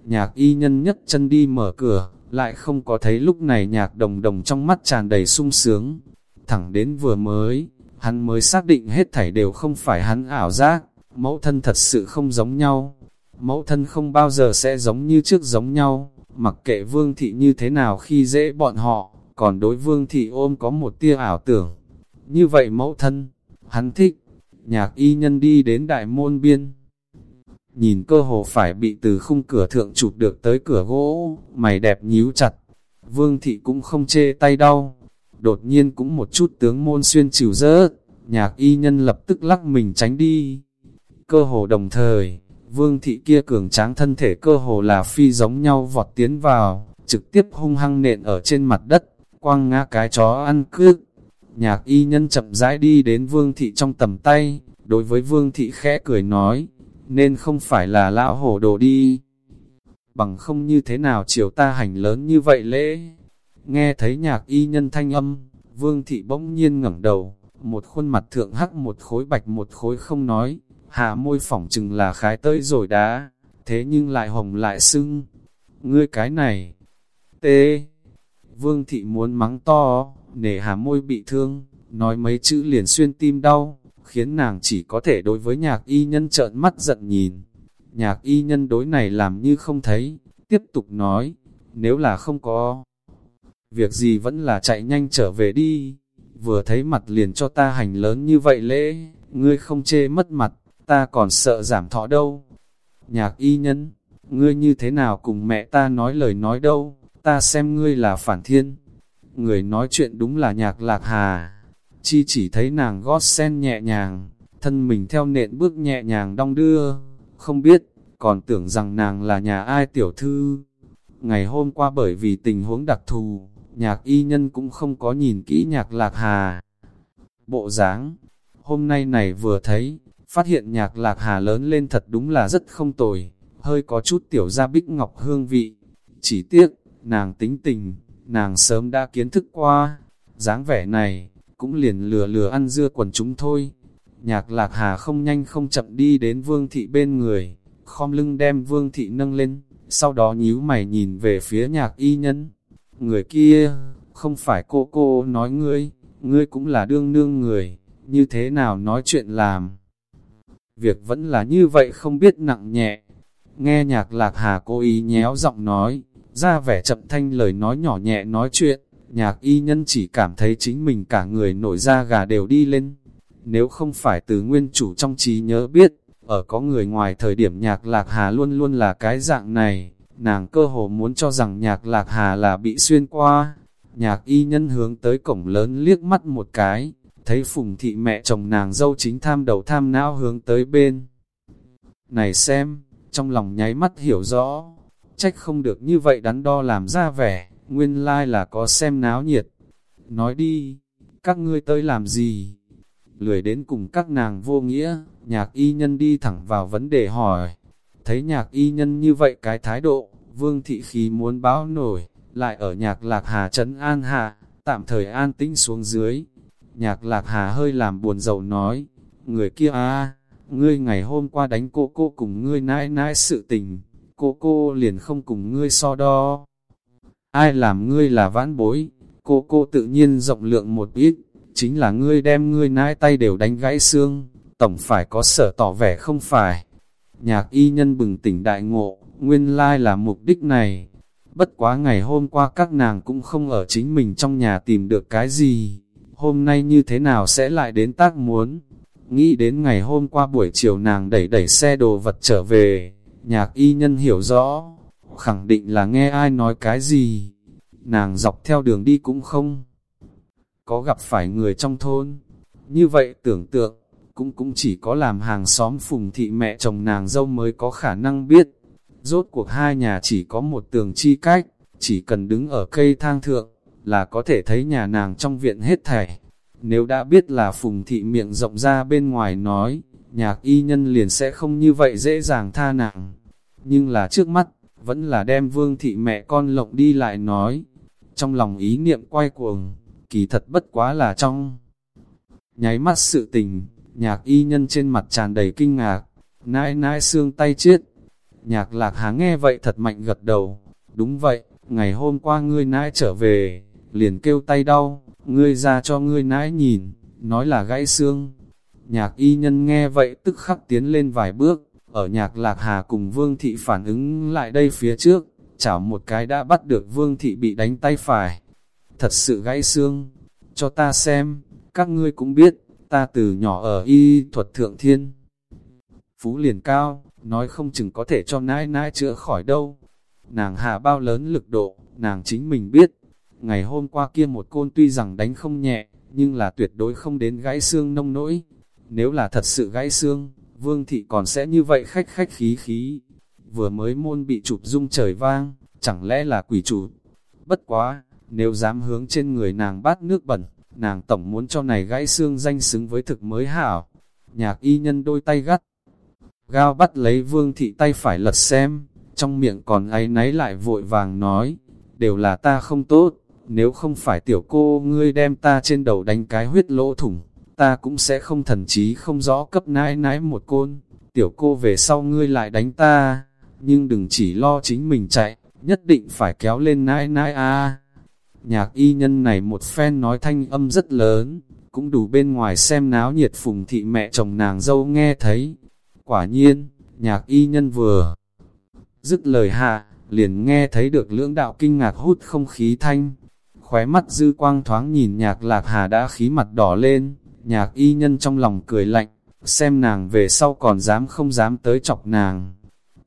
Speaker 1: Nhạc y nhân nhất chân đi mở cửa, lại không có thấy lúc này nhạc đồng đồng trong mắt tràn đầy sung sướng. Thẳng đến vừa mới, hắn mới xác định hết thảy đều không phải hắn ảo giác, mẫu thân thật sự không giống nhau. Mẫu thân không bao giờ sẽ giống như trước giống nhau, mặc kệ vương thị như thế nào khi dễ bọn họ, còn đối vương thị ôm có một tia ảo tưởng. Như vậy mẫu thân, hắn thích, nhạc y nhân đi đến đại môn biên. Nhìn cơ hồ phải bị từ khung cửa thượng chụp được tới cửa gỗ, mày đẹp nhíu chặt. Vương thị cũng không chê tay đau, đột nhiên cũng một chút tướng môn xuyên chịu rớt, nhạc y nhân lập tức lắc mình tránh đi. Cơ hồ đồng thời, vương thị kia cường tráng thân thể cơ hồ là phi giống nhau vọt tiến vào, trực tiếp hung hăng nện ở trên mặt đất, quăng ngã cái chó ăn cướp. Nhạc y nhân chậm rãi đi đến vương thị trong tầm tay, đối với vương thị khẽ cười nói, nên không phải là lão hổ đồ đi. Bằng không như thế nào chiều ta hành lớn như vậy lễ. Nghe thấy nhạc y nhân thanh âm, vương thị bỗng nhiên ngẩng đầu, một khuôn mặt thượng hắc một khối bạch một khối không nói, hạ môi phỏng chừng là khái tới rồi đã. Thế nhưng lại hồng lại sưng. Ngươi cái này, tê, vương thị muốn mắng to, nể hà môi bị thương, nói mấy chữ liền xuyên tim đau, khiến nàng chỉ có thể đối với nhạc y nhân trợn mắt giận nhìn. Nhạc y nhân đối này làm như không thấy, tiếp tục nói, nếu là không có việc gì vẫn là chạy nhanh trở về đi, vừa thấy mặt liền cho ta hành lớn như vậy lễ, ngươi không chê mất mặt, ta còn sợ giảm thọ đâu. Nhạc y nhân, ngươi như thế nào cùng mẹ ta nói lời nói đâu, ta xem ngươi là phản thiên. Người nói chuyện đúng là nhạc lạc hà, chi chỉ thấy nàng gót sen nhẹ nhàng, thân mình theo nện bước nhẹ nhàng đong đưa, không biết, còn tưởng rằng nàng là nhà ai tiểu thư. Ngày hôm qua bởi vì tình huống đặc thù, nhạc y nhân cũng không có nhìn kỹ nhạc lạc hà. Bộ dáng hôm nay này vừa thấy, phát hiện nhạc lạc hà lớn lên thật đúng là rất không tồi, hơi có chút tiểu gia bích ngọc hương vị. Chỉ tiếc, nàng tính tình, nàng sớm đã kiến thức qua, dáng vẻ này, cũng liền lừa lừa ăn dưa quần chúng thôi. Nhạc lạc hà không nhanh không chậm đi đến vương thị bên người, khom lưng đem vương thị nâng lên, sau đó nhíu mày nhìn về phía nhạc y nhân. Người kia, không phải cô cô nói ngươi, ngươi cũng là đương nương người, như thế nào nói chuyện làm. Việc vẫn là như vậy không biết nặng nhẹ. Nghe nhạc lạc hà cố ý nhéo giọng nói, ra vẻ chậm thanh lời nói nhỏ nhẹ nói chuyện, nhạc y nhân chỉ cảm thấy chính mình cả người nổi da gà đều đi lên. Nếu không phải từ nguyên chủ trong trí nhớ biết, ở có người ngoài thời điểm nhạc lạc hà luôn luôn là cái dạng này, nàng cơ hồ muốn cho rằng nhạc lạc hà là bị xuyên qua. Nhạc y nhân hướng tới cổng lớn liếc mắt một cái, thấy phùng thị mẹ chồng nàng dâu chính tham đầu tham não hướng tới bên. Này xem, trong lòng nháy mắt hiểu rõ, trách không được như vậy đắn đo làm ra vẻ, nguyên lai là có xem náo nhiệt. Nói đi, các ngươi tới làm gì? Lười đến cùng các nàng vô nghĩa, nhạc y nhân đi thẳng vào vấn đề hỏi. Thấy nhạc y nhân như vậy cái thái độ, vương thị khí muốn báo nổi, lại ở nhạc lạc hà trấn an hạ, tạm thời an tĩnh xuống dưới. Nhạc lạc hà hơi làm buồn rầu nói, người kia à, ngươi ngày hôm qua đánh cô cô cùng ngươi nãi nãi sự tình, cô cô liền không cùng ngươi so đo. Ai làm ngươi là vãn bối, cô cô tự nhiên rộng lượng một ít, chính là ngươi đem ngươi nãi tay đều đánh gãy xương, tổng phải có sở tỏ vẻ không phải. Nhạc y nhân bừng tỉnh đại ngộ, nguyên lai là mục đích này. Bất quá ngày hôm qua các nàng cũng không ở chính mình trong nhà tìm được cái gì. Hôm nay như thế nào sẽ lại đến tác muốn? Nghĩ đến ngày hôm qua buổi chiều nàng đẩy đẩy xe đồ vật trở về, nhạc y nhân hiểu rõ, khẳng định là nghe ai nói cái gì. Nàng dọc theo đường đi cũng không có gặp phải người trong thôn. Như vậy tưởng tượng, cũng cũng chỉ có làm hàng xóm phùng thị mẹ chồng nàng dâu mới có khả năng biết. Rốt cuộc hai nhà chỉ có một tường chi cách, chỉ cần đứng ở cây thang thượng, là có thể thấy nhà nàng trong viện hết thảy. Nếu đã biết là phùng thị miệng rộng ra bên ngoài nói, nhạc y nhân liền sẽ không như vậy dễ dàng tha nàng. Nhưng là trước mắt, vẫn là đem vương thị mẹ con lộng đi lại nói. Trong lòng ý niệm quay cuồng, kỳ thật bất quá là trong. Nháy mắt sự tình, nhạc y nhân trên mặt tràn đầy kinh ngạc, nãi nãi xương tay chết. Nhạc lạc há nghe vậy thật mạnh gật đầu, đúng vậy, ngày hôm qua ngươi nãi trở về, liền kêu tay đau, ngươi ra cho ngươi nãi nhìn, nói là gãy xương. Nhạc y nhân nghe vậy tức khắc tiến lên vài bước, ở nhạc lạc hà cùng vương thị phản ứng lại đây phía trước, chảo một cái đã bắt được vương thị bị đánh tay phải. Thật sự gãy xương, cho ta xem, các ngươi cũng biết, ta từ nhỏ ở y thuật thượng thiên. Phú liền cao, nói không chừng có thể cho nãi nãi chữa khỏi đâu. Nàng hạ bao lớn lực độ, nàng chính mình biết. Ngày hôm qua kia một côn tuy rằng đánh không nhẹ, nhưng là tuyệt đối không đến gãy xương nông nỗi. Nếu là thật sự gãy xương, vương thị còn sẽ như vậy khách khách khí khí. Vừa mới môn bị chụp rung trời vang, chẳng lẽ là quỷ chủ. Bất quá, nếu dám hướng trên người nàng bát nước bẩn, nàng tổng muốn cho này gãy xương danh xứng với thực mới hảo. Nhạc y nhân đôi tay gắt, gao bắt lấy vương thị tay phải lật xem, trong miệng còn ấy náy lại vội vàng nói, đều là ta không tốt, nếu không phải tiểu cô ngươi đem ta trên đầu đánh cái huyết lỗ thủng, ta cũng sẽ không thần trí không rõ cấp nãi nãi một côn, tiểu cô về sau ngươi lại đánh ta, nhưng đừng chỉ lo chính mình chạy, nhất định phải kéo lên nãi nãi a. Nhạc y nhân này một phen nói thanh âm rất lớn, cũng đủ bên ngoài xem náo nhiệt phùng thị mẹ chồng nàng dâu nghe thấy. Quả nhiên, nhạc y nhân vừa dứt lời hạ, liền nghe thấy được lưỡng đạo kinh ngạc hút không khí thanh. Khóe mắt dư quang thoáng nhìn nhạc lạc hà đã khí mặt đỏ lên, nhạc y nhân trong lòng cười lạnh, xem nàng về sau còn dám không dám tới chọc nàng.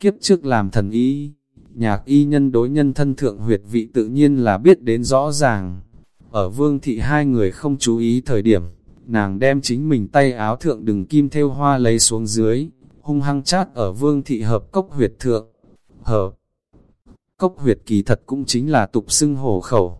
Speaker 1: Kiếp trước làm thần y, nhạc y nhân đối nhân thân thượng huyệt vị tự nhiên là biết đến rõ ràng. Ở vương thị hai người không chú ý thời điểm, nàng đem chính mình tay áo thượng đừng kim theo hoa lấy xuống dưới, hung hăng chát ở vương thị hợp cốc huyệt thượng. Hợp cốc huyệt kỳ thật cũng chính là tục xưng hổ khẩu.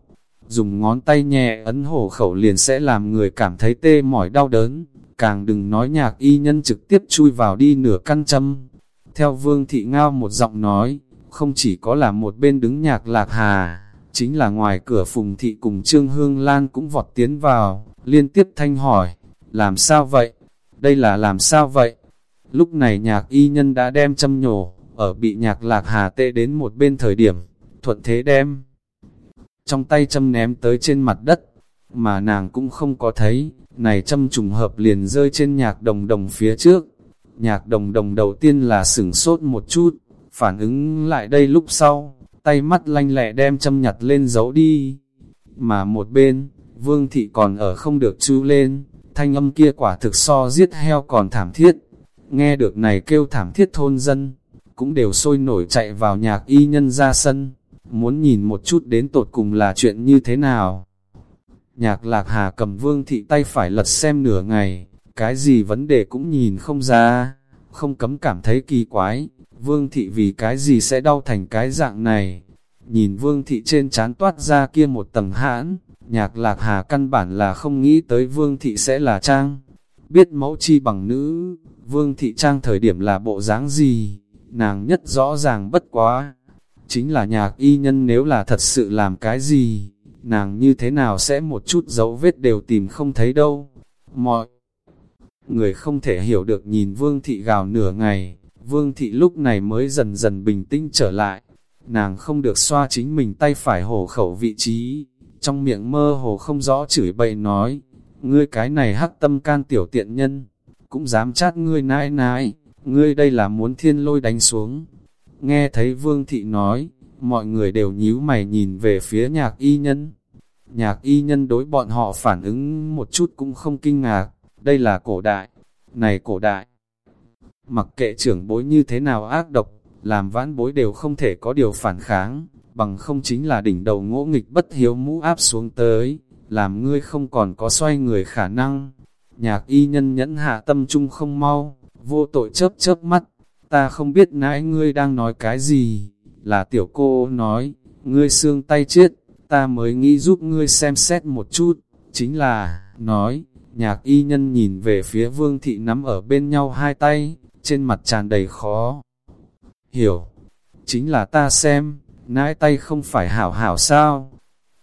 Speaker 1: Dùng ngón tay nhẹ ấn hổ khẩu liền sẽ làm người cảm thấy tê mỏi đau đớn, càng đừng nói nhạc y nhân trực tiếp chui vào đi nửa căn châm. Theo vương thị ngao một giọng nói, không chỉ có là một bên đứng nhạc lạc hà, chính là ngoài cửa phùng thị cùng Trương Hương Lan cũng vọt tiến vào, liên tiếp thanh hỏi, làm sao vậy? Đây là làm sao vậy? Lúc này nhạc y nhân đã đem châm nhổ, ở bị nhạc lạc hà tệ đến một bên thời điểm, thuận thế đem. Trong tay châm ném tới trên mặt đất, mà nàng cũng không có thấy, này châm trùng hợp liền rơi trên nhạc đồng đồng phía trước. Nhạc đồng đồng đầu tiên là sửng sốt một chút, phản ứng lại đây lúc sau, tay mắt lanh lẹ đem châm nhặt lên giấu đi. Mà một bên, vương thị còn ở không được chú lên, thanh âm kia quả thực so giết heo còn thảm thiết. Nghe được này kêu thảm thiết thôn dân, cũng đều sôi nổi chạy vào nhạc y nhân ra sân, muốn nhìn một chút đến tột cùng là chuyện như thế nào. Nhạc lạc hà cầm vương thị tay phải lật xem nửa ngày, cái gì vấn đề cũng nhìn không ra, không cấm cảm thấy kỳ quái, vương thị vì cái gì sẽ đau thành cái dạng này. Nhìn vương thị trên chán toát ra kia một tầng hãn, nhạc lạc hà căn bản là không nghĩ tới vương thị sẽ là trang. Biết mẫu chi bằng nữ, vương thị trang thời điểm là bộ dáng gì, nàng nhất rõ ràng bất quá. Chính là nhạc y nhân nếu là thật sự làm cái gì, nàng như thế nào sẽ một chút dấu vết đều tìm không thấy đâu. Mọi người không thể hiểu được nhìn vương thị gào nửa ngày, vương thị lúc này mới dần dần bình tĩnh trở lại. Nàng không được xoa chính mình tay phải hổ khẩu vị trí, trong miệng mơ hồ không rõ chửi bậy nói, ngươi cái này hắc tâm can tiểu tiện nhân, cũng dám chát ngươi nãi nãi, ngươi đây là muốn thiên lôi đánh xuống. Nghe thấy vương thị nói, mọi người đều nhíu mày nhìn về phía nhạc y nhân. Nhạc y nhân đối bọn họ phản ứng một chút cũng không kinh ngạc, đây là cổ đại. Này cổ đại, mặc kệ trưởng bối như thế nào ác độc, làm vãn bối đều không thể có điều phản kháng, bằng không chính là đỉnh đầu ngỗ nghịch bất hiếu mũ áp xuống tới, làm ngươi không còn có xoay người khả năng. Nhạc y nhân nhẫn hạ tâm trung không mau, vô tội chớp chớp mắt, ta không biết nãy ngươi đang nói cái gì, là tiểu cô nói, ngươi xương tay chết, ta mới nghĩ giúp ngươi xem xét một chút, chính là, nói, nhạc y nhân nhìn về phía vương thị nắm ở bên nhau hai tay, trên mặt tràn đầy khó. Hiểu, chính là ta xem, nãi tay không phải hảo hảo sao?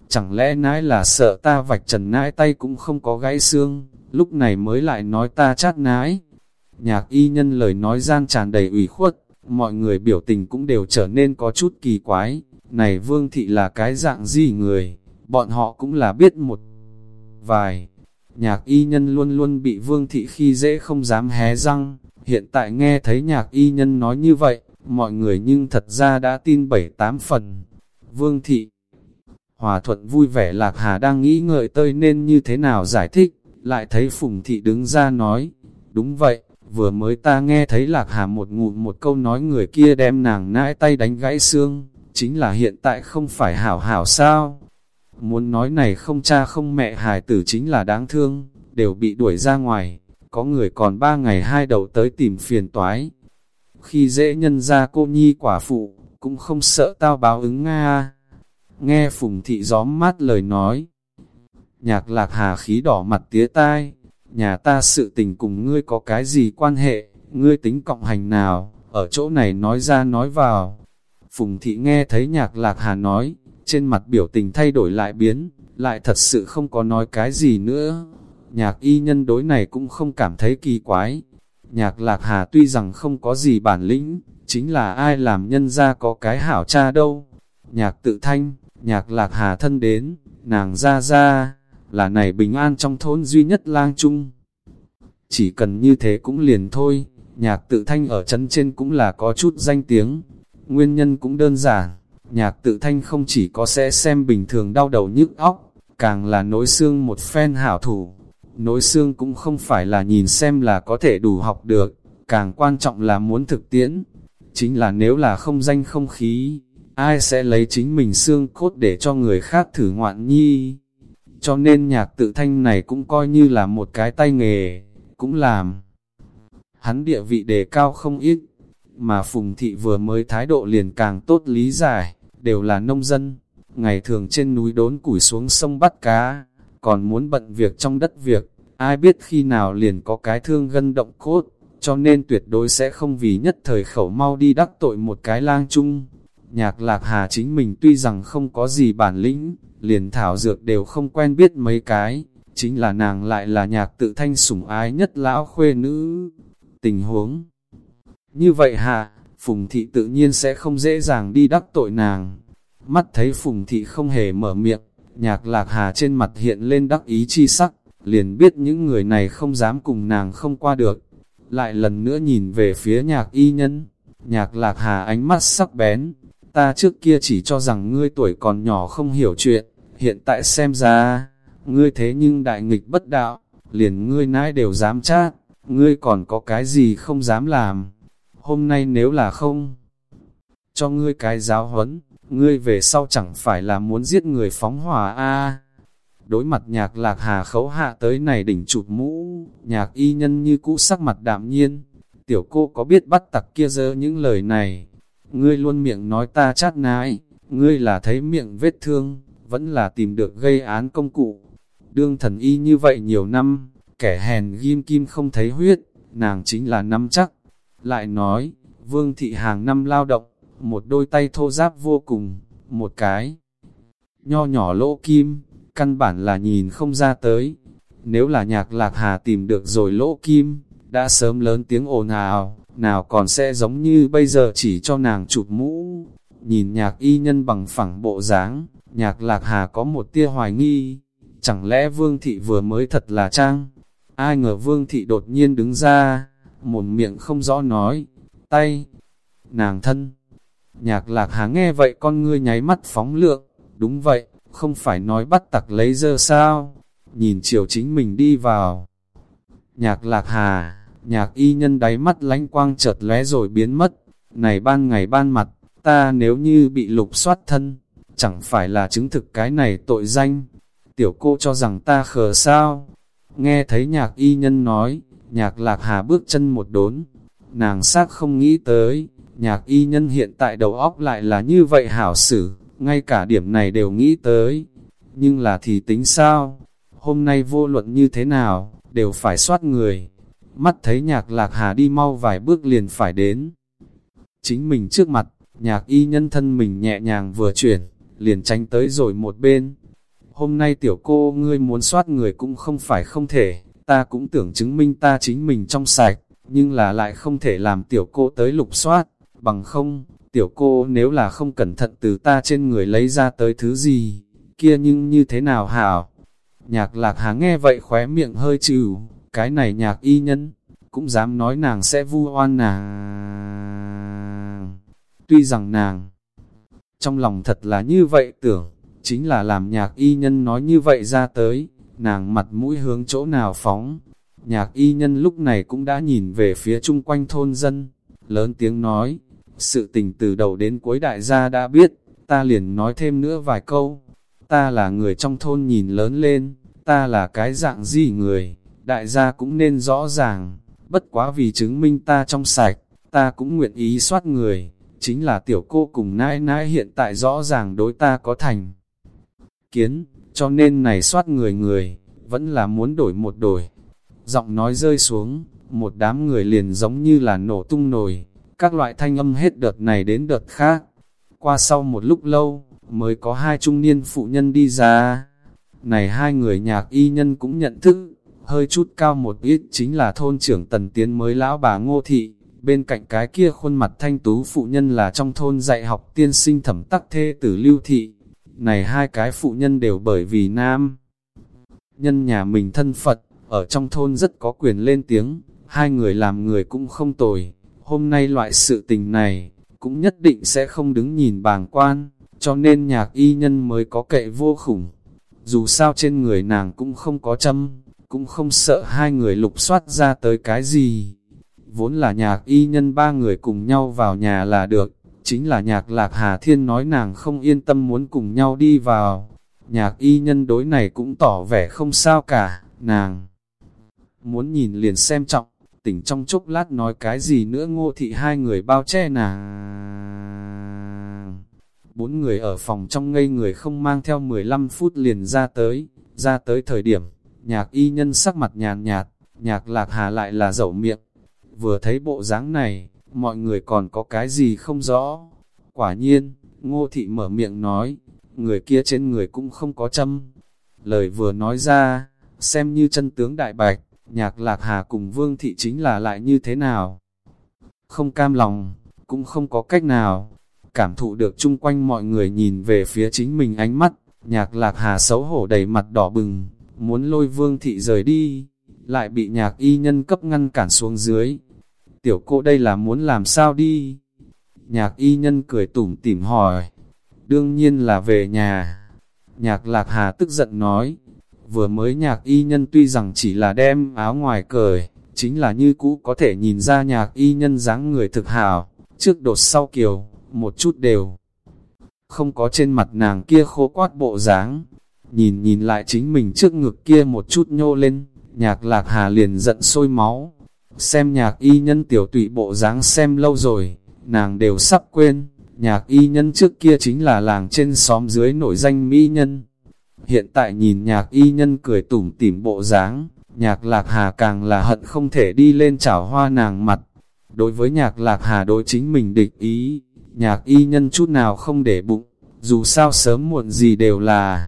Speaker 1: Chẳng lẽ nãi là sợ ta vạch trần nãi tay cũng không có gãy xương, lúc này mới lại nói ta chát nãi. Nhạc y nhân lời nói gian tràn đầy ủy khuất, mọi người biểu tình cũng đều trở nên có chút kỳ quái. Này vương thị là cái dạng gì người, bọn họ cũng là biết một vài. Nhạc y nhân luôn luôn bị vương thị khi dễ không dám hé răng, hiện tại nghe thấy nhạc y nhân nói như vậy, mọi người nhưng thật ra đã tin bảy tám phần. Vương thị Hòa thuận vui vẻ lạc hà đang nghĩ ngợi tơi nên như thế nào giải thích, lại thấy phùng thị đứng ra nói, đúng vậy, vừa mới ta nghe thấy lạc hà một ngụm một câu nói người kia đem nàng nãi tay đánh gãy xương, chính là hiện tại không phải hảo hảo sao. Muốn nói này không cha không mẹ hài tử chính là đáng thương, đều bị đuổi ra ngoài, có người còn ba ngày hai đầu tới tìm phiền toái. Khi dễ nhân ra cô nhi quả phụ, cũng không sợ tao báo ứng Nga. Nghe phùng thị gióm mát lời nói. Nhạc lạc hà khí đỏ mặt tía tai, nhà ta sự tình cùng ngươi có cái gì quan hệ, ngươi tính cộng hành nào, ở chỗ này nói ra nói vào. Phùng thị nghe thấy nhạc lạc hà nói, trên mặt biểu tình thay đổi lại biến, lại thật sự không có nói cái gì nữa. Nhạc y nhân đối này cũng không cảm thấy kỳ quái. Nhạc lạc hà tuy rằng không có gì bản lĩnh, chính là ai làm nhân ra có cái hảo cha đâu. Nhạc tự thanh, nhạc lạc hà thân đến, nàng ra ra, là này bình an trong thôn duy nhất lang chung. Chỉ cần như thế cũng liền thôi, nhạc tự thanh ở chân trên cũng là có chút danh tiếng. Nguyên nhân cũng đơn giản, nhạc tự thanh không chỉ có sẽ xem bình thường đau đầu nhức óc, càng là nối xương một phen hảo thủ. Nối xương cũng không phải là nhìn xem là có thể đủ học được, càng quan trọng là muốn thực tiễn. Chính là nếu là không danh không khí, ai sẽ lấy chính mình xương cốt để cho người khác thử ngoạn nhi. Cho nên nhạc tự thanh này cũng coi như là một cái tay nghề, cũng làm. Hắn địa vị đề cao không ít, mà Phùng Thị vừa mới thái độ liền càng tốt lý giải, đều là nông dân, ngày thường trên núi đốn củi xuống sông bắt cá, còn muốn bận việc trong đất việc, ai biết khi nào liền có cái thương gân động cốt, cho nên tuyệt đối sẽ không vì nhất thời khẩu mau đi đắc tội một cái lang chung. Nhạc lạc hà chính mình tuy rằng không có gì bản lĩnh, liền thảo dược đều không quen biết mấy cái, chính là nàng lại là nhạc tự thanh sủng ái nhất lão khuê nữ. Tình huống như vậy hà, Phùng Thị tự nhiên sẽ không dễ dàng đi đắc tội nàng. Mắt thấy Phùng Thị không hề mở miệng, nhạc lạc hà trên mặt hiện lên đắc ý chi sắc, liền biết những người này không dám cùng nàng không qua được. Lại lần nữa nhìn về phía nhạc y nhân, nhạc lạc hà ánh mắt sắc bén, ta trước kia chỉ cho rằng ngươi tuổi còn nhỏ không hiểu chuyện, hiện tại xem ra, ngươi thế nhưng đại nghịch bất đạo, liền ngươi nãi đều dám chát, ngươi còn có cái gì không dám làm. Hôm nay nếu là không, cho ngươi cái giáo huấn, ngươi về sau chẳng phải là muốn giết người phóng hỏa a Đối mặt nhạc lạc hà khấu hạ tới này đỉnh chụp mũ, nhạc y nhân như cũ sắc mặt đạm nhiên. Tiểu cô có biết bắt tặc kia dơ những lời này, ngươi luôn miệng nói ta chát nái, ngươi là thấy miệng vết thương, vẫn là tìm được gây án công cụ. Đương thần y như vậy nhiều năm, kẻ hèn ghim kim không thấy huyết, nàng chính là năm chắc. Lại nói, vương thị hàng năm lao động, một đôi tay thô giáp vô cùng, một cái nho nhỏ lỗ kim, căn bản là nhìn không ra tới. Nếu là nhạc lạc hà tìm được rồi lỗ kim, đã sớm lớn tiếng ồn ào, nào còn sẽ giống như bây giờ chỉ cho nàng chụp mũ. Nhìn nhạc y nhân bằng phẳng bộ dáng, nhạc lạc hà có một tia hoài nghi, chẳng lẽ vương thị vừa mới thật là trang? Ai ngờ vương thị đột nhiên đứng ra, một miệng không rõ nói, tay, nàng thân. Nhạc lạc hà nghe vậy con ngươi nháy mắt phóng lượng, đúng vậy, không phải nói bắt tặc lấy dơ sao, nhìn chiều chính mình đi vào. Nhạc lạc hà, nhạc y nhân đáy mắt lánh quang chợt lóe rồi biến mất, này ban ngày ban mặt, ta nếu như bị lục soát thân, chẳng phải là chứng thực cái này tội danh. Tiểu cô cho rằng ta khờ sao, Nghe thấy nhạc y nhân nói, nhạc lạc hà bước chân một đốn, nàng xác không nghĩ tới, nhạc y nhân hiện tại đầu óc lại là như vậy hảo xử, ngay cả điểm này đều nghĩ tới. Nhưng là thì tính sao? Hôm nay vô luận như thế nào, đều phải soát người. Mắt thấy nhạc lạc hà đi mau vài bước liền phải đến. Chính mình trước mặt, nhạc y nhân thân mình nhẹ nhàng vừa chuyển, liền tránh tới rồi một bên. Hôm nay tiểu cô ngươi muốn soát người cũng không phải không thể, ta cũng tưởng chứng minh ta chính mình trong sạch, nhưng là lại không thể làm tiểu cô tới lục soát, bằng không, tiểu cô nếu là không cẩn thận từ ta trên người lấy ra tới thứ gì, kia nhưng như thế nào hảo? Nhạc lạc hà nghe vậy khóe miệng hơi trừ, cái này nhạc y nhân, cũng dám nói nàng sẽ vu oan nàng. Tuy rằng nàng, trong lòng thật là như vậy tưởng, chính là làm nhạc y nhân nói như vậy ra tới, nàng mặt mũi hướng chỗ nào phóng. Nhạc y nhân lúc này cũng đã nhìn về phía chung quanh thôn dân, lớn tiếng nói, sự tình từ đầu đến cuối đại gia đã biết, ta liền nói thêm nữa vài câu. Ta là người trong thôn nhìn lớn lên, ta là cái dạng gì người, đại gia cũng nên rõ ràng, bất quá vì chứng minh ta trong sạch, ta cũng nguyện ý soát người, chính là tiểu cô cùng nãi nãi hiện tại rõ ràng đối ta có thành. Kiến, cho nên này soát người người, vẫn là muốn đổi một đổi. Giọng nói rơi xuống, một đám người liền giống như là nổ tung nồi, các loại thanh âm hết đợt này đến đợt khác. Qua sau một lúc lâu, mới có hai trung niên phụ nhân đi ra. Này hai người nhạc y nhân cũng nhận thức, hơi chút cao một ít chính là thôn trưởng tần tiến mới lão bà ngô thị. Bên cạnh cái kia khuôn mặt thanh tú phụ nhân là trong thôn dạy học tiên sinh thẩm tắc thê tử lưu thị. Này hai cái phụ nhân đều bởi vì nam. Nhân nhà mình thân Phật, ở trong thôn rất có quyền lên tiếng, hai người làm người cũng không tồi. Hôm nay loại sự tình này, cũng nhất định sẽ không đứng nhìn bàng quan, cho nên nhạc y nhân mới có kệ vô khủng. Dù sao trên người nàng cũng không có châm, cũng không sợ hai người lục soát ra tới cái gì. Vốn là nhạc y nhân ba người cùng nhau vào nhà là được, chính là nhạc lạc Hà Thiên nói nàng không yên tâm muốn cùng nhau đi vào. Nhạc y nhân đối này cũng tỏ vẻ không sao cả, nàng muốn nhìn liền xem trọng, tỉnh trong chốc lát nói cái gì nữa ngô thị hai người bao che nàng. Bốn người ở phòng trong ngây người không mang theo 15 phút liền ra tới, ra tới thời điểm, nhạc y nhân sắc mặt nhàn nhạt, nhạc lạc hà lại là dậu miệng. Vừa thấy bộ dáng này, mọi người còn có cái gì không rõ. Quả nhiên, ngô thị mở miệng nói, người kia trên người cũng không có châm. Lời vừa nói ra, xem như chân tướng đại bạch, nhạc lạc hà cùng vương thị chính là lại như thế nào. Không cam lòng, cũng không có cách nào. Cảm thụ được chung quanh mọi người nhìn về phía chính mình ánh mắt, nhạc lạc hà xấu hổ đầy mặt đỏ bừng, muốn lôi vương thị rời đi, lại bị nhạc y nhân cấp ngăn cản xuống dưới. Tiểu cô đây là muốn làm sao đi? Nhạc y nhân cười tủm tỉm hỏi. Đương nhiên là về nhà. Nhạc lạc hà tức giận nói. Vừa mới nhạc y nhân tuy rằng chỉ là đem áo ngoài cởi, chính là như cũ có thể nhìn ra nhạc y nhân dáng người thực hảo, trước đột sau kiều, một chút đều. Không có trên mặt nàng kia khô quát bộ dáng, nhìn nhìn lại chính mình trước ngực kia một chút nhô lên, nhạc lạc hà liền giận sôi máu. Xem nhạc y nhân tiểu tụy bộ dáng xem lâu rồi, nàng đều sắp quên, nhạc y nhân trước kia chính là làng trên xóm dưới nổi danh mỹ nhân. Hiện tại nhìn nhạc y nhân cười tủm tỉm bộ dáng, nhạc lạc hà càng là hận không thể đi lên chảo hoa nàng mặt. Đối với nhạc lạc hà đối chính mình địch ý, nhạc y nhân chút nào không để bụng, dù sao sớm muộn gì đều là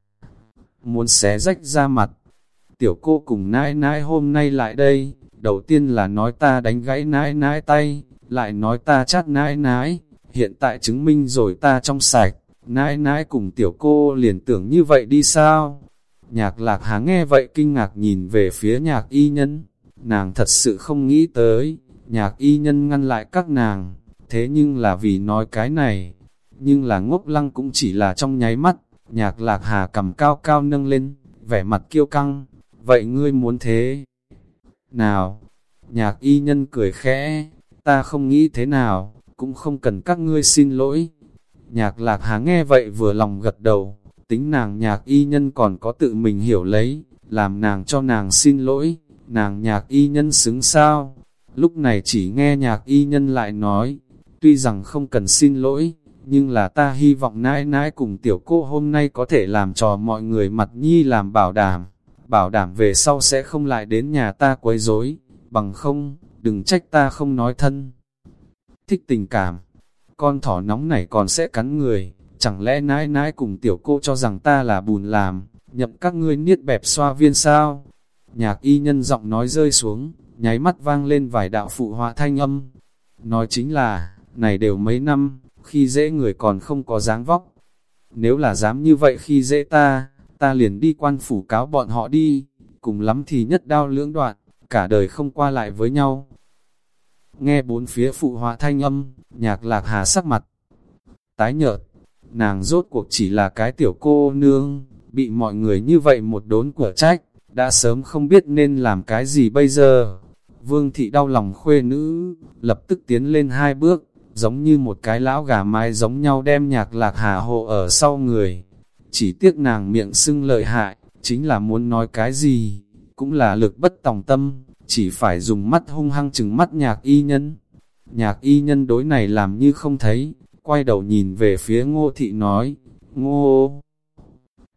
Speaker 1: muốn xé rách ra mặt. Tiểu cô cùng nãi nãi hôm nay lại đây, đầu tiên là nói ta đánh gãy nãi nãi tay, lại nói ta chát nãi nãi, hiện tại chứng minh rồi ta trong sạch, nãi nãi cùng tiểu cô liền tưởng như vậy đi sao? Nhạc lạc há nghe vậy kinh ngạc nhìn về phía nhạc y nhân, nàng thật sự không nghĩ tới, nhạc y nhân ngăn lại các nàng, thế nhưng là vì nói cái này, nhưng là ngốc lăng cũng chỉ là trong nháy mắt, nhạc lạc hà cầm cao cao nâng lên, vẻ mặt kiêu căng, vậy ngươi muốn thế? Nào, nhạc y nhân cười khẽ, ta không nghĩ thế nào, cũng không cần các ngươi xin lỗi. Nhạc lạc hà nghe vậy vừa lòng gật đầu, tính nàng nhạc y nhân còn có tự mình hiểu lấy, làm nàng cho nàng xin lỗi, nàng nhạc y nhân xứng sao. Lúc này chỉ nghe nhạc y nhân lại nói, tuy rằng không cần xin lỗi, nhưng là ta hy vọng nãi nãi cùng tiểu cô hôm nay có thể làm trò mọi người mặt nhi làm bảo đảm, bảo đảm về sau sẽ không lại đến nhà ta quấy rối, bằng không, đừng trách ta không nói thân. Thích tình cảm, con thỏ nóng này còn sẽ cắn người, chẳng lẽ nãi nãi cùng tiểu cô cho rằng ta là bùn làm, nhậm các ngươi niết bẹp xoa viên sao? Nhạc y nhân giọng nói rơi xuống, nháy mắt vang lên vài đạo phụ họa thanh âm. Nói chính là, này đều mấy năm, khi dễ người còn không có dáng vóc. Nếu là dám như vậy khi dễ ta, ta liền đi quan phủ cáo bọn họ đi, cùng lắm thì nhất đao lưỡng đoạn, cả đời không qua lại với nhau. Nghe bốn phía phụ hòa thanh âm, nhạc lạc hà sắc mặt, tái nhợt, nàng rốt cuộc chỉ là cái tiểu cô nương, bị mọi người như vậy một đốn của trách, đã sớm không biết nên làm cái gì bây giờ. Vương thị đau lòng khuê nữ, lập tức tiến lên hai bước, giống như một cái lão gà mái giống nhau đem nhạc lạc hà hộ ở sau người. Chỉ tiếc nàng miệng sưng lợi hại, chính là muốn nói cái gì, cũng là lực bất tòng tâm, chỉ phải dùng mắt hung hăng chừng mắt nhạc y nhân. Nhạc y nhân đối này làm như không thấy, quay đầu nhìn về phía ngô thị nói, ngô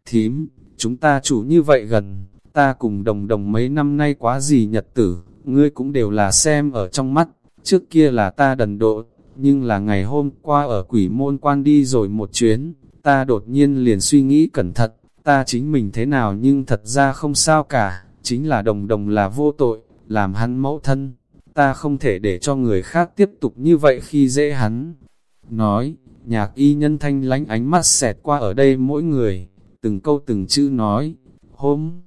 Speaker 1: thím, chúng ta chủ như vậy gần, ta cùng đồng đồng mấy năm nay quá gì nhật tử, ngươi cũng đều là xem ở trong mắt, trước kia là ta đần độ, nhưng là ngày hôm qua ở quỷ môn quan đi rồi một chuyến, ta đột nhiên liền suy nghĩ cẩn thận, ta chính mình thế nào nhưng thật ra không sao cả, chính là đồng đồng là vô tội, làm hắn mẫu thân, ta không thể để cho người khác tiếp tục như vậy khi dễ hắn. Nói, nhạc y nhân thanh lánh ánh mắt xẹt qua ở đây mỗi người, từng câu từng chữ nói, hôm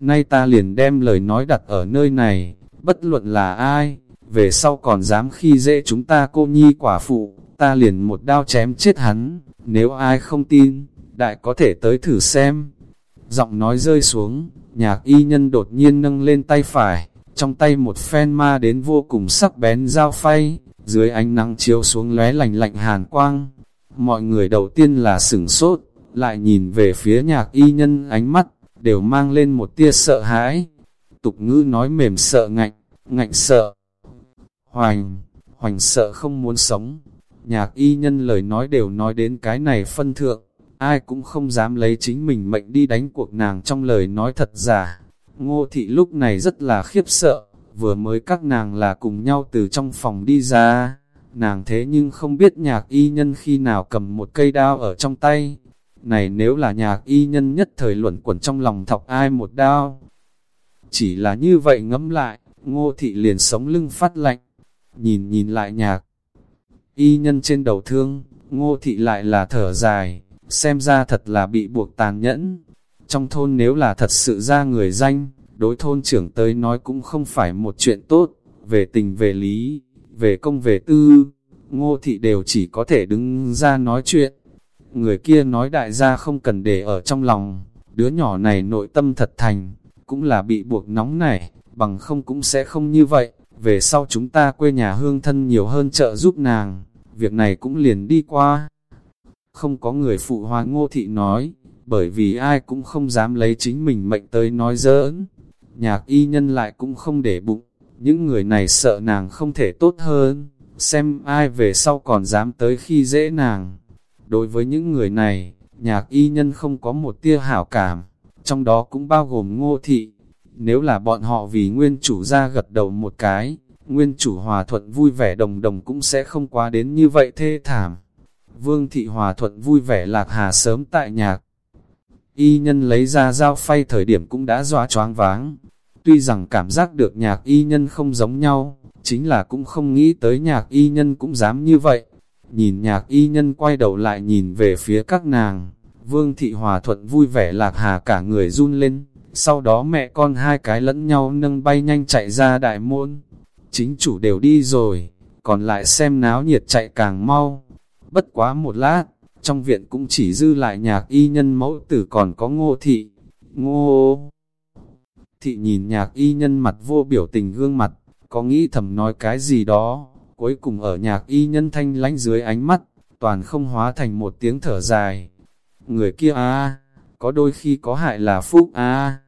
Speaker 1: nay ta liền đem lời nói đặt ở nơi này, bất luận là ai, về sau còn dám khi dễ chúng ta cô nhi quả phụ, ta liền một đao chém chết hắn, nếu ai không tin, đại có thể tới thử xem. Giọng nói rơi xuống, nhạc y nhân đột nhiên nâng lên tay phải, trong tay một phen ma đến vô cùng sắc bén dao phay, dưới ánh nắng chiếu xuống lóe lạnh lạnh hàn quang. Mọi người đầu tiên là sửng sốt, lại nhìn về phía nhạc y nhân ánh mắt, đều mang lên một tia sợ hãi. Tục ngữ nói mềm sợ ngạnh, ngạnh sợ. Hoành, hoành sợ không muốn sống. Nhạc y nhân lời nói đều nói đến cái này phân thượng, ai cũng không dám lấy chính mình mệnh đi đánh cuộc nàng trong lời nói thật giả. Ngô thị lúc này rất là khiếp sợ, vừa mới các nàng là cùng nhau từ trong phòng đi ra, nàng thế nhưng không biết nhạc y nhân khi nào cầm một cây đao ở trong tay. Này nếu là nhạc y nhân nhất thời luẩn quẩn trong lòng thọc ai một đao. Chỉ là như vậy ngẫm lại, ngô thị liền sống lưng phát lạnh, nhìn nhìn lại nhạc. Y nhân trên đầu thương, ngô thị lại là thở dài, xem ra thật là bị buộc tàn nhẫn. Trong thôn nếu là thật sự ra người danh, đối thôn trưởng tới nói cũng không phải một chuyện tốt, về tình về lý, về công về tư, ngô thị đều chỉ có thể đứng ra nói chuyện. Người kia nói đại gia không cần để ở trong lòng, đứa nhỏ này nội tâm thật thành, cũng là bị buộc nóng này, bằng không cũng sẽ không như vậy, về sau chúng ta quê nhà hương thân nhiều hơn trợ giúp nàng, việc này cũng liền đi qua. Không có người phụ hoa ngô thị nói, bởi vì ai cũng không dám lấy chính mình mệnh tới nói giỡn. Nhạc y nhân lại cũng không để bụng, những người này sợ nàng không thể tốt hơn, xem ai về sau còn dám tới khi dễ nàng. Đối với những người này, nhạc y nhân không có một tia hảo cảm, trong đó cũng bao gồm ngô thị. Nếu là bọn họ vì nguyên chủ ra gật đầu một cái, nguyên chủ hòa thuận vui vẻ đồng đồng cũng sẽ không quá đến như vậy thê thảm. Vương thị hòa thuận vui vẻ lạc hà sớm tại nhạc. Y nhân lấy ra dao phay thời điểm cũng đã dọa choáng váng. Tuy rằng cảm giác được nhạc y nhân không giống nhau, chính là cũng không nghĩ tới nhạc y nhân cũng dám như vậy. Nhìn nhạc y nhân quay đầu lại nhìn về phía các nàng, vương thị hòa thuận vui vẻ lạc hà cả người run lên, sau đó mẹ con hai cái lẫn nhau nâng bay nhanh chạy ra đại môn. Chính chủ đều đi rồi, còn lại xem náo nhiệt chạy càng mau. Bất quá một lát, trong viện cũng chỉ dư lại nhạc y nhân mẫu tử còn có ngô thị. Ngô thị nhìn nhạc y nhân mặt vô biểu tình gương mặt, có nghĩ thầm nói cái gì đó, cuối cùng ở nhạc y nhân thanh lánh dưới ánh mắt, toàn không hóa thành một tiếng thở dài. Người kia a có đôi khi có hại là phúc a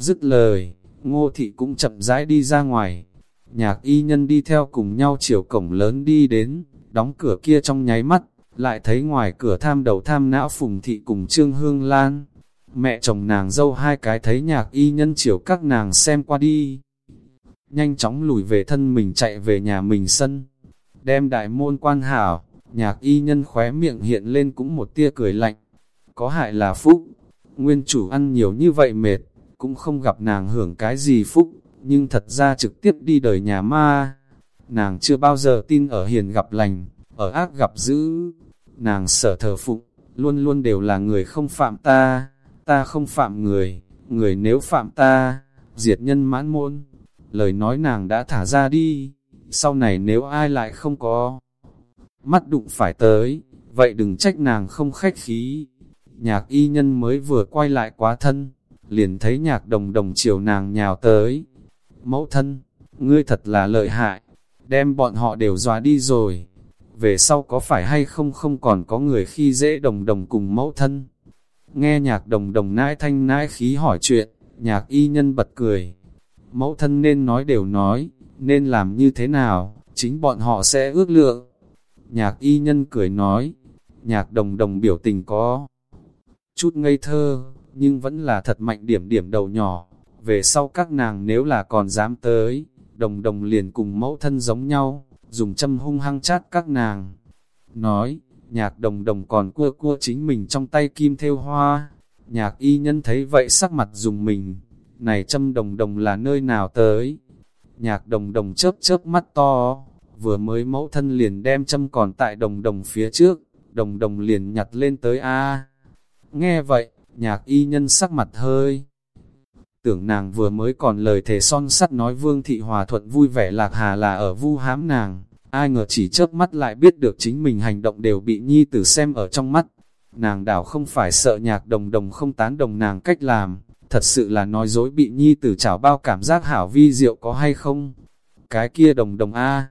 Speaker 1: Dứt lời, ngô thị cũng chậm rãi đi ra ngoài. Nhạc y nhân đi theo cùng nhau chiều cổng lớn đi đến, đóng cửa kia trong nháy mắt, lại thấy ngoài cửa tham đầu tham não phùng thị cùng Trương Hương Lan. Mẹ chồng nàng dâu hai cái thấy nhạc y nhân chiều các nàng xem qua đi. Nhanh chóng lùi về thân mình chạy về nhà mình sân. Đem đại môn quan hảo, nhạc y nhân khóe miệng hiện lên cũng một tia cười lạnh. Có hại là phúc, nguyên chủ ăn nhiều như vậy mệt, cũng không gặp nàng hưởng cái gì phúc, nhưng thật ra trực tiếp đi đời nhà ma. Nàng chưa bao giờ tin ở hiền gặp lành, ở ác gặp dữ. Nàng sở thờ phụng, luôn luôn đều là người không phạm ta, ta không phạm người, người nếu phạm ta, diệt nhân mãn môn. Lời nói nàng đã thả ra đi, sau này nếu ai lại không có mắt đụng phải tới, vậy đừng trách nàng không khách khí. Nhạc y nhân mới vừa quay lại quá thân, liền thấy nhạc đồng đồng chiều nàng nhào tới. Mẫu thân, ngươi thật là lợi hại, đem bọn họ đều dọa đi rồi. Về sau có phải hay không không còn có người khi dễ đồng đồng cùng mẫu thân. Nghe nhạc đồng đồng nãi thanh nãi khí hỏi chuyện, nhạc y nhân bật cười. Mẫu thân nên nói đều nói, nên làm như thế nào, chính bọn họ sẽ ước lượng. Nhạc y nhân cười nói, nhạc đồng đồng biểu tình có chút ngây thơ, nhưng vẫn là thật mạnh điểm điểm đầu nhỏ. Về sau các nàng nếu là còn dám tới, đồng đồng liền cùng mẫu thân giống nhau, dùng châm hung hăng chát các nàng. Nói, nhạc đồng đồng còn cua cua chính mình trong tay kim theo hoa. Nhạc y nhân thấy vậy sắc mặt dùng mình, này châm đồng đồng là nơi nào tới? Nhạc đồng đồng chớp chớp mắt to, vừa mới mẫu thân liền đem châm còn tại đồng đồng phía trước, đồng đồng liền nhặt lên tới a Nghe vậy, nhạc y nhân sắc mặt hơi. Tưởng nàng vừa mới còn lời thề son sắt nói vương thị hòa thuận vui vẻ lạc hà là ở vu hám nàng, ai ngờ chỉ chớp mắt lại biết được chính mình hành động đều bị nhi tử xem ở trong mắt. Nàng đảo không phải sợ nhạc đồng đồng không tán đồng nàng cách làm, thật sự là nói dối bị nhi tử chảo bao cảm giác hảo vi diệu có hay không. Cái kia đồng đồng A.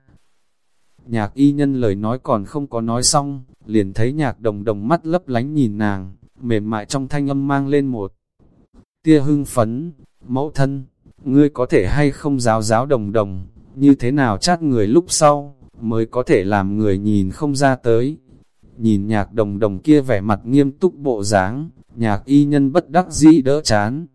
Speaker 1: Nhạc y nhân lời nói còn không có nói xong, liền thấy nhạc đồng đồng mắt lấp lánh nhìn nàng, mềm mại trong thanh âm mang lên một tia hưng phấn, mẫu thân, ngươi có thể hay không giáo giáo đồng đồng, như thế nào chát người lúc sau, mới có thể làm người nhìn không ra tới. Nhìn nhạc đồng đồng kia vẻ mặt nghiêm túc bộ dáng, nhạc y nhân bất đắc dĩ đỡ chán.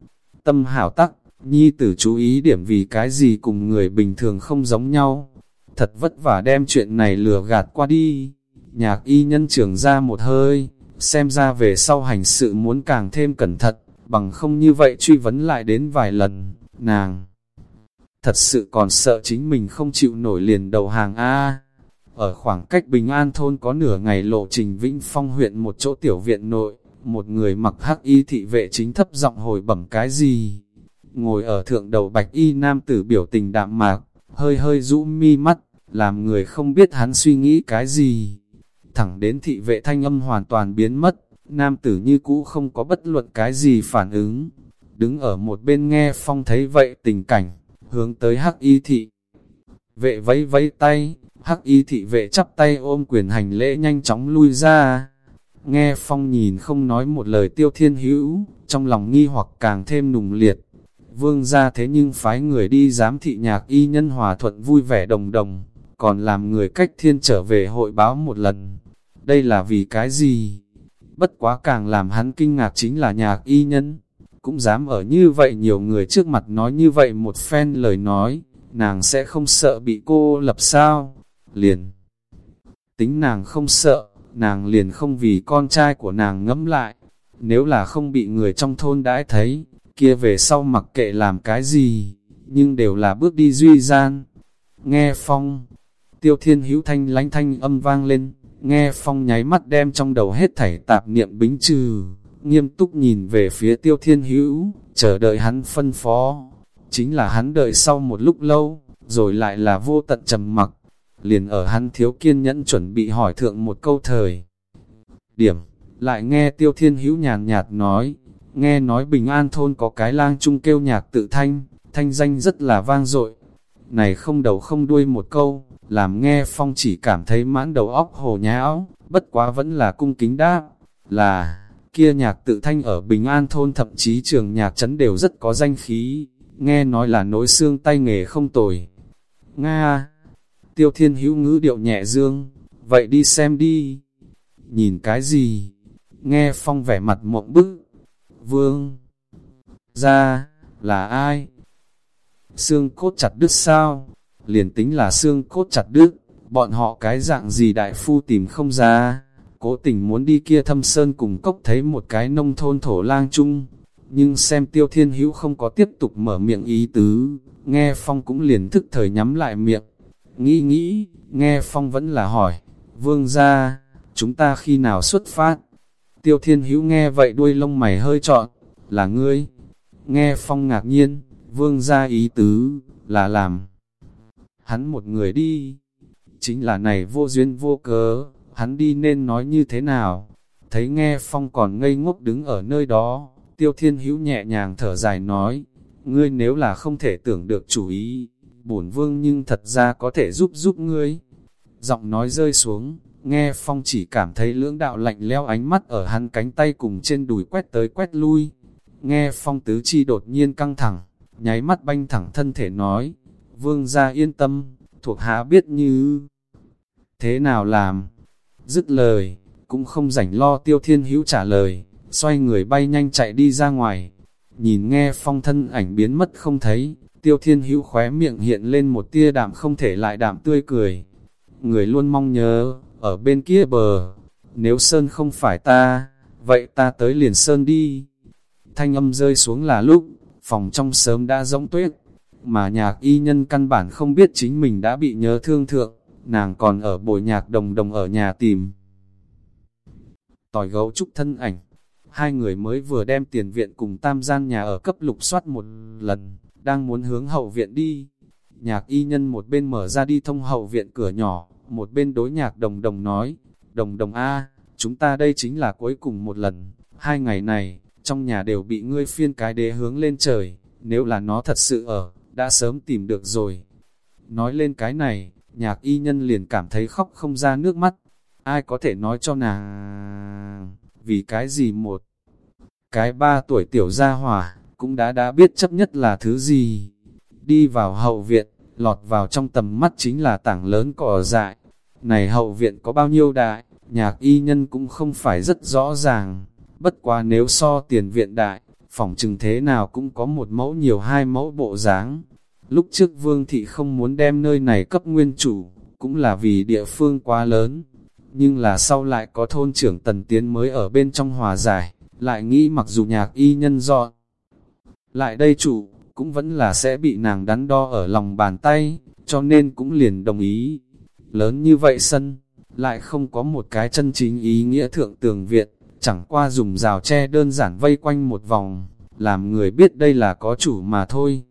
Speaker 1: Tâm hảo tắc, nhi tử chú ý điểm vì cái gì cùng người bình thường không giống nhau. Thật vất vả đem chuyện này lừa gạt qua đi. Nhạc y nhân trưởng ra một hơi, xem ra về sau hành sự muốn càng thêm cẩn thận, bằng không như vậy truy vấn lại đến vài lần, nàng. Thật sự còn sợ chính mình không chịu nổi liền đầu hàng A. Ở khoảng cách Bình An thôn có nửa ngày lộ trình Vĩnh Phong huyện một chỗ tiểu viện nội, một người mặc hắc y thị vệ chính thấp giọng hồi bẩm cái gì. Ngồi ở thượng đầu bạch y nam tử biểu tình đạm mạc, hơi hơi rũ mi mắt, làm người không biết hắn suy nghĩ cái gì thẳng đến thị vệ thanh âm hoàn toàn biến mất, nam tử như cũ không có bất luận cái gì phản ứng. Đứng ở một bên nghe phong thấy vậy tình cảnh, hướng tới hắc y thị. Vệ vẫy vẫy tay, hắc y thị vệ chắp tay ôm quyền hành lễ nhanh chóng lui ra. Nghe phong nhìn không nói một lời tiêu thiên hữu, trong lòng nghi hoặc càng thêm nùng liệt. Vương ra thế nhưng phái người đi giám thị nhạc y nhân hòa thuận vui vẻ đồng đồng, còn làm người cách thiên trở về hội báo một lần đây là vì cái gì? Bất quá càng làm hắn kinh ngạc chính là nhạc y nhân, cũng dám ở như vậy nhiều người trước mặt nói như vậy một phen lời nói, nàng sẽ không sợ bị cô lập sao? Liền! Tính nàng không sợ, nàng liền không vì con trai của nàng ngẫm lại, nếu là không bị người trong thôn đãi thấy, kia về sau mặc kệ làm cái gì, nhưng đều là bước đi duy gian. Nghe phong, tiêu thiên hữu thanh lánh thanh âm vang lên, Nghe phong nháy mắt đem trong đầu hết thảy tạp niệm bính trừ, nghiêm túc nhìn về phía tiêu thiên hữu, chờ đợi hắn phân phó. Chính là hắn đợi sau một lúc lâu, rồi lại là vô tận trầm mặc, liền ở hắn thiếu kiên nhẫn chuẩn bị hỏi thượng một câu thời. Điểm, lại nghe tiêu thiên hữu nhàn nhạt nói, nghe nói bình an thôn có cái lang trung kêu nhạc tự thanh, thanh danh rất là vang dội. Này không đầu không đuôi một câu, làm nghe phong chỉ cảm thấy mãn đầu óc hồ nháo, bất quá vẫn là cung kính đáp, là, Kia nhạc tự thanh ở Bình An thôn thậm chí trường nhạc trấn đều rất có danh khí, nghe nói là nối xương tay nghề không tồi. Nga! Tiêu thiên hữu ngữ điệu nhẹ dương, vậy đi xem đi. Nhìn cái gì? Nghe phong vẻ mặt mộng bức. Vương! Ra, là ai? Xương cốt chặt đứt sao? Liền tính là xương cốt chặt đứt, bọn họ cái dạng gì đại phu tìm không ra. Cố tình muốn đi kia thâm sơn cùng cốc thấy một cái nông thôn thổ lang chung. Nhưng xem tiêu thiên hữu không có tiếp tục mở miệng ý tứ, nghe phong cũng liền thức thời nhắm lại miệng. Nghĩ nghĩ, nghe phong vẫn là hỏi, vương ra, chúng ta khi nào xuất phát? Tiêu thiên hữu nghe vậy đuôi lông mày hơi trọn, là ngươi. Nghe phong ngạc nhiên, vương ra ý tứ, là làm. Hắn một người đi, chính là này vô duyên vô cớ, hắn đi nên nói như thế nào. Thấy nghe phong còn ngây ngốc đứng ở nơi đó, tiêu thiên hữu nhẹ nhàng thở dài nói, ngươi nếu là không thể tưởng được chủ ý, bổn vương nhưng thật ra có thể giúp giúp ngươi. Giọng nói rơi xuống, nghe phong chỉ cảm thấy lưỡng đạo lạnh leo ánh mắt ở hắn cánh tay cùng trên đùi quét tới quét lui. Nghe phong tứ chi đột nhiên căng thẳng, nháy mắt banh thẳng thân thể nói, vương gia yên tâm, thuộc hạ biết như thế nào làm. Dứt lời, cũng không rảnh lo tiêu thiên hữu trả lời, xoay người bay nhanh chạy đi ra ngoài. Nhìn nghe phong thân ảnh biến mất không thấy, tiêu thiên hữu khóe miệng hiện lên một tia đạm không thể lại đạm tươi cười. Người luôn mong nhớ, ở bên kia bờ, nếu Sơn không phải ta, vậy ta tới liền Sơn đi. Thanh âm rơi xuống là lúc, phòng trong sớm đã rỗng tuyết, mà nhạc y nhân căn bản không biết chính mình đã bị nhớ thương thượng, nàng còn ở bồi nhạc đồng đồng ở nhà tìm. Tỏi gấu trúc thân ảnh, hai người mới vừa đem tiền viện cùng tam gian nhà ở cấp lục soát một lần, đang muốn hướng hậu viện đi. Nhạc y nhân một bên mở ra đi thông hậu viện cửa nhỏ, một bên đối nhạc đồng đồng nói, đồng đồng A, chúng ta đây chính là cuối cùng một lần, hai ngày này, trong nhà đều bị ngươi phiên cái đế hướng lên trời, nếu là nó thật sự ở, đã sớm tìm được rồi. Nói lên cái này, nhạc y nhân liền cảm thấy khóc không ra nước mắt, ai có thể nói cho nàng, vì cái gì một, cái ba tuổi tiểu gia hỏa, cũng đã đã biết chấp nhất là thứ gì. Đi vào hậu viện, lọt vào trong tầm mắt chính là tảng lớn cỏ dại. Này hậu viện có bao nhiêu đại, nhạc y nhân cũng không phải rất rõ ràng. Bất quá nếu so tiền viện đại, phòng chừng thế nào cũng có một mẫu nhiều hai mẫu bộ dáng. Lúc trước vương thị không muốn đem nơi này cấp nguyên chủ, cũng là vì địa phương quá lớn. Nhưng là sau lại có thôn trưởng tần tiến mới ở bên trong hòa giải, lại nghĩ mặc dù nhạc y nhân dọn. Lại đây chủ, cũng vẫn là sẽ bị nàng đắn đo ở lòng bàn tay, cho nên cũng liền đồng ý. Lớn như vậy sân, lại không có một cái chân chính ý nghĩa thượng tường viện, chẳng qua dùng rào tre đơn giản vây quanh một vòng, làm người biết đây là có chủ mà thôi.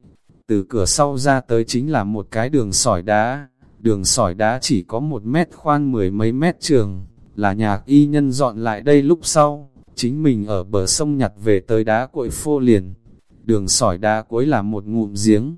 Speaker 1: Từ cửa sau ra tới chính là một cái đường sỏi đá, đường sỏi đá chỉ có một mét khoan mười mấy mét trường, là nhạc y nhân dọn lại đây lúc sau, chính mình ở bờ sông nhặt về tới đá cội phô liền. Đường sỏi đá cuối là một ngụm giếng.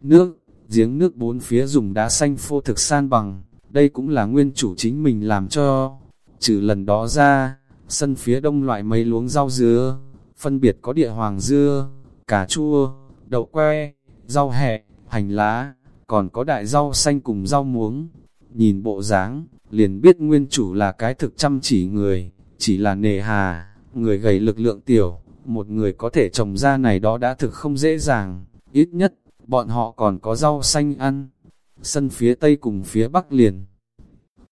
Speaker 1: Nước, giếng nước bốn phía dùng đá xanh phô thực san bằng, đây cũng là nguyên chủ chính mình làm cho. Trừ lần đó ra, sân phía đông loại mấy luống rau dưa, phân biệt có địa hoàng dưa, cà chua, đậu que, rau hẹ, hành lá, còn có đại rau xanh cùng rau muống. Nhìn bộ dáng, liền biết nguyên chủ là cái thực chăm chỉ người, chỉ là nề hà, người gầy lực lượng tiểu, một người có thể trồng ra này đó đã thực không dễ dàng, ít nhất, bọn họ còn có rau xanh ăn. Sân phía tây cùng phía bắc liền.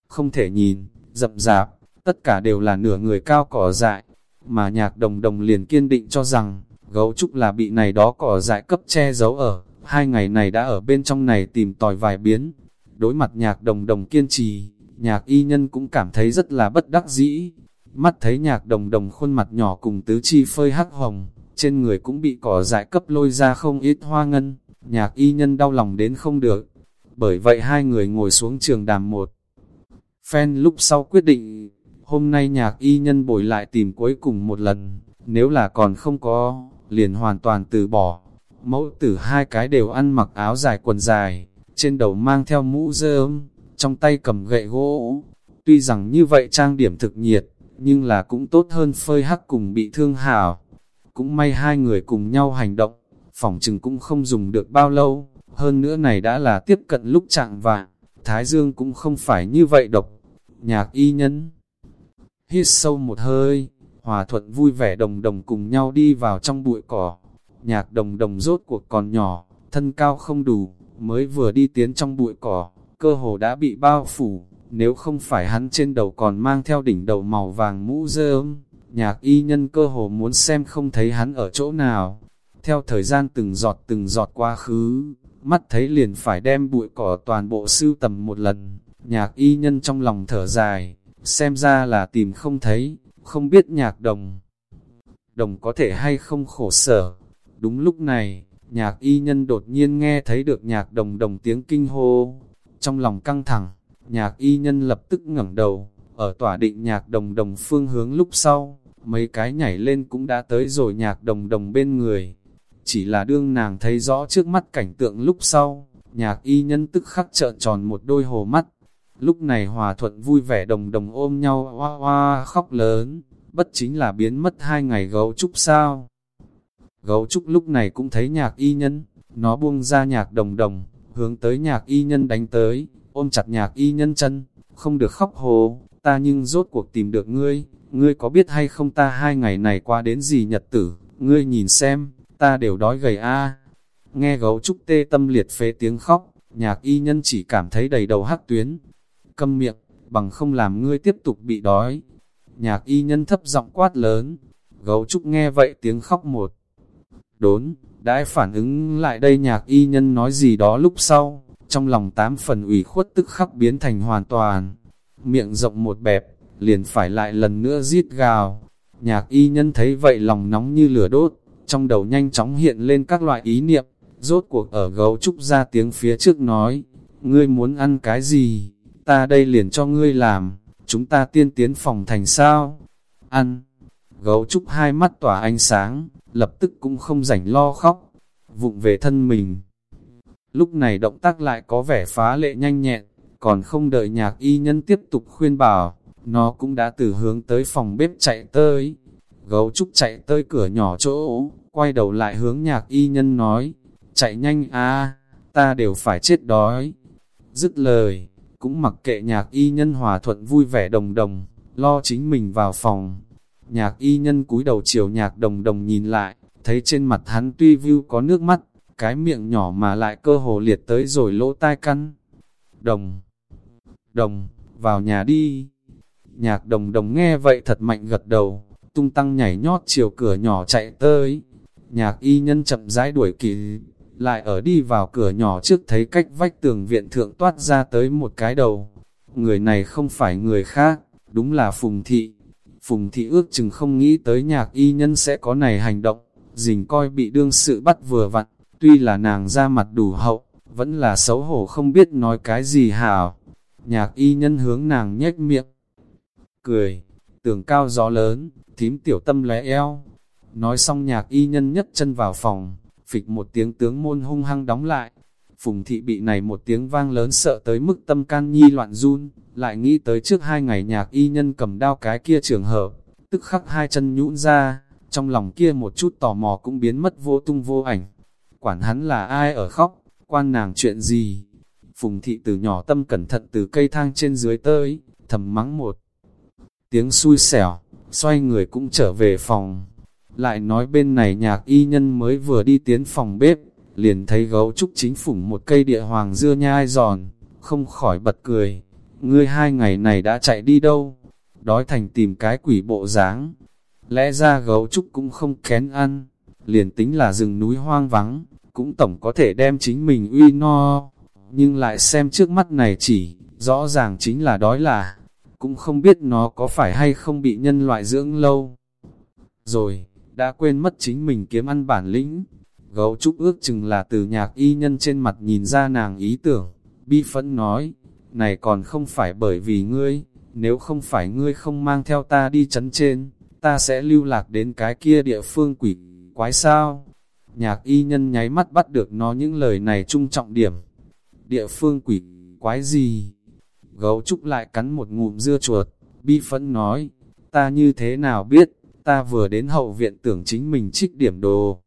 Speaker 1: Không thể nhìn, rậm rạp, tất cả đều là nửa người cao cỏ dại, mà nhạc đồng đồng liền kiên định cho rằng, gấu trúc là bị này đó cỏ dại cấp che giấu ở, hai ngày này đã ở bên trong này tìm tòi vài biến. Đối mặt nhạc đồng đồng kiên trì, nhạc y nhân cũng cảm thấy rất là bất đắc dĩ. Mắt thấy nhạc đồng đồng khuôn mặt nhỏ cùng tứ chi phơi hắc hồng, trên người cũng bị cỏ dại cấp lôi ra không ít hoa ngân, nhạc y nhân đau lòng đến không được. Bởi vậy hai người ngồi xuống trường đàm một. Phen lúc sau quyết định, hôm nay nhạc y nhân bồi lại tìm cuối cùng một lần, nếu là còn không có, liền hoàn toàn từ bỏ. Mẫu tử hai cái đều ăn mặc áo dài quần dài, trên đầu mang theo mũ dơm, trong tay cầm gậy gỗ. Tuy rằng như vậy trang điểm thực nhiệt, nhưng là cũng tốt hơn phơi hắc cùng bị thương hảo. Cũng may hai người cùng nhau hành động, phòng chừng cũng không dùng được bao lâu, hơn nữa này đã là tiếp cận lúc trạng vạng, Thái Dương cũng không phải như vậy độc. Nhạc y nhân hít sâu một hơi, hòa thuận vui vẻ đồng đồng cùng nhau đi vào trong bụi cỏ. Nhạc đồng đồng rốt cuộc còn nhỏ, thân cao không đủ, mới vừa đi tiến trong bụi cỏ, cơ hồ đã bị bao phủ, nếu không phải hắn trên đầu còn mang theo đỉnh đầu màu vàng mũ rơm, nhạc y nhân cơ hồ muốn xem không thấy hắn ở chỗ nào. Theo thời gian từng giọt từng giọt quá khứ, mắt thấy liền phải đem bụi cỏ toàn bộ sưu tầm một lần, nhạc y nhân trong lòng thở dài, xem ra là tìm không thấy, không biết nhạc đồng. Đồng có thể hay không khổ sở. Đúng lúc này, nhạc y nhân đột nhiên nghe thấy được nhạc đồng đồng tiếng kinh hô. Trong lòng căng thẳng, nhạc y nhân lập tức ngẩng đầu, ở tỏa định nhạc đồng đồng phương hướng lúc sau, mấy cái nhảy lên cũng đã tới rồi nhạc đồng đồng bên người. Chỉ là đương nàng thấy rõ trước mắt cảnh tượng lúc sau, nhạc y nhân tức khắc trợn tròn một đôi hồ mắt, Lúc này hòa thuận vui vẻ đồng đồng ôm nhau hoa hoa khóc lớn, bất chính là biến mất hai ngày gấu trúc sao. Gấu trúc lúc này cũng thấy nhạc y nhân, nó buông ra nhạc đồng đồng, hướng tới nhạc y nhân đánh tới, ôm chặt nhạc y nhân chân, không được khóc hồ, ta nhưng rốt cuộc tìm được ngươi, ngươi có biết hay không ta hai ngày này qua đến gì nhật tử, ngươi nhìn xem, ta đều đói gầy a. Nghe gấu trúc tê tâm liệt phế tiếng khóc, nhạc y nhân chỉ cảm thấy đầy đầu hắc tuyến, câm miệng, bằng không làm ngươi tiếp tục bị đói. Nhạc y nhân thấp giọng quát lớn, gấu trúc nghe vậy tiếng khóc một. Đốn, đãi phản ứng lại đây nhạc y nhân nói gì đó lúc sau, trong lòng tám phần ủy khuất tức khắc biến thành hoàn toàn. Miệng rộng một bẹp, liền phải lại lần nữa giết gào. Nhạc y nhân thấy vậy lòng nóng như lửa đốt, trong đầu nhanh chóng hiện lên các loại ý niệm, rốt cuộc ở gấu trúc ra tiếng phía trước nói, ngươi muốn ăn cái gì? Ta đây liền cho ngươi làm, chúng ta tiên tiến phòng thành sao? Ăn. Gấu trúc hai mắt tỏa ánh sáng, lập tức cũng không rảnh lo khóc, vụng về thân mình. Lúc này động tác lại có vẻ phá lệ nhanh nhẹn, còn không đợi nhạc y nhân tiếp tục khuyên bảo, nó cũng đã từ hướng tới phòng bếp chạy tới. Gấu trúc chạy tới cửa nhỏ chỗ, quay đầu lại hướng nhạc y nhân nói, chạy nhanh a ta đều phải chết đói. Dứt lời, cũng mặc kệ nhạc y nhân hòa thuận vui vẻ đồng đồng, lo chính mình vào phòng. Nhạc y nhân cúi đầu chiều nhạc đồng đồng nhìn lại, thấy trên mặt hắn tuy view có nước mắt, cái miệng nhỏ mà lại cơ hồ liệt tới rồi lỗ tai căn. Đồng, đồng, vào nhà đi. Nhạc đồng đồng nghe vậy thật mạnh gật đầu, tung tăng nhảy nhót chiều cửa nhỏ chạy tới. Nhạc y nhân chậm rãi đuổi kịp, lại ở đi vào cửa nhỏ trước thấy cách vách tường viện thượng toát ra tới một cái đầu. Người này không phải người khác, đúng là Phùng Thị. Phùng Thị ước chừng không nghĩ tới nhạc y nhân sẽ có này hành động, dình coi bị đương sự bắt vừa vặn, tuy là nàng ra mặt đủ hậu, vẫn là xấu hổ không biết nói cái gì hảo. Nhạc y nhân hướng nàng nhếch miệng, cười, tường cao gió lớn, thím tiểu tâm lé eo. Nói xong nhạc y nhân nhất chân vào phòng, phịch một tiếng tướng môn hung hăng đóng lại. Phùng thị bị này một tiếng vang lớn sợ tới mức tâm can nhi loạn run, lại nghĩ tới trước hai ngày nhạc y nhân cầm đao cái kia trường hợp, tức khắc hai chân nhũn ra, trong lòng kia một chút tò mò cũng biến mất vô tung vô ảnh. Quản hắn là ai ở khóc, quan nàng chuyện gì? Phùng thị từ nhỏ tâm cẩn thận từ cây thang trên dưới tới, thầm mắng một tiếng xui xẻo, xoay người cũng trở về phòng. Lại nói bên này nhạc y nhân mới vừa đi tiến phòng bếp, liền thấy gấu trúc chính phủng một cây địa hoàng dưa nhai giòn, không khỏi bật cười. Ngươi hai ngày này đã chạy đi đâu? Đói thành tìm cái quỷ bộ dáng. Lẽ ra gấu trúc cũng không kén ăn, liền tính là rừng núi hoang vắng, cũng tổng có thể đem chính mình uy no. Nhưng lại xem trước mắt này chỉ, rõ ràng chính là đói là, cũng không biết nó có phải hay không bị nhân loại dưỡng lâu. Rồi, đã quên mất chính mình kiếm ăn bản lĩnh. Gấu trúc ước chừng là từ nhạc y nhân trên mặt nhìn ra nàng ý tưởng, bi phẫn nói, này còn không phải bởi vì ngươi, nếu không phải ngươi không mang theo ta đi chấn trên, ta sẽ lưu lạc đến cái kia địa phương quỷ quái sao. Nhạc y nhân nháy mắt bắt được nó những lời này trung trọng điểm. Địa phương quỷ quái gì? Gấu trúc lại cắn một ngụm dưa chuột, bi phẫn nói, ta như thế nào biết, ta vừa đến hậu viện tưởng chính mình trích điểm đồ.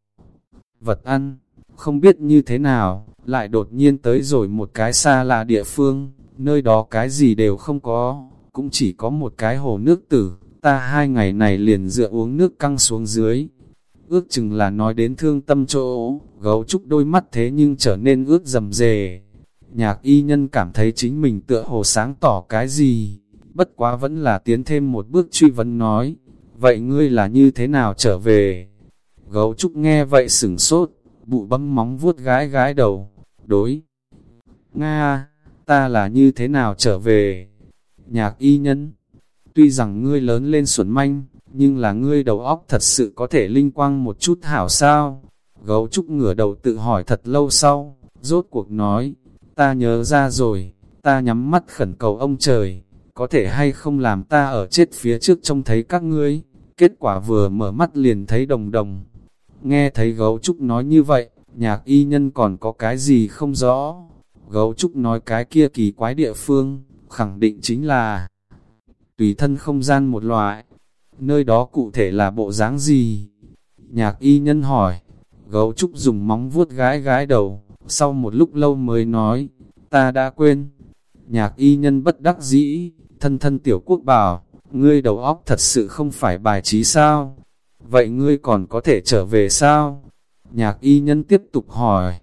Speaker 1: Vật ăn, không biết như thế nào, lại đột nhiên tới rồi một cái xa là địa phương, nơi đó cái gì đều không có, cũng chỉ có một cái hồ nước tử, ta hai ngày này liền dựa uống nước căng xuống dưới. Ước chừng là nói đến thương tâm chỗ, gấu trúc đôi mắt thế nhưng trở nên ướt dầm dề. Nhạc y nhân cảm thấy chính mình tựa hồ sáng tỏ cái gì, bất quá vẫn là tiến thêm một bước truy vấn nói, vậy ngươi là như thế nào trở về? Gấu trúc nghe vậy sửng sốt, bụ bấm móng vuốt gái gái đầu, đối. Nga, ta là như thế nào trở về? Nhạc y nhân, tuy rằng ngươi lớn lên xuẩn manh, nhưng là ngươi đầu óc thật sự có thể linh quang một chút hảo sao? Gấu trúc ngửa đầu tự hỏi thật lâu sau, rốt cuộc nói, ta nhớ ra rồi, ta nhắm mắt khẩn cầu ông trời, có thể hay không làm ta ở chết phía trước trông thấy các ngươi, kết quả vừa mở mắt liền thấy đồng đồng. Nghe thấy gấu trúc nói như vậy, nhạc y nhân còn có cái gì không rõ. Gấu trúc nói cái kia kỳ quái địa phương, khẳng định chính là tùy thân không gian một loại. Nơi đó cụ thể là bộ dáng gì? Nhạc y nhân hỏi, gấu trúc dùng móng vuốt gái gái đầu, sau một lúc lâu mới nói, ta đã quên. Nhạc y nhân bất đắc dĩ, thân thân tiểu quốc bảo, ngươi đầu óc thật sự không phải bài trí sao? Vậy ngươi còn có thể trở về sao? Nhạc y nhân tiếp tục hỏi,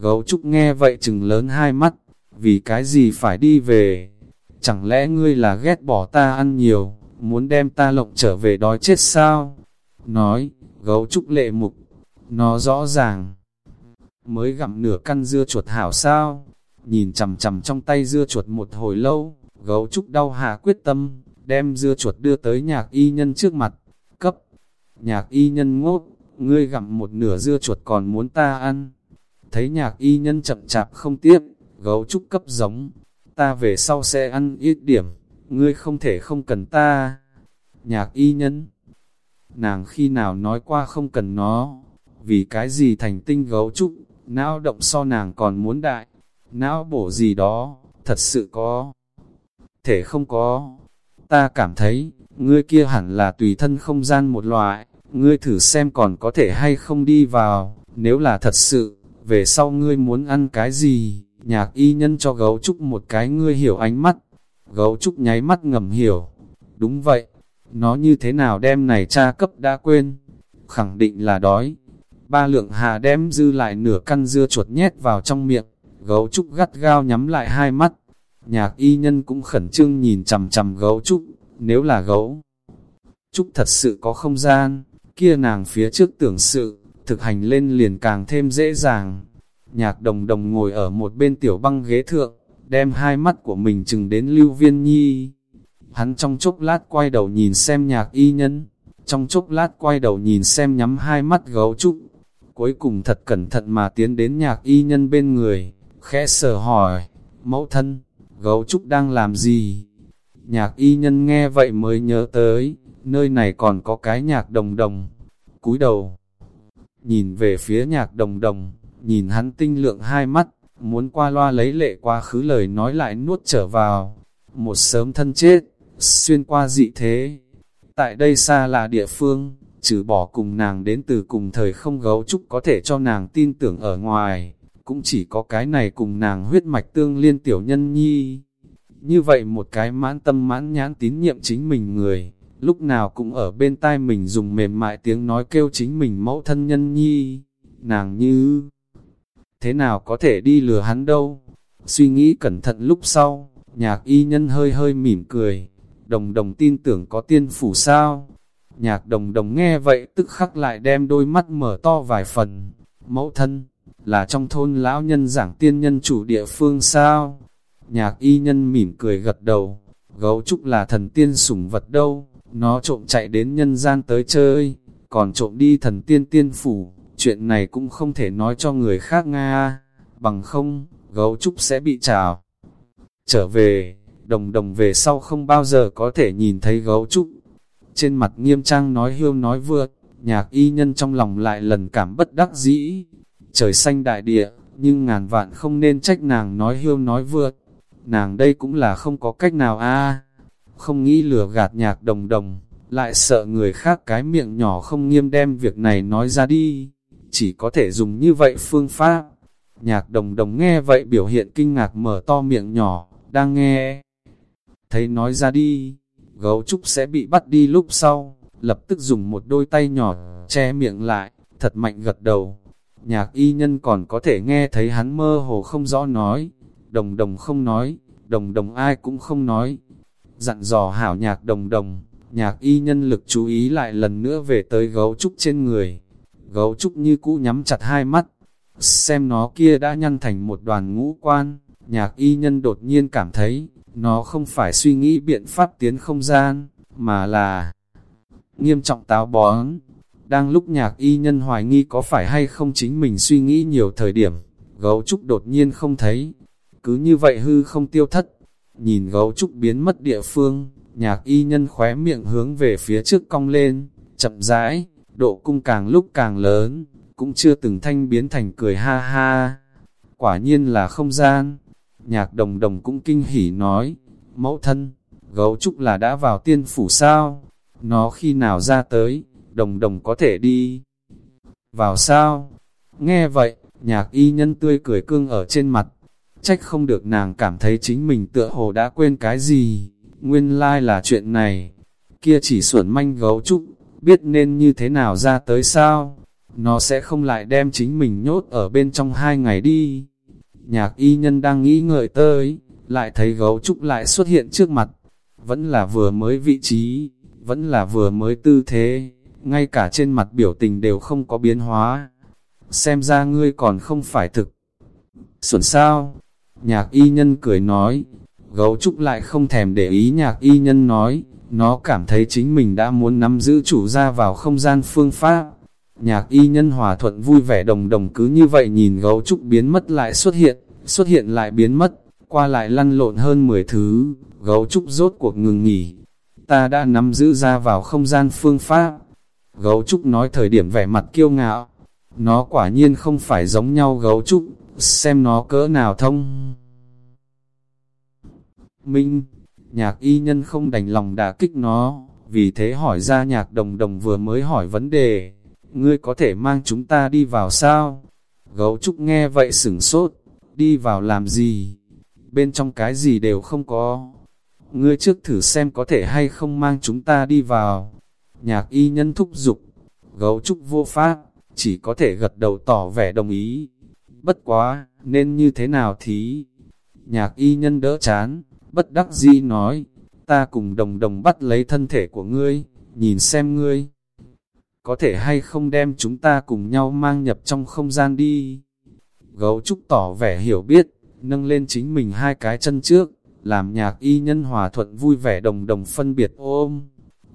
Speaker 1: gấu trúc nghe vậy chừng lớn hai mắt, vì cái gì phải đi về? Chẳng lẽ ngươi là ghét bỏ ta ăn nhiều, muốn đem ta lộng trở về đói chết sao? Nói, gấu trúc lệ mục, nó rõ ràng. Mới gặm nửa căn dưa chuột hảo sao? Nhìn chầm chầm trong tay dưa chuột một hồi lâu, gấu trúc đau hạ quyết tâm, đem dưa chuột đưa tới nhạc y nhân trước mặt, cấp. Nhạc y nhân ngốt, ngươi gặm một nửa dưa chuột còn muốn ta ăn. Thấy nhạc y nhân chậm chạp không tiếp, gấu trúc cấp giống, ta về sau sẽ ăn ít điểm, ngươi không thể không cần ta. Nhạc y nhân, nàng khi nào nói qua không cần nó, vì cái gì thành tinh gấu trúc, não động so nàng còn muốn đại, não bổ gì đó, thật sự có, thể không có. Ta cảm thấy, ngươi kia hẳn là tùy thân không gian một loại, ngươi thử xem còn có thể hay không đi vào, nếu là thật sự, về sau ngươi muốn ăn cái gì, nhạc y nhân cho gấu trúc một cái ngươi hiểu ánh mắt, gấu trúc nháy mắt ngầm hiểu, đúng vậy, nó như thế nào đem này cha cấp đã quên, khẳng định là đói, ba lượng hà đem dư lại nửa căn dưa chuột nhét vào trong miệng, gấu trúc gắt gao nhắm lại hai mắt, nhạc y nhân cũng khẩn trương nhìn chầm chầm gấu trúc, nếu là gấu. Trúc thật sự có không gian, kia nàng phía trước tưởng sự, thực hành lên liền càng thêm dễ dàng. Nhạc đồng đồng ngồi ở một bên tiểu băng ghế thượng, đem hai mắt của mình chừng đến lưu viên nhi. Hắn trong chốc lát quay đầu nhìn xem nhạc y nhân, trong chốc lát quay đầu nhìn xem nhắm hai mắt gấu trúc. Cuối cùng thật cẩn thận mà tiến đến nhạc y nhân bên người, khẽ sờ hỏi, mẫu thân, gấu trúc đang làm gì? Nhạc y nhân nghe vậy mới nhớ tới, nơi này còn có cái nhạc đồng đồng. cúi đầu, nhìn về phía nhạc đồng đồng, nhìn hắn tinh lượng hai mắt, muốn qua loa lấy lệ quá khứ lời nói lại nuốt trở vào. Một sớm thân chết, xuyên qua dị thế. Tại đây xa là địa phương, trừ bỏ cùng nàng đến từ cùng thời không gấu trúc có thể cho nàng tin tưởng ở ngoài, cũng chỉ có cái này cùng nàng huyết mạch tương liên tiểu nhân nhi. Như vậy một cái mãn tâm mãn nhãn tín nhiệm chính mình người, lúc nào cũng ở bên tai mình dùng mềm mại tiếng nói kêu chính mình mẫu thân nhân nhi, nàng như thế nào có thể đi lừa hắn đâu. Suy nghĩ cẩn thận lúc sau, nhạc y nhân hơi hơi mỉm cười, đồng đồng tin tưởng có tiên phủ sao. Nhạc đồng đồng nghe vậy tức khắc lại đem đôi mắt mở to vài phần, mẫu thân, là trong thôn lão nhân giảng tiên nhân chủ địa phương sao. Nhạc y nhân mỉm cười gật đầu, gấu trúc là thần tiên sủng vật đâu, nó trộm chạy đến nhân gian tới chơi, còn trộm đi thần tiên tiên phủ, chuyện này cũng không thể nói cho người khác Nga, bằng không, gấu trúc sẽ bị trào. Trở về, đồng đồng về sau không bao giờ có thể nhìn thấy gấu trúc. Trên mặt nghiêm trang nói hiêu nói vượt, nhạc y nhân trong lòng lại lần cảm bất đắc dĩ. Trời xanh đại địa, nhưng ngàn vạn không nên trách nàng nói hiêu nói vượt. Nàng đây cũng là không có cách nào a không nghĩ lừa gạt nhạc đồng đồng, lại sợ người khác cái miệng nhỏ không nghiêm đem việc này nói ra đi, chỉ có thể dùng như vậy phương pháp. Nhạc đồng đồng nghe vậy biểu hiện kinh ngạc mở to miệng nhỏ, đang nghe. Thấy nói ra đi, gấu trúc sẽ bị bắt đi lúc sau, lập tức dùng một đôi tay nhỏ che miệng lại, thật mạnh gật đầu. Nhạc y nhân còn có thể nghe thấy hắn mơ hồ không rõ nói, đồng đồng không nói, đồng đồng ai cũng không nói. Dặn dò hảo nhạc đồng đồng, nhạc y nhân lực chú ý lại lần nữa về tới gấu trúc trên người. Gấu trúc như cũ nhắm chặt hai mắt, xem nó kia đã nhăn thành một đoàn ngũ quan, nhạc y nhân đột nhiên cảm thấy, nó không phải suy nghĩ biện pháp tiến không gian, mà là nghiêm trọng táo bón. Đang lúc nhạc y nhân hoài nghi có phải hay không chính mình suy nghĩ nhiều thời điểm, gấu trúc đột nhiên không thấy. Cứ như vậy hư không tiêu thất, nhìn gấu trúc biến mất địa phương, nhạc y nhân khóe miệng hướng về phía trước cong lên, chậm rãi, độ cung càng lúc càng lớn, cũng chưa từng thanh biến thành cười ha ha. Quả nhiên là không gian. Nhạc đồng đồng cũng kinh hỉ nói, mẫu thân, gấu trúc là đã vào tiên phủ sao? Nó khi nào ra tới, đồng đồng có thể đi. Vào sao? Nghe vậy, nhạc y nhân tươi cười cương ở trên mặt. Trách không được nàng cảm thấy chính mình tựa hồ đã quên cái gì. Nguyên lai like là chuyện này. Kia chỉ xuẩn manh gấu trúc, biết nên như thế nào ra tới sao? Nó sẽ không lại đem chính mình nhốt ở bên trong hai ngày đi. Nhạc y nhân đang nghĩ ngợi tới, lại thấy gấu trúc lại xuất hiện trước mặt. Vẫn là vừa mới vị trí, vẫn là vừa mới tư thế, ngay cả trên mặt biểu tình đều không có biến hóa. Xem ra ngươi còn không phải thực. Xuẩn sao? Nhạc y nhân cười nói, gấu trúc lại không thèm để ý nhạc y nhân nói, nó cảm thấy chính mình đã muốn nắm giữ chủ ra vào không gian phương pháp. Nhạc y nhân hòa thuận vui vẻ đồng đồng cứ như vậy nhìn gấu trúc biến mất lại xuất hiện, xuất hiện lại biến mất, qua lại lăn lộn hơn 10 thứ, gấu trúc rốt cuộc ngừng nghỉ, ta đã nắm giữ ra vào không gian phương pháp. Gấu trúc nói thời điểm vẻ mặt kiêu ngạo, nó quả nhiên không phải giống nhau gấu trúc, xem nó cỡ nào thông. Minh, nhạc y nhân không đành lòng đả kích nó, vì thế hỏi ra nhạc đồng đồng vừa mới hỏi vấn đề, ngươi có thể mang chúng ta đi vào sao? Gấu trúc nghe vậy sửng sốt, đi vào làm gì? Bên trong cái gì đều không có ngươi trước thử xem có thể hay không mang chúng ta đi vào. Nhạc y nhân thúc giục, gấu trúc vô pháp, chỉ có thể gật đầu tỏ vẻ đồng ý. Bất quá, nên như thế nào thí? Nhạc y nhân đỡ chán, bất đắc dĩ nói, ta cùng đồng đồng bắt lấy thân thể của ngươi, nhìn xem ngươi. Có thể hay không đem chúng ta cùng nhau mang nhập trong không gian đi. Gấu trúc tỏ vẻ hiểu biết, nâng lên chính mình hai cái chân trước, làm nhạc y nhân hòa thuận vui vẻ đồng đồng phân biệt ôm.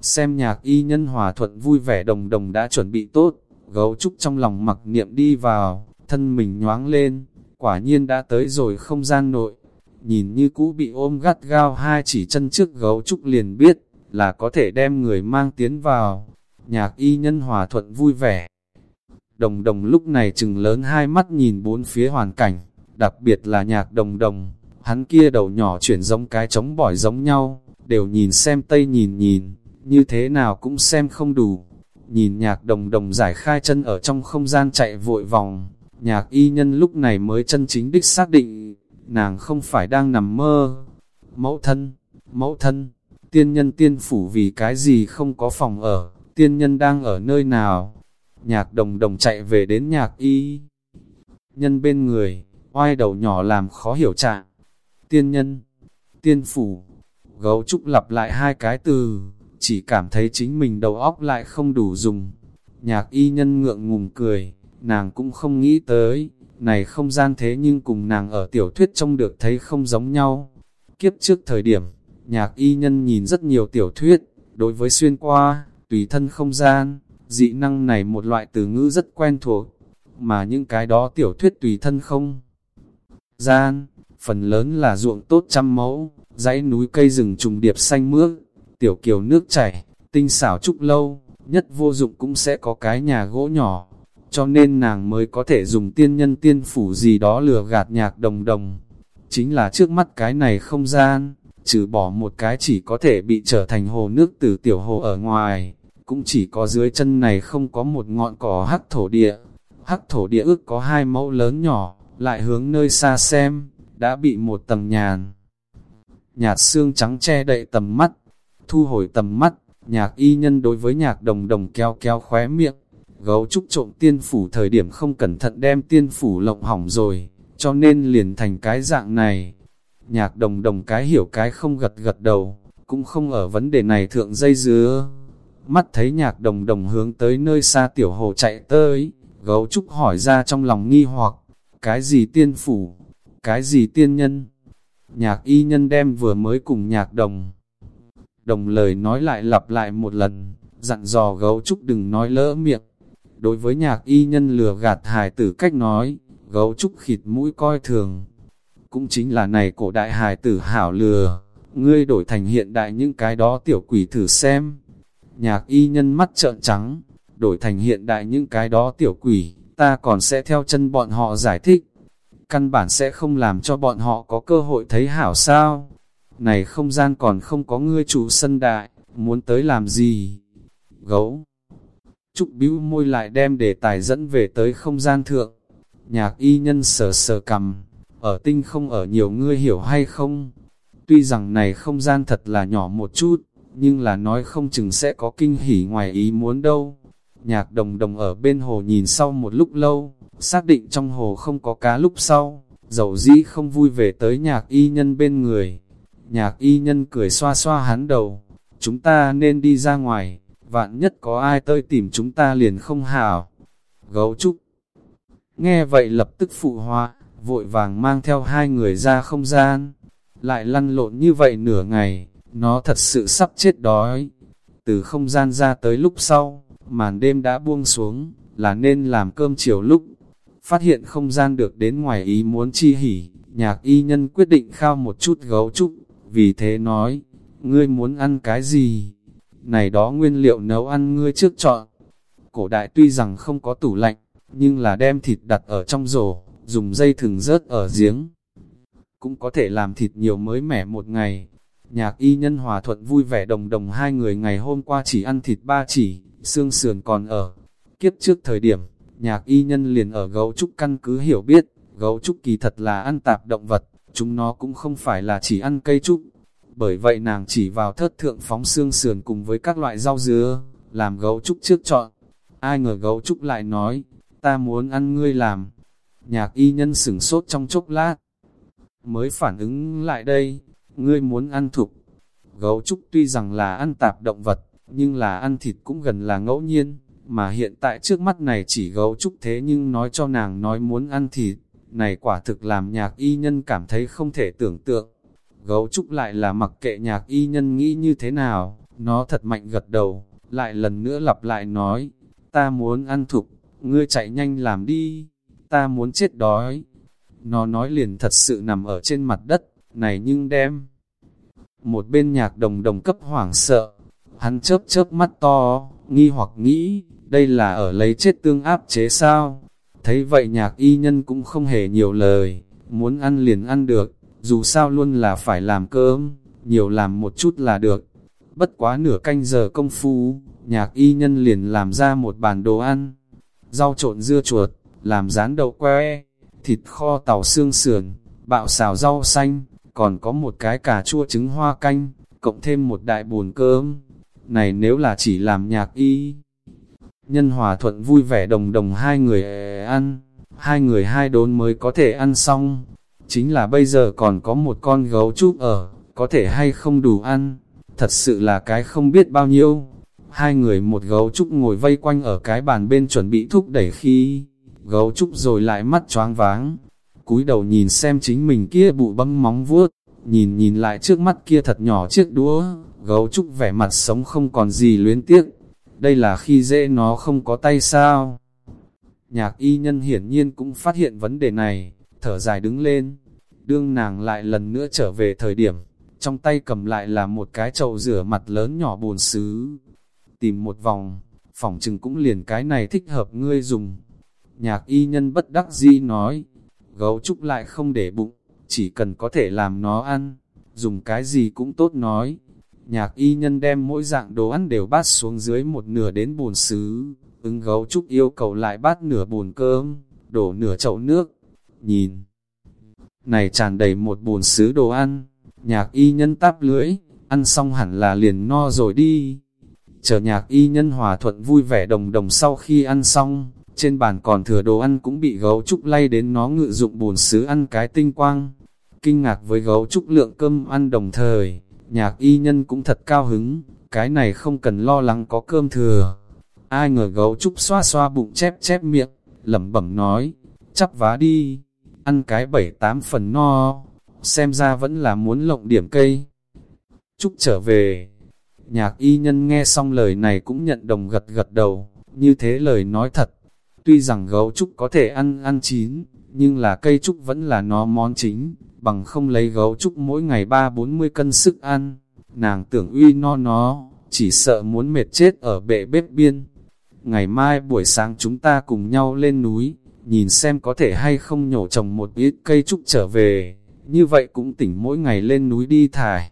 Speaker 1: Xem nhạc y nhân hòa thuận vui vẻ đồng đồng đã chuẩn bị tốt, gấu trúc trong lòng mặc niệm đi vào, thân mình nhoáng lên, quả nhiên đã tới rồi không gian nội. Nhìn như cũ bị ôm gắt gao hai chỉ chân trước gấu trúc liền biết, là có thể đem người mang tiến vào. Nhạc y nhân hòa thuận vui vẻ. Đồng đồng lúc này chừng lớn hai mắt nhìn bốn phía hoàn cảnh, đặc biệt là nhạc đồng đồng, hắn kia đầu nhỏ chuyển giống cái trống bỏi giống nhau, đều nhìn xem tây nhìn nhìn, như thế nào cũng xem không đủ. Nhìn nhạc đồng đồng giải khai chân ở trong không gian chạy vội vòng, nhạc y nhân lúc này mới chân chính đích xác định, nàng không phải đang nằm mơ. Mẫu thân, mẫu thân, tiên nhân tiên phủ vì cái gì không có phòng ở, tiên nhân đang ở nơi nào? Nhạc đồng đồng chạy về đến nhạc y. Nhân bên người, oai đầu nhỏ làm khó hiểu trạng, tiên nhân, tiên phủ. Gấu trúc lặp lại hai cái từ, chỉ cảm thấy chính mình đầu óc lại không đủ dùng. Nhạc y nhân ngượng ngùng cười, nàng cũng không nghĩ tới, này không gian thế nhưng cùng nàng ở tiểu thuyết trông được thấy không giống nhau. Kiếp trước thời điểm, nhạc y nhân nhìn rất nhiều tiểu thuyết, đối với xuyên qua, tùy thân không gian, dị năng này một loại từ ngữ rất quen thuộc, mà những cái đó tiểu thuyết tùy thân không gian, phần lớn là ruộng tốt trăm mẫu, dãy núi cây rừng trùng điệp xanh mướt, tiểu kiều nước chảy, tinh xảo trúc lâu, nhất vô dụng cũng sẽ có cái nhà gỗ nhỏ, cho nên nàng mới có thể dùng tiên nhân tiên phủ gì đó lừa gạt nhạc đồng đồng. Chính là trước mắt cái này không gian, trừ bỏ một cái chỉ có thể bị trở thành hồ nước từ tiểu hồ ở ngoài, cũng chỉ có dưới chân này không có một ngọn cỏ hắc thổ địa. Hắc thổ địa ước có hai mẫu lớn nhỏ, lại hướng nơi xa xem, đã bị một tầng nhàn. Nhạt xương trắng che đậy tầm mắt, thu hồi tầm mắt, nhạc y nhân đối với nhạc đồng đồng keo keo khóe miệng, gấu trúc trộm tiên phủ thời điểm không cẩn thận đem tiên phủ lộng hỏng rồi, cho nên liền thành cái dạng này. Nhạc đồng đồng cái hiểu cái không gật gật đầu, cũng không ở vấn đề này thượng dây dứa. Mắt thấy nhạc đồng đồng hướng tới nơi xa tiểu hồ chạy tới, gấu trúc hỏi ra trong lòng nghi hoặc, cái gì tiên phủ, cái gì tiên nhân. Nhạc y nhân đem vừa mới cùng nhạc đồng. Đồng lời nói lại lặp lại một lần, dặn dò gấu trúc đừng nói lỡ miệng. Đối với nhạc y nhân lừa gạt hài tử cách nói, gấu trúc khịt mũi coi thường. Cũng chính là này cổ đại hài tử hảo lừa, ngươi đổi thành hiện đại những cái đó tiểu quỷ thử xem. Nhạc y nhân mắt trợn trắng, đổi thành hiện đại những cái đó tiểu quỷ, ta còn sẽ theo chân bọn họ giải thích. Căn bản sẽ không làm cho bọn họ có cơ hội thấy hảo sao. Này không gian còn không có ngươi chủ sân đại, muốn tới làm gì? Gấu. Trúc bĩu môi lại đem đề tài dẫn về tới không gian thượng. Nhạc y nhân sờ sờ cầm, ở tinh không ở nhiều ngươi hiểu hay không? Tuy rằng này không gian thật là nhỏ một chút, nhưng là nói không chừng sẽ có kinh hỉ ngoài ý muốn đâu. Nhạc đồng đồng ở bên hồ nhìn sau một lúc lâu, xác định trong hồ không có cá lúc sau, dầu dĩ không vui về tới nhạc y nhân bên người. Nhạc y nhân cười xoa xoa hắn đầu, chúng ta nên đi ra ngoài, vạn nhất có ai tới tìm chúng ta liền không hảo. Gấu trúc. Nghe vậy lập tức phụ hoa, vội vàng mang theo hai người ra không gian. Lại lăn lộn như vậy nửa ngày, nó thật sự sắp chết đói. Từ không gian ra tới lúc sau, màn đêm đã buông xuống, là nên làm cơm chiều lúc. Phát hiện không gian được đến ngoài ý muốn chi hỉ, nhạc y nhân quyết định khao một chút gấu trúc, vì thế nói, ngươi muốn ăn cái gì? Này đó nguyên liệu nấu ăn ngươi trước chọn. Cổ đại tuy rằng không có tủ lạnh, nhưng là đem thịt đặt ở trong rổ, dùng dây thừng rớt ở giếng. Cũng có thể làm thịt nhiều mới mẻ một ngày. Nhạc y nhân hòa thuận vui vẻ đồng đồng hai người ngày hôm qua chỉ ăn thịt ba chỉ, xương sườn còn ở. Kiếp trước thời điểm, nhạc y nhân liền ở gấu trúc căn cứ hiểu biết, gấu trúc kỳ thật là ăn tạp động vật, chúng nó cũng không phải là chỉ ăn cây trúc. Bởi vậy nàng chỉ vào thất thượng phóng xương sườn cùng với các loại rau dứa, làm gấu trúc trước chọn. Ai ngờ gấu trúc lại nói, ta muốn ăn ngươi làm. Nhạc y nhân sửng sốt trong chốc lát, mới phản ứng lại đây, ngươi muốn ăn thục. Gấu trúc tuy rằng là ăn tạp động vật, nhưng là ăn thịt cũng gần là ngẫu nhiên, mà hiện tại trước mắt này chỉ gấu trúc thế nhưng nói cho nàng nói muốn ăn thịt, này quả thực làm nhạc y nhân cảm thấy không thể tưởng tượng. Gấu trúc lại là mặc kệ nhạc y nhân nghĩ như thế nào, nó thật mạnh gật đầu, lại lần nữa lặp lại nói, ta muốn ăn thục, ngươi chạy nhanh làm đi, ta muốn chết đói. Nó nói liền thật sự nằm ở trên mặt đất, này nhưng đem. Một bên nhạc đồng đồng cấp hoảng sợ, hắn chớp chớp mắt to, nghi hoặc nghĩ, đây là ở lấy chết tương áp chế sao? Thấy vậy nhạc y nhân cũng không hề nhiều lời, muốn ăn liền ăn được, dù sao luôn là phải làm cơm, nhiều làm một chút là được. Bất quá nửa canh giờ công phu, nhạc y nhân liền làm ra một bàn đồ ăn, rau trộn dưa chuột, làm rán đậu que, thịt kho tàu xương sườn, bạo xào rau xanh, còn có một cái cà chua trứng hoa canh, cộng thêm một đại bồn cơm. Này nếu là chỉ làm nhạc y, nhân hòa thuận vui vẻ đồng đồng hai người ăn, hai người hai đốn mới có thể ăn xong. Chính là bây giờ còn có một con gấu trúc ở, có thể hay không đủ ăn, thật sự là cái không biết bao nhiêu. Hai người một gấu trúc ngồi vây quanh ở cái bàn bên chuẩn bị thúc đẩy khi, gấu trúc rồi lại mắt choáng váng, cúi đầu nhìn xem chính mình kia bụ bấm móng vuốt, nhìn nhìn lại trước mắt kia thật nhỏ chiếc đũa, gấu trúc vẻ mặt sống không còn gì luyến tiếc, đây là khi dễ nó không có tay sao. Nhạc y nhân hiển nhiên cũng phát hiện vấn đề này, thở dài đứng lên, đương nàng lại lần nữa trở về thời điểm, trong tay cầm lại là một cái chậu rửa mặt lớn nhỏ bồn xứ. Tìm một vòng, phòng chừng cũng liền cái này thích hợp ngươi dùng. Nhạc y nhân bất đắc dĩ nói, gấu trúc lại không để bụng, chỉ cần có thể làm nó ăn, dùng cái gì cũng tốt nói. Nhạc y nhân đem mỗi dạng đồ ăn đều bát xuống dưới một nửa đến bùn xứ, ứng gấu trúc yêu cầu lại bát nửa bùn cơm, đổ nửa chậu nước. Nhìn, này tràn đầy một bùn xứ đồ ăn, nhạc y nhân táp lưỡi, ăn xong hẳn là liền no rồi đi. Chờ nhạc y nhân hòa thuận vui vẻ đồng đồng sau khi ăn xong, trên bàn còn thừa đồ ăn cũng bị gấu trúc lay đến nó ngự dụng bùn xứ ăn cái tinh quang. Kinh ngạc với gấu trúc lượng cơm ăn đồng thời, nhạc y nhân cũng thật cao hứng, cái này không cần lo lắng có cơm thừa. Ai ngờ gấu trúc xoa xoa bụng chép chép miệng, lẩm bẩm nói, chắp vá đi, ăn cái bảy tám phần no, xem ra vẫn là muốn lộng điểm cây. Trúc trở về, nhạc y nhân nghe xong lời này cũng nhận đồng gật gật đầu, như thế lời nói thật. Tuy rằng gấu trúc có thể ăn ăn chín, nhưng là cây trúc vẫn là nó món chính, bằng không lấy gấu trúc mỗi ngày ba bốn mươi cân sức ăn. Nàng tưởng uy no nó, chỉ sợ muốn mệt chết ở bệ bếp biên. Ngày mai buổi sáng chúng ta cùng nhau lên núi, nhìn xem có thể hay không nhổ trồng một ít cây trúc trở về, như vậy cũng tỉnh mỗi ngày lên núi đi thải.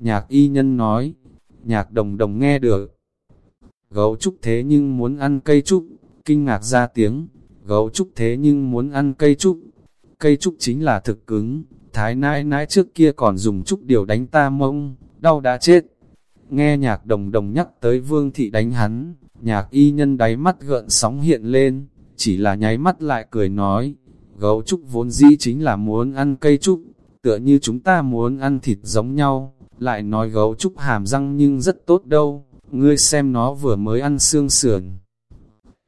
Speaker 1: Nhạc y nhân nói, nhạc đồng đồng nghe được. Gấu trúc thế nhưng muốn ăn cây trúc, kinh ngạc ra tiếng, gấu trúc thế nhưng muốn ăn cây trúc. Cây trúc chính là thực cứng, thái nãi nãi trước kia còn dùng trúc điều đánh ta mông, đau đã chết. Nghe nhạc đồng đồng nhắc tới vương thị đánh hắn, nhạc y nhân đáy mắt gợn sóng hiện lên, chỉ là nháy mắt lại cười nói, gấu trúc vốn dĩ chính là muốn ăn cây trúc, tựa như chúng ta muốn ăn thịt giống nhau, lại nói gấu trúc hàm răng nhưng rất tốt đâu, ngươi xem nó vừa mới ăn xương sườn.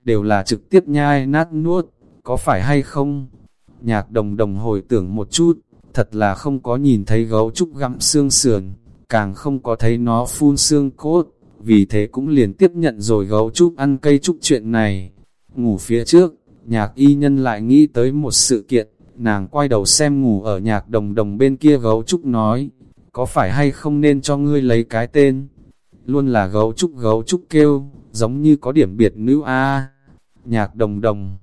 Speaker 1: Đều là trực tiếp nhai nát nuốt, có phải hay không? Nhạc đồng đồng hồi tưởng một chút, thật là không có nhìn thấy gấu trúc gặm xương sườn, càng không có thấy nó phun xương cốt, vì thế cũng liền tiếp nhận rồi gấu trúc ăn cây trúc chuyện này. Ngủ phía trước, nhạc y nhân lại nghĩ tới một sự kiện, nàng quay đầu xem ngủ ở nhạc đồng đồng bên kia gấu trúc nói, có phải hay không nên cho ngươi lấy cái tên? Luôn là gấu trúc gấu trúc kêu, giống như có điểm biệt nữ A. Nhạc đồng đồng.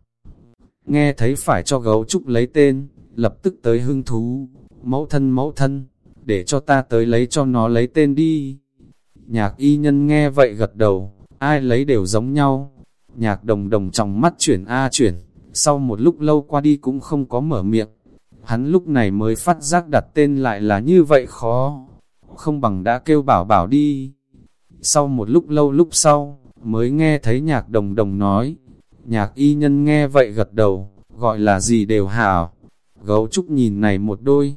Speaker 1: Nghe thấy phải cho gấu trúc lấy tên, lập tức tới hưng thú. Mẫu thân mẫu thân, để cho ta tới lấy cho nó lấy tên đi. Nhạc y nhân nghe vậy gật đầu, ai lấy đều giống nhau. Nhạc đồng đồng trong mắt chuyển A chuyển, sau một lúc lâu qua đi cũng không có mở miệng. Hắn lúc này mới phát giác đặt tên lại là như vậy khó, không bằng đã kêu bảo bảo đi. Sau một lúc lâu lúc sau, mới nghe thấy nhạc đồng đồng nói, nhạc y nhân nghe vậy gật đầu, gọi là gì đều hảo. Gấu trúc nhìn này một đôi.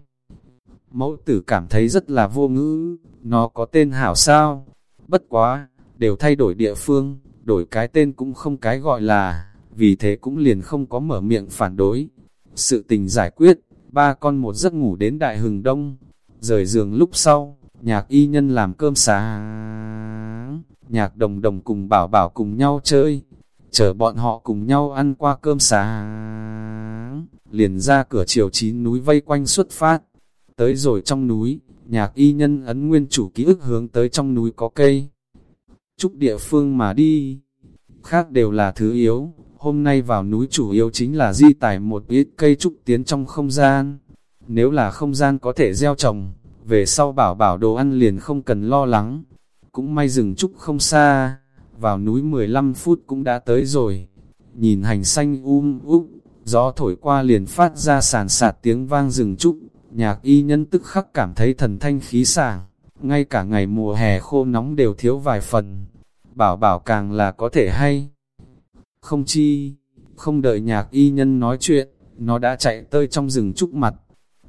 Speaker 1: Mẫu tử cảm thấy rất là vô ngữ, nó có tên hảo sao? Bất quá, đều thay đổi địa phương, đổi cái tên cũng không cái gọi là, vì thế cũng liền không có mở miệng phản đối. Sự tình giải quyết, ba con một giấc ngủ đến đại hừng đông, rời giường lúc sau, nhạc y nhân làm cơm sáng, nhạc đồng đồng cùng bảo bảo cùng nhau chơi, chờ bọn họ cùng nhau ăn qua cơm sáng, liền ra cửa chiều chín núi vây quanh xuất phát, tới rồi trong núi, nhạc y nhân ấn nguyên chủ ký ức hướng tới trong núi có cây, chúc địa phương mà đi, khác đều là thứ yếu, hôm nay vào núi chủ yếu chính là di tải một ít cây trúc tiến trong không gian. Nếu là không gian có thể gieo trồng, về sau bảo bảo đồ ăn liền không cần lo lắng. Cũng may rừng trúc không xa, vào núi 15 phút cũng đã tới rồi. Nhìn hành xanh um úp, gió thổi qua liền phát ra sàn sạt tiếng vang rừng trúc, nhạc y nhân tức khắc cảm thấy thần thanh khí sảng, ngay cả ngày mùa hè khô nóng đều thiếu vài phần. Bảo bảo càng là có thể hay không chi, không đợi nhạc y nhân nói chuyện, nó đã chạy tơi trong rừng trúc mặt.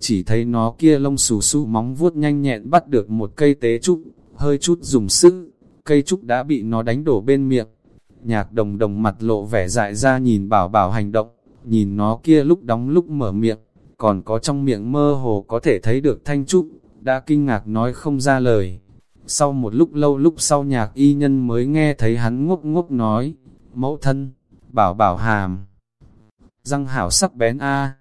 Speaker 1: Chỉ thấy nó kia lông xù xù móng vuốt nhanh nhẹn bắt được một cây tế trúc, hơi chút dùng sức, cây trúc đã bị nó đánh đổ bên miệng. Nhạc đồng đồng mặt lộ vẻ dại ra nhìn bảo bảo hành động, nhìn nó kia lúc đóng lúc mở miệng, còn có trong miệng mơ hồ có thể thấy được thanh trúc, đã kinh ngạc nói không ra lời. Sau một lúc lâu lúc sau nhạc y nhân mới nghe thấy hắn ngốc ngốc nói, mẫu thân, bảo bảo hàm. Răng hảo sắc bén a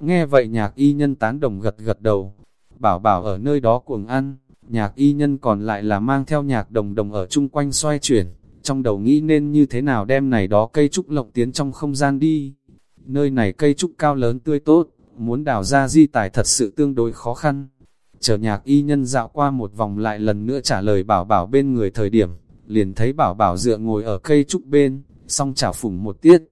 Speaker 1: Nghe vậy nhạc y nhân tán đồng gật gật đầu. Bảo bảo ở nơi đó cuồng ăn, nhạc y nhân còn lại là mang theo nhạc đồng đồng ở chung quanh xoay chuyển. Trong đầu nghĩ nên như thế nào đem này đó cây trúc lộng tiến trong không gian đi. Nơi này cây trúc cao lớn tươi tốt, muốn đào ra di tài thật sự tương đối khó khăn. Chờ nhạc y nhân dạo qua một vòng lại lần nữa trả lời bảo bảo bên người thời điểm, liền thấy bảo bảo dựa ngồi ở cây trúc bên, song chảo phủng một tiết.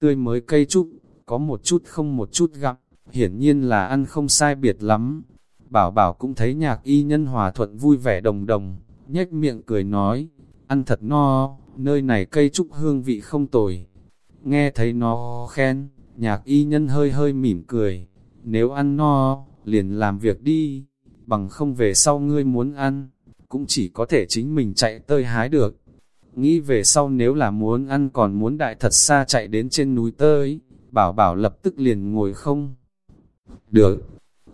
Speaker 1: Tươi mới cây trúc, có một chút không một chút gặp hiển nhiên là ăn không sai biệt lắm. Bảo bảo cũng thấy nhạc y nhân hòa thuận vui vẻ đồng đồng, nhếch miệng cười nói, ăn thật no, nơi này cây trúc hương vị không tồi. Nghe thấy nó khen, nhạc y nhân hơi hơi mỉm cười, nếu ăn no, liền làm việc đi, bằng không về sau ngươi muốn ăn, cũng chỉ có thể chính mình chạy tơi hái được. Nghĩ về sau nếu là muốn ăn còn muốn đại thật xa chạy đến trên núi tơi, bảo bảo lập tức liền ngồi không. Được,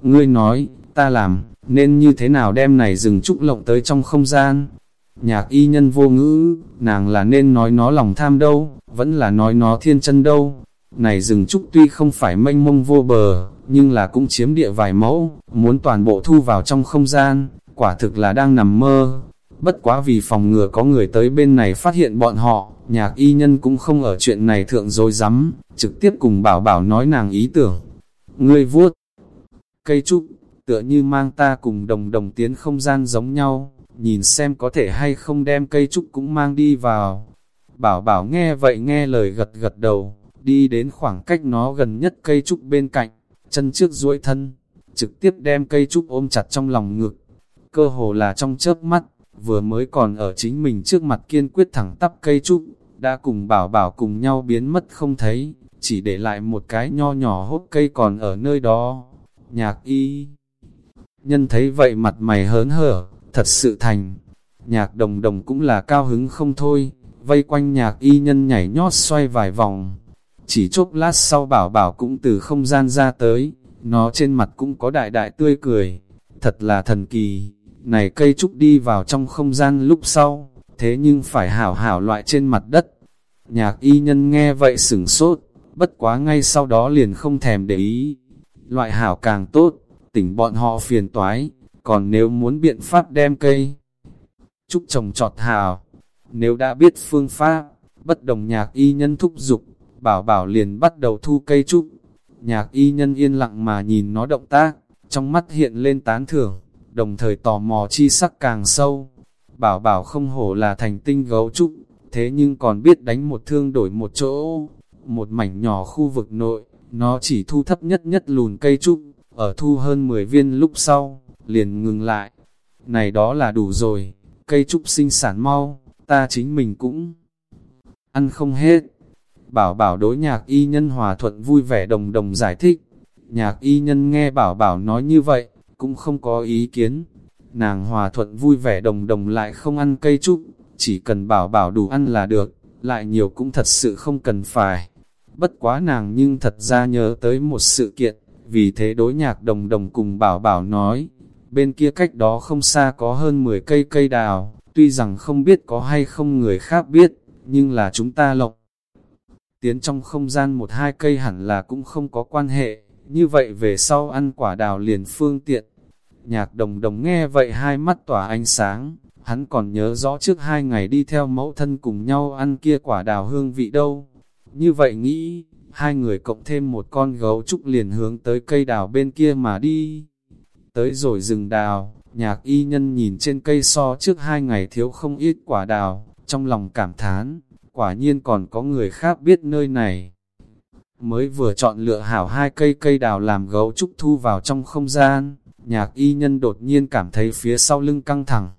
Speaker 1: ngươi nói, ta làm, nên như thế nào đem này rừng trúc lộng tới trong không gian. Nhạc y nhân vô ngữ, nàng là nên nói nó lòng tham đâu, vẫn là nói nó thiên chân đâu. Này rừng trúc tuy không phải mênh mông vô bờ, nhưng là cũng chiếm địa vài mẫu, muốn toàn bộ thu vào trong không gian, quả thực là đang nằm mơ. Bất quá vì phòng ngừa có người tới bên này phát hiện bọn họ, nhạc y nhân cũng không ở chuyện này thượng dối rắm trực tiếp cùng bảo bảo nói nàng ý tưởng. Ngươi vuốt cây trúc, tựa như mang ta cùng đồng đồng tiến không gian giống nhau, nhìn xem có thể hay không đem cây trúc cũng mang đi vào. Bảo bảo nghe vậy nghe lời gật gật đầu, đi đến khoảng cách nó gần nhất cây trúc bên cạnh, chân trước duỗi thân, trực tiếp đem cây trúc ôm chặt trong lòng ngực. Cơ hồ là trong chớp mắt, vừa mới còn ở chính mình trước mặt kiên quyết thẳng tắp cây trúc, đã cùng bảo bảo cùng nhau biến mất không thấy, chỉ để lại một cái nho nhỏ hốt cây còn ở nơi đó. Nhạc y nhân thấy vậy mặt mày hớn hở, thật sự thành. Nhạc đồng đồng cũng là cao hứng không thôi, vây quanh nhạc y nhân nhảy nhót xoay vài vòng. Chỉ chốc lát sau bảo bảo cũng từ không gian ra tới, nó trên mặt cũng có đại đại tươi cười. Thật là thần kỳ, này cây trúc đi vào trong không gian lúc sau, thế nhưng phải hảo hảo loại trên mặt đất. Nhạc y nhân nghe vậy sửng sốt, bất quá ngay sau đó liền không thèm để ý. Loại hảo càng tốt, tỉnh bọn họ phiền toái, còn nếu muốn biện pháp đem cây, trúc trồng trọt hào, nếu đã biết phương pháp, bất đồng nhạc y nhân thúc dục bảo bảo liền bắt đầu thu cây trúc. Nhạc y nhân yên lặng mà nhìn nó động tác, trong mắt hiện lên tán thưởng, đồng thời tò mò chi sắc càng sâu. Bảo bảo không hổ là thành tinh gấu trúc, thế nhưng còn biết đánh một thương đổi một chỗ, một mảnh nhỏ khu vực nội, nó chỉ thu thấp nhất nhất lùn cây trúc, ở thu hơn 10 viên lúc sau, liền ngừng lại. Này đó là đủ rồi, cây trúc sinh sản mau, ta chính mình cũng ăn không hết. Bảo bảo đối nhạc y nhân hòa thuận vui vẻ đồng đồng giải thích. Nhạc y nhân nghe bảo bảo nói như vậy, cũng không có ý kiến. Nàng hòa thuận vui vẻ đồng đồng lại không ăn cây trúc, chỉ cần bảo bảo đủ ăn là được, lại nhiều cũng thật sự không cần phải. Bất quá nàng nhưng thật ra nhớ tới một sự kiện, vì thế đối nhạc đồng đồng cùng bảo bảo nói, bên kia cách đó không xa có hơn 10 cây cây đào, tuy rằng không biết có hay không người khác biết, nhưng là chúng ta lộng. Tiến trong không gian một hai cây hẳn là cũng không có quan hệ, như vậy về sau ăn quả đào liền phương tiện. Nhạc đồng đồng nghe vậy hai mắt tỏa ánh sáng, hắn còn nhớ rõ trước hai ngày đi theo mẫu thân cùng nhau ăn kia quả đào hương vị đâu. Như vậy nghĩ, hai người cộng thêm một con gấu trúc liền hướng tới cây đào bên kia mà đi. Tới rồi rừng đào, nhạc y nhân nhìn trên cây so trước hai ngày thiếu không ít quả đào, trong lòng cảm thán, quả nhiên còn có người khác biết nơi này. Mới vừa chọn lựa hảo hai cây cây đào làm gấu trúc thu vào trong không gian, nhạc y nhân đột nhiên cảm thấy phía sau lưng căng thẳng.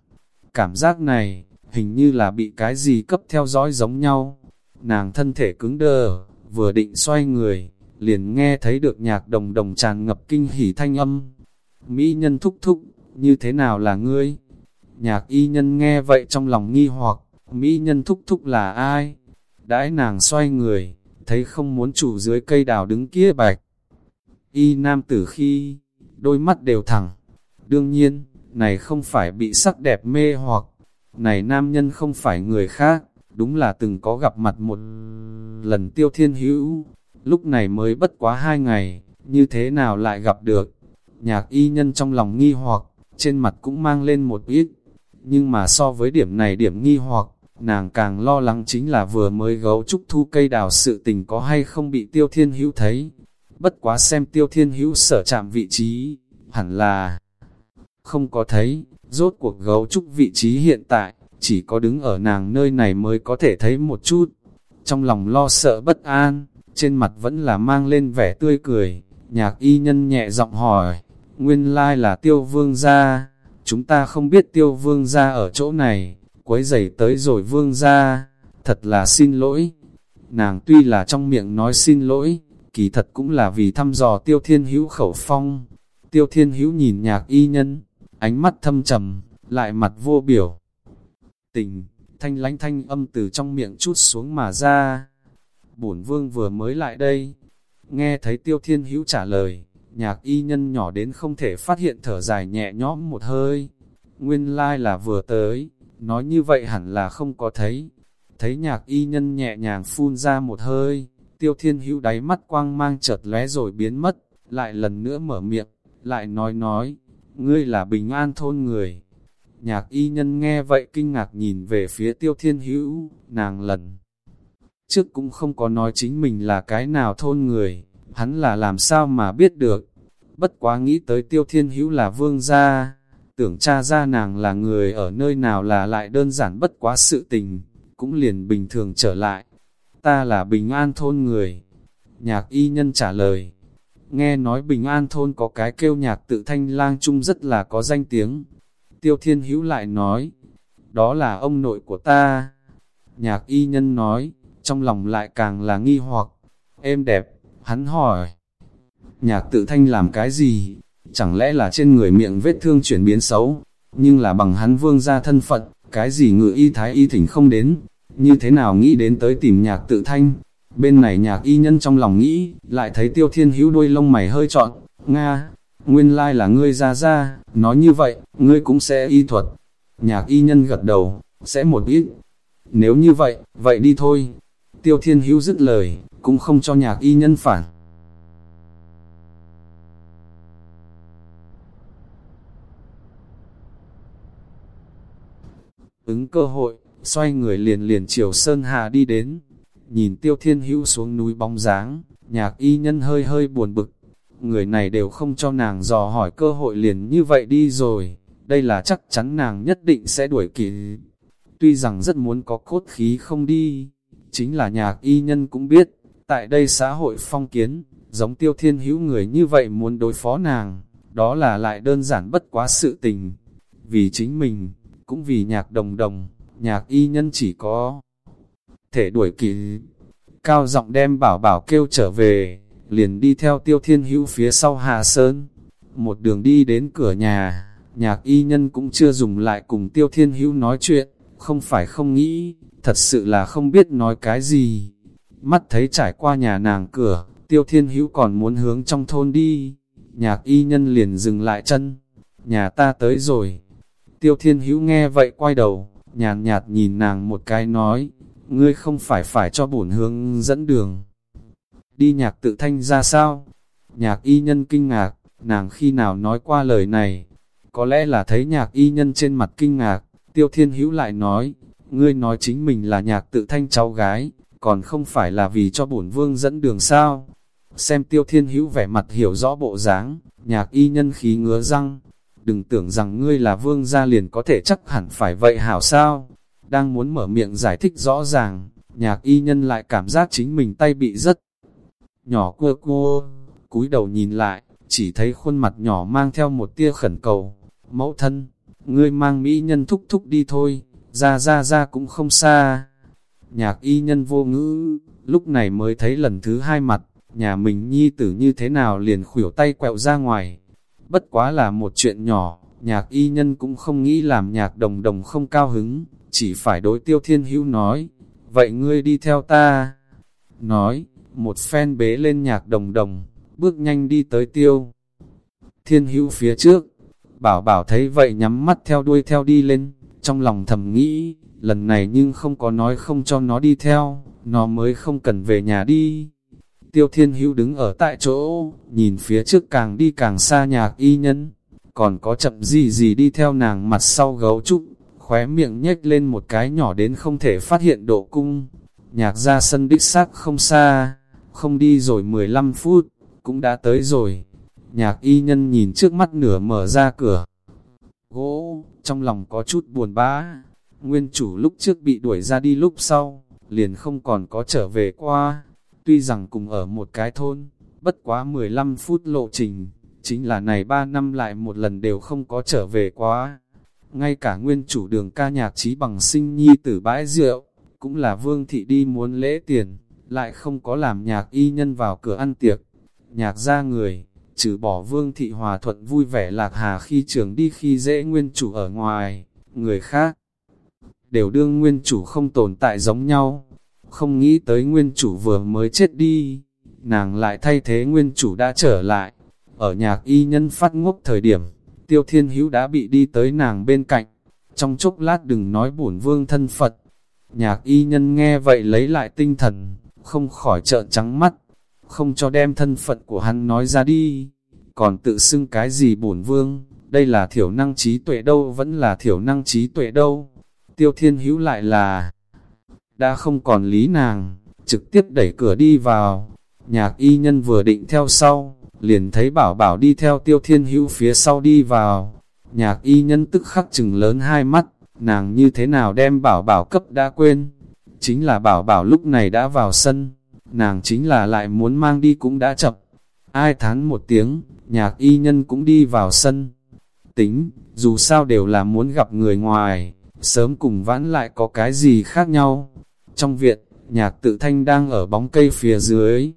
Speaker 1: Cảm giác này, hình như là bị cái gì cấp theo dõi giống nhau. Nàng thân thể cứng đờ, vừa định xoay người, liền nghe thấy được nhạc đồng đồng tràn ngập kinh hỉ thanh âm. Mỹ nhân thúc thúc, như thế nào là ngươi? Nhạc y nhân nghe vậy trong lòng nghi hoặc, Mỹ nhân thúc thúc là ai? Đãi nàng xoay người, thấy không muốn chủ dưới cây đào đứng kia bạch. Y nam tử khi, đôi mắt đều thẳng. Đương nhiên, này không phải bị sắc đẹp mê hoặc, này nam nhân không phải người khác, đúng là từng có gặp mặt một lần tiêu thiên hữu, lúc này mới bất quá hai ngày, như thế nào lại gặp được. Nhạc y nhân trong lòng nghi hoặc, trên mặt cũng mang lên một ít, nhưng mà so với điểm này điểm nghi hoặc, nàng càng lo lắng chính là vừa mới gấu trúc thu cây đào sự tình có hay không bị tiêu thiên hữu thấy. Bất quá xem tiêu thiên hữu sở chạm vị trí, hẳn là không có thấy, rốt cuộc gấu trúc vị trí hiện tại, chỉ có đứng ở nàng nơi này mới có thể thấy một chút. Trong lòng lo sợ bất an, trên mặt vẫn là mang lên vẻ tươi cười, nhạc y nhân nhẹ giọng hỏi, nguyên lai là tiêu vương gia, chúng ta không biết tiêu vương gia ở chỗ này, quấy giày tới rồi vương gia, thật là xin lỗi. Nàng tuy là trong miệng nói xin lỗi, kỳ thật cũng là vì thăm dò tiêu thiên hữu khẩu phong. Tiêu thiên hữu nhìn nhạc y nhân, ánh mắt thâm trầm, lại mặt vô biểu. Tình, thanh lánh thanh âm từ trong miệng chút xuống mà ra. Bổn vương vừa mới lại đây, nghe thấy tiêu thiên hữu trả lời, nhạc y nhân nhỏ đến không thể phát hiện thở dài nhẹ nhõm một hơi. Nguyên lai like là vừa tới, nói như vậy hẳn là không có thấy. Thấy nhạc y nhân nhẹ nhàng phun ra một hơi, tiêu thiên hữu đáy mắt quang mang chợt lóe rồi biến mất, lại lần nữa mở miệng, lại nói nói, ngươi là bình an thôn người. Nhạc y nhân nghe vậy kinh ngạc nhìn về phía tiêu thiên hữu, nàng lần. Trước cũng không có nói chính mình là cái nào thôn người, hắn là làm sao mà biết được. Bất quá nghĩ tới tiêu thiên hữu là vương gia, tưởng cha ra nàng là người ở nơi nào là lại đơn giản bất quá sự tình, cũng liền bình thường trở lại. Ta là bình an thôn người. Nhạc y nhân trả lời, nghe nói bình an thôn có cái kêu nhạc tự thanh lang chung rất là có danh tiếng. Tiêu thiên hữu lại nói, đó là ông nội của ta. Nhạc y nhân nói, trong lòng lại càng là nghi hoặc, êm đẹp, hắn hỏi. Nhạc tự thanh làm cái gì? Chẳng lẽ là trên người miệng vết thương chuyển biến xấu, nhưng là bằng hắn vương ra thân phận, cái gì ngự y thái y thỉnh không đến, như thế nào nghĩ đến tới tìm nhạc tự thanh. Bên này nhạc y nhân trong lòng nghĩ, lại thấy tiêu thiên hữu đuôi lông mày hơi trọn, Nga, nguyên lai là ngươi ra ra, nói như vậy, ngươi cũng sẽ y thuật. Nhạc y nhân gật đầu, sẽ một ít. Nếu như vậy, vậy đi thôi. Tiêu thiên hữu dứt lời, cũng không cho nhạc y nhân phản. Ứng cơ hội, xoay người liền liền chiều Sơn Hà đi đến. Nhìn tiêu thiên hữu xuống núi bóng dáng, nhạc y nhân hơi hơi buồn bực. Người này đều không cho nàng dò hỏi cơ hội liền như vậy đi rồi. Đây là chắc chắn nàng nhất định sẽ đuổi kịp. Tuy rằng rất muốn có cốt khí không đi, chính là nhạc y nhân cũng biết, tại đây xã hội phong kiến, giống tiêu thiên hữu người như vậy muốn đối phó nàng, đó là lại đơn giản bất quá sự tình. Vì chính mình, cũng vì nhạc đồng đồng, nhạc y nhân chỉ có thể đuổi kịp. Cao giọng đem bảo bảo kêu trở về, liền đi theo tiêu thiên hữu phía sau Hà Sơn. Một đường đi đến cửa nhà, nhạc y nhân cũng chưa dùng lại cùng tiêu thiên hữu nói chuyện, không phải không nghĩ, thật sự là không biết nói cái gì. Mắt thấy trải qua nhà nàng cửa, tiêu thiên hữu còn muốn hướng trong thôn đi. Nhạc y nhân liền dừng lại chân. Nhà ta tới rồi. Tiêu thiên hữu nghe vậy quay đầu, nhàn nhạt, nhìn nàng một cái nói, ngươi không phải phải cho bổn hướng dẫn đường. Đi nhạc tự thanh ra sao? Nhạc y nhân kinh ngạc, nàng khi nào nói qua lời này? Có lẽ là thấy nhạc y nhân trên mặt kinh ngạc, tiêu thiên hữu lại nói, ngươi nói chính mình là nhạc tự thanh cháu gái, còn không phải là vì cho bổn vương dẫn đường sao. Xem tiêu thiên hữu vẻ mặt hiểu rõ bộ dáng, nhạc y nhân khí ngứa răng. Đừng tưởng rằng ngươi là vương gia liền có thể chắc hẳn phải vậy hảo sao. Đang muốn mở miệng giải thích rõ ràng, nhạc y nhân lại cảm giác chính mình tay bị rất nhỏ cua cua. cúi đầu nhìn lại, chỉ thấy khuôn mặt nhỏ mang theo một tia khẩn cầu. Mẫu thân, ngươi mang mỹ nhân thúc thúc đi thôi, ra ra ra cũng không xa. Nhạc y nhân vô ngữ, lúc này mới thấy lần thứ hai mặt, nhà mình nhi tử như thế nào liền khuỷu tay quẹo ra ngoài. Bất quá là một chuyện nhỏ, nhạc y nhân cũng không nghĩ làm nhạc đồng đồng không cao hứng, chỉ phải đối tiêu thiên hữu nói, vậy ngươi đi theo ta. Nói, một phen bế lên nhạc đồng đồng, bước nhanh đi tới tiêu. Thiên hữu phía trước, bảo bảo thấy vậy nhắm mắt theo đuôi theo đi lên, trong lòng thầm nghĩ, lần này nhưng không có nói không cho nó đi theo, nó mới không cần về nhà đi. Tiêu Thiên Hữu đứng ở tại chỗ, nhìn phía trước càng đi càng xa nhạc y nhân, còn có chậm gì gì đi theo nàng mặt sau gấu trúc, khóe miệng nhếch lên một cái nhỏ đến không thể phát hiện độ cung. Nhạc ra sân đích xác không xa, không đi rồi 15 phút, cũng đã tới rồi. Nhạc y nhân nhìn trước mắt nửa mở ra cửa, gỗ, trong lòng có chút buồn bã. Nguyên chủ lúc trước bị đuổi ra đi lúc sau, liền không còn có trở về qua. Tuy rằng cùng ở một cái thôn, bất quá 15 phút lộ trình, chính là này 3 năm lại một lần đều không có trở về quá. Ngay cả nguyên chủ đường ca nhạc trí bằng sinh nhi tử bãi rượu, cũng là vương thị đi muốn lễ tiền, lại không có làm nhạc y nhân vào cửa ăn tiệc. Nhạc ra người, trừ bỏ vương thị hòa thuận vui vẻ lạc hà khi trường đi khi dễ nguyên chủ ở ngoài, người khác đều đương nguyên chủ không tồn tại giống nhau. Không nghĩ tới nguyên chủ vừa mới chết đi, nàng lại thay thế nguyên chủ đã trở lại. Ở nhạc y nhân phát ngốc thời điểm, tiêu thiên hữu đã bị đi tới nàng bên cạnh. Trong chốc lát đừng nói bổn vương thân Phật. Nhạc y nhân nghe vậy lấy lại tinh thần, không khỏi trợn trắng mắt, không cho đem thân phận của hắn nói ra đi. Còn tự xưng cái gì bổn vương, đây là thiểu năng trí tuệ đâu vẫn là thiểu năng trí tuệ đâu. Tiêu thiên hữu lại là đã không còn lý nàng, trực tiếp đẩy cửa đi vào. Nhạc y nhân vừa định theo sau, liền thấy bảo bảo đi theo tiêu thiên hữu phía sau đi vào. Nhạc y nhân tức khắc chừng lớn hai mắt, nàng như thế nào đem bảo bảo cấp đã quên. Chính là bảo bảo lúc này đã vào sân, nàng chính là lại muốn mang đi cũng đã chậm. Ai thán một tiếng, nhạc y nhân cũng đi vào sân. Tính, dù sao đều là muốn gặp người ngoài, sớm cùng vãn lại có cái gì khác nhau. Trong viện, nhạc tự thanh đang ở bóng cây phía dưới.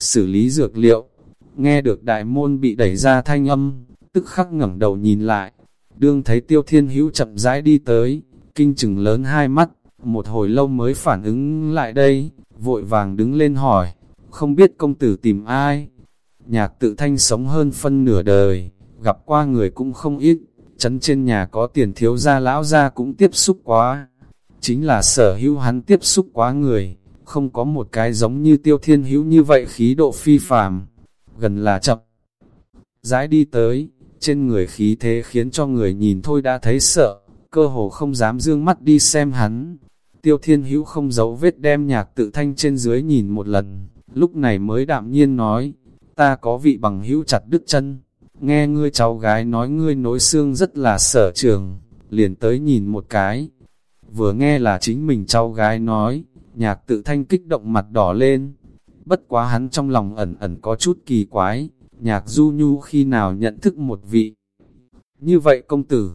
Speaker 1: Xử lý dược liệu, nghe được đại môn bị đẩy ra thanh âm, tức khắc ngẩng đầu nhìn lại. Đương thấy tiêu thiên hữu chậm rãi đi tới, kinh chừng lớn hai mắt, một hồi lâu mới phản ứng lại đây, vội vàng đứng lên hỏi, không biết công tử tìm ai. Nhạc tự thanh sống hơn phân nửa đời, gặp qua người cũng không ít, chấn trên nhà có tiền thiếu gia lão gia cũng tiếp xúc quá. Chính là sở hữu hắn tiếp xúc quá người, không có một cái giống như tiêu thiên hữu như vậy khí độ phi phàm, gần là chậm. Rãi đi tới, trên người khí thế khiến cho người nhìn thôi đã thấy sợ, cơ hồ không dám dương mắt đi xem hắn. Tiêu thiên hữu không giấu vết đem nhạc tự thanh trên dưới nhìn một lần, lúc này mới đạm nhiên nói, ta có vị bằng hữu chặt đứt chân, nghe ngươi cháu gái nói ngươi nối xương rất là sở trường, liền tới nhìn một cái. Vừa nghe là chính mình cháu gái nói, nhạc tự thanh kích động mặt đỏ lên. Bất quá hắn trong lòng ẩn ẩn có chút kỳ quái, nhạc du nhu khi nào nhận thức một vị. Như vậy công tử,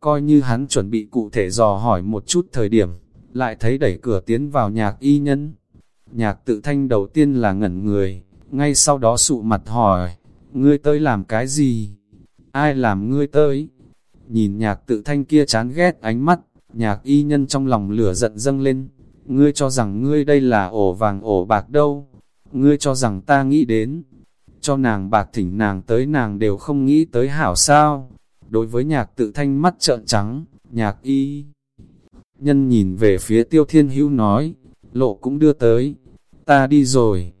Speaker 1: coi như hắn chuẩn bị cụ thể dò hỏi một chút thời điểm, lại thấy đẩy cửa tiến vào nhạc y nhân. Nhạc tự thanh đầu tiên là ngẩn người, ngay sau đó sụ mặt hỏi, ngươi tới làm cái gì? Ai làm ngươi tới? Nhìn nhạc tự thanh kia chán ghét ánh mắt, nhạc y nhân trong lòng lửa giận dâng lên. Ngươi cho rằng ngươi đây là ổ vàng ổ bạc đâu? Ngươi cho rằng ta nghĩ đến. Cho nàng bạc thỉnh nàng tới nàng đều không nghĩ tới hảo sao. Đối với nhạc tự thanh mắt trợn trắng, nhạc y. Nhân nhìn về phía tiêu thiên hữu nói, lộ cũng đưa tới. Ta đi rồi.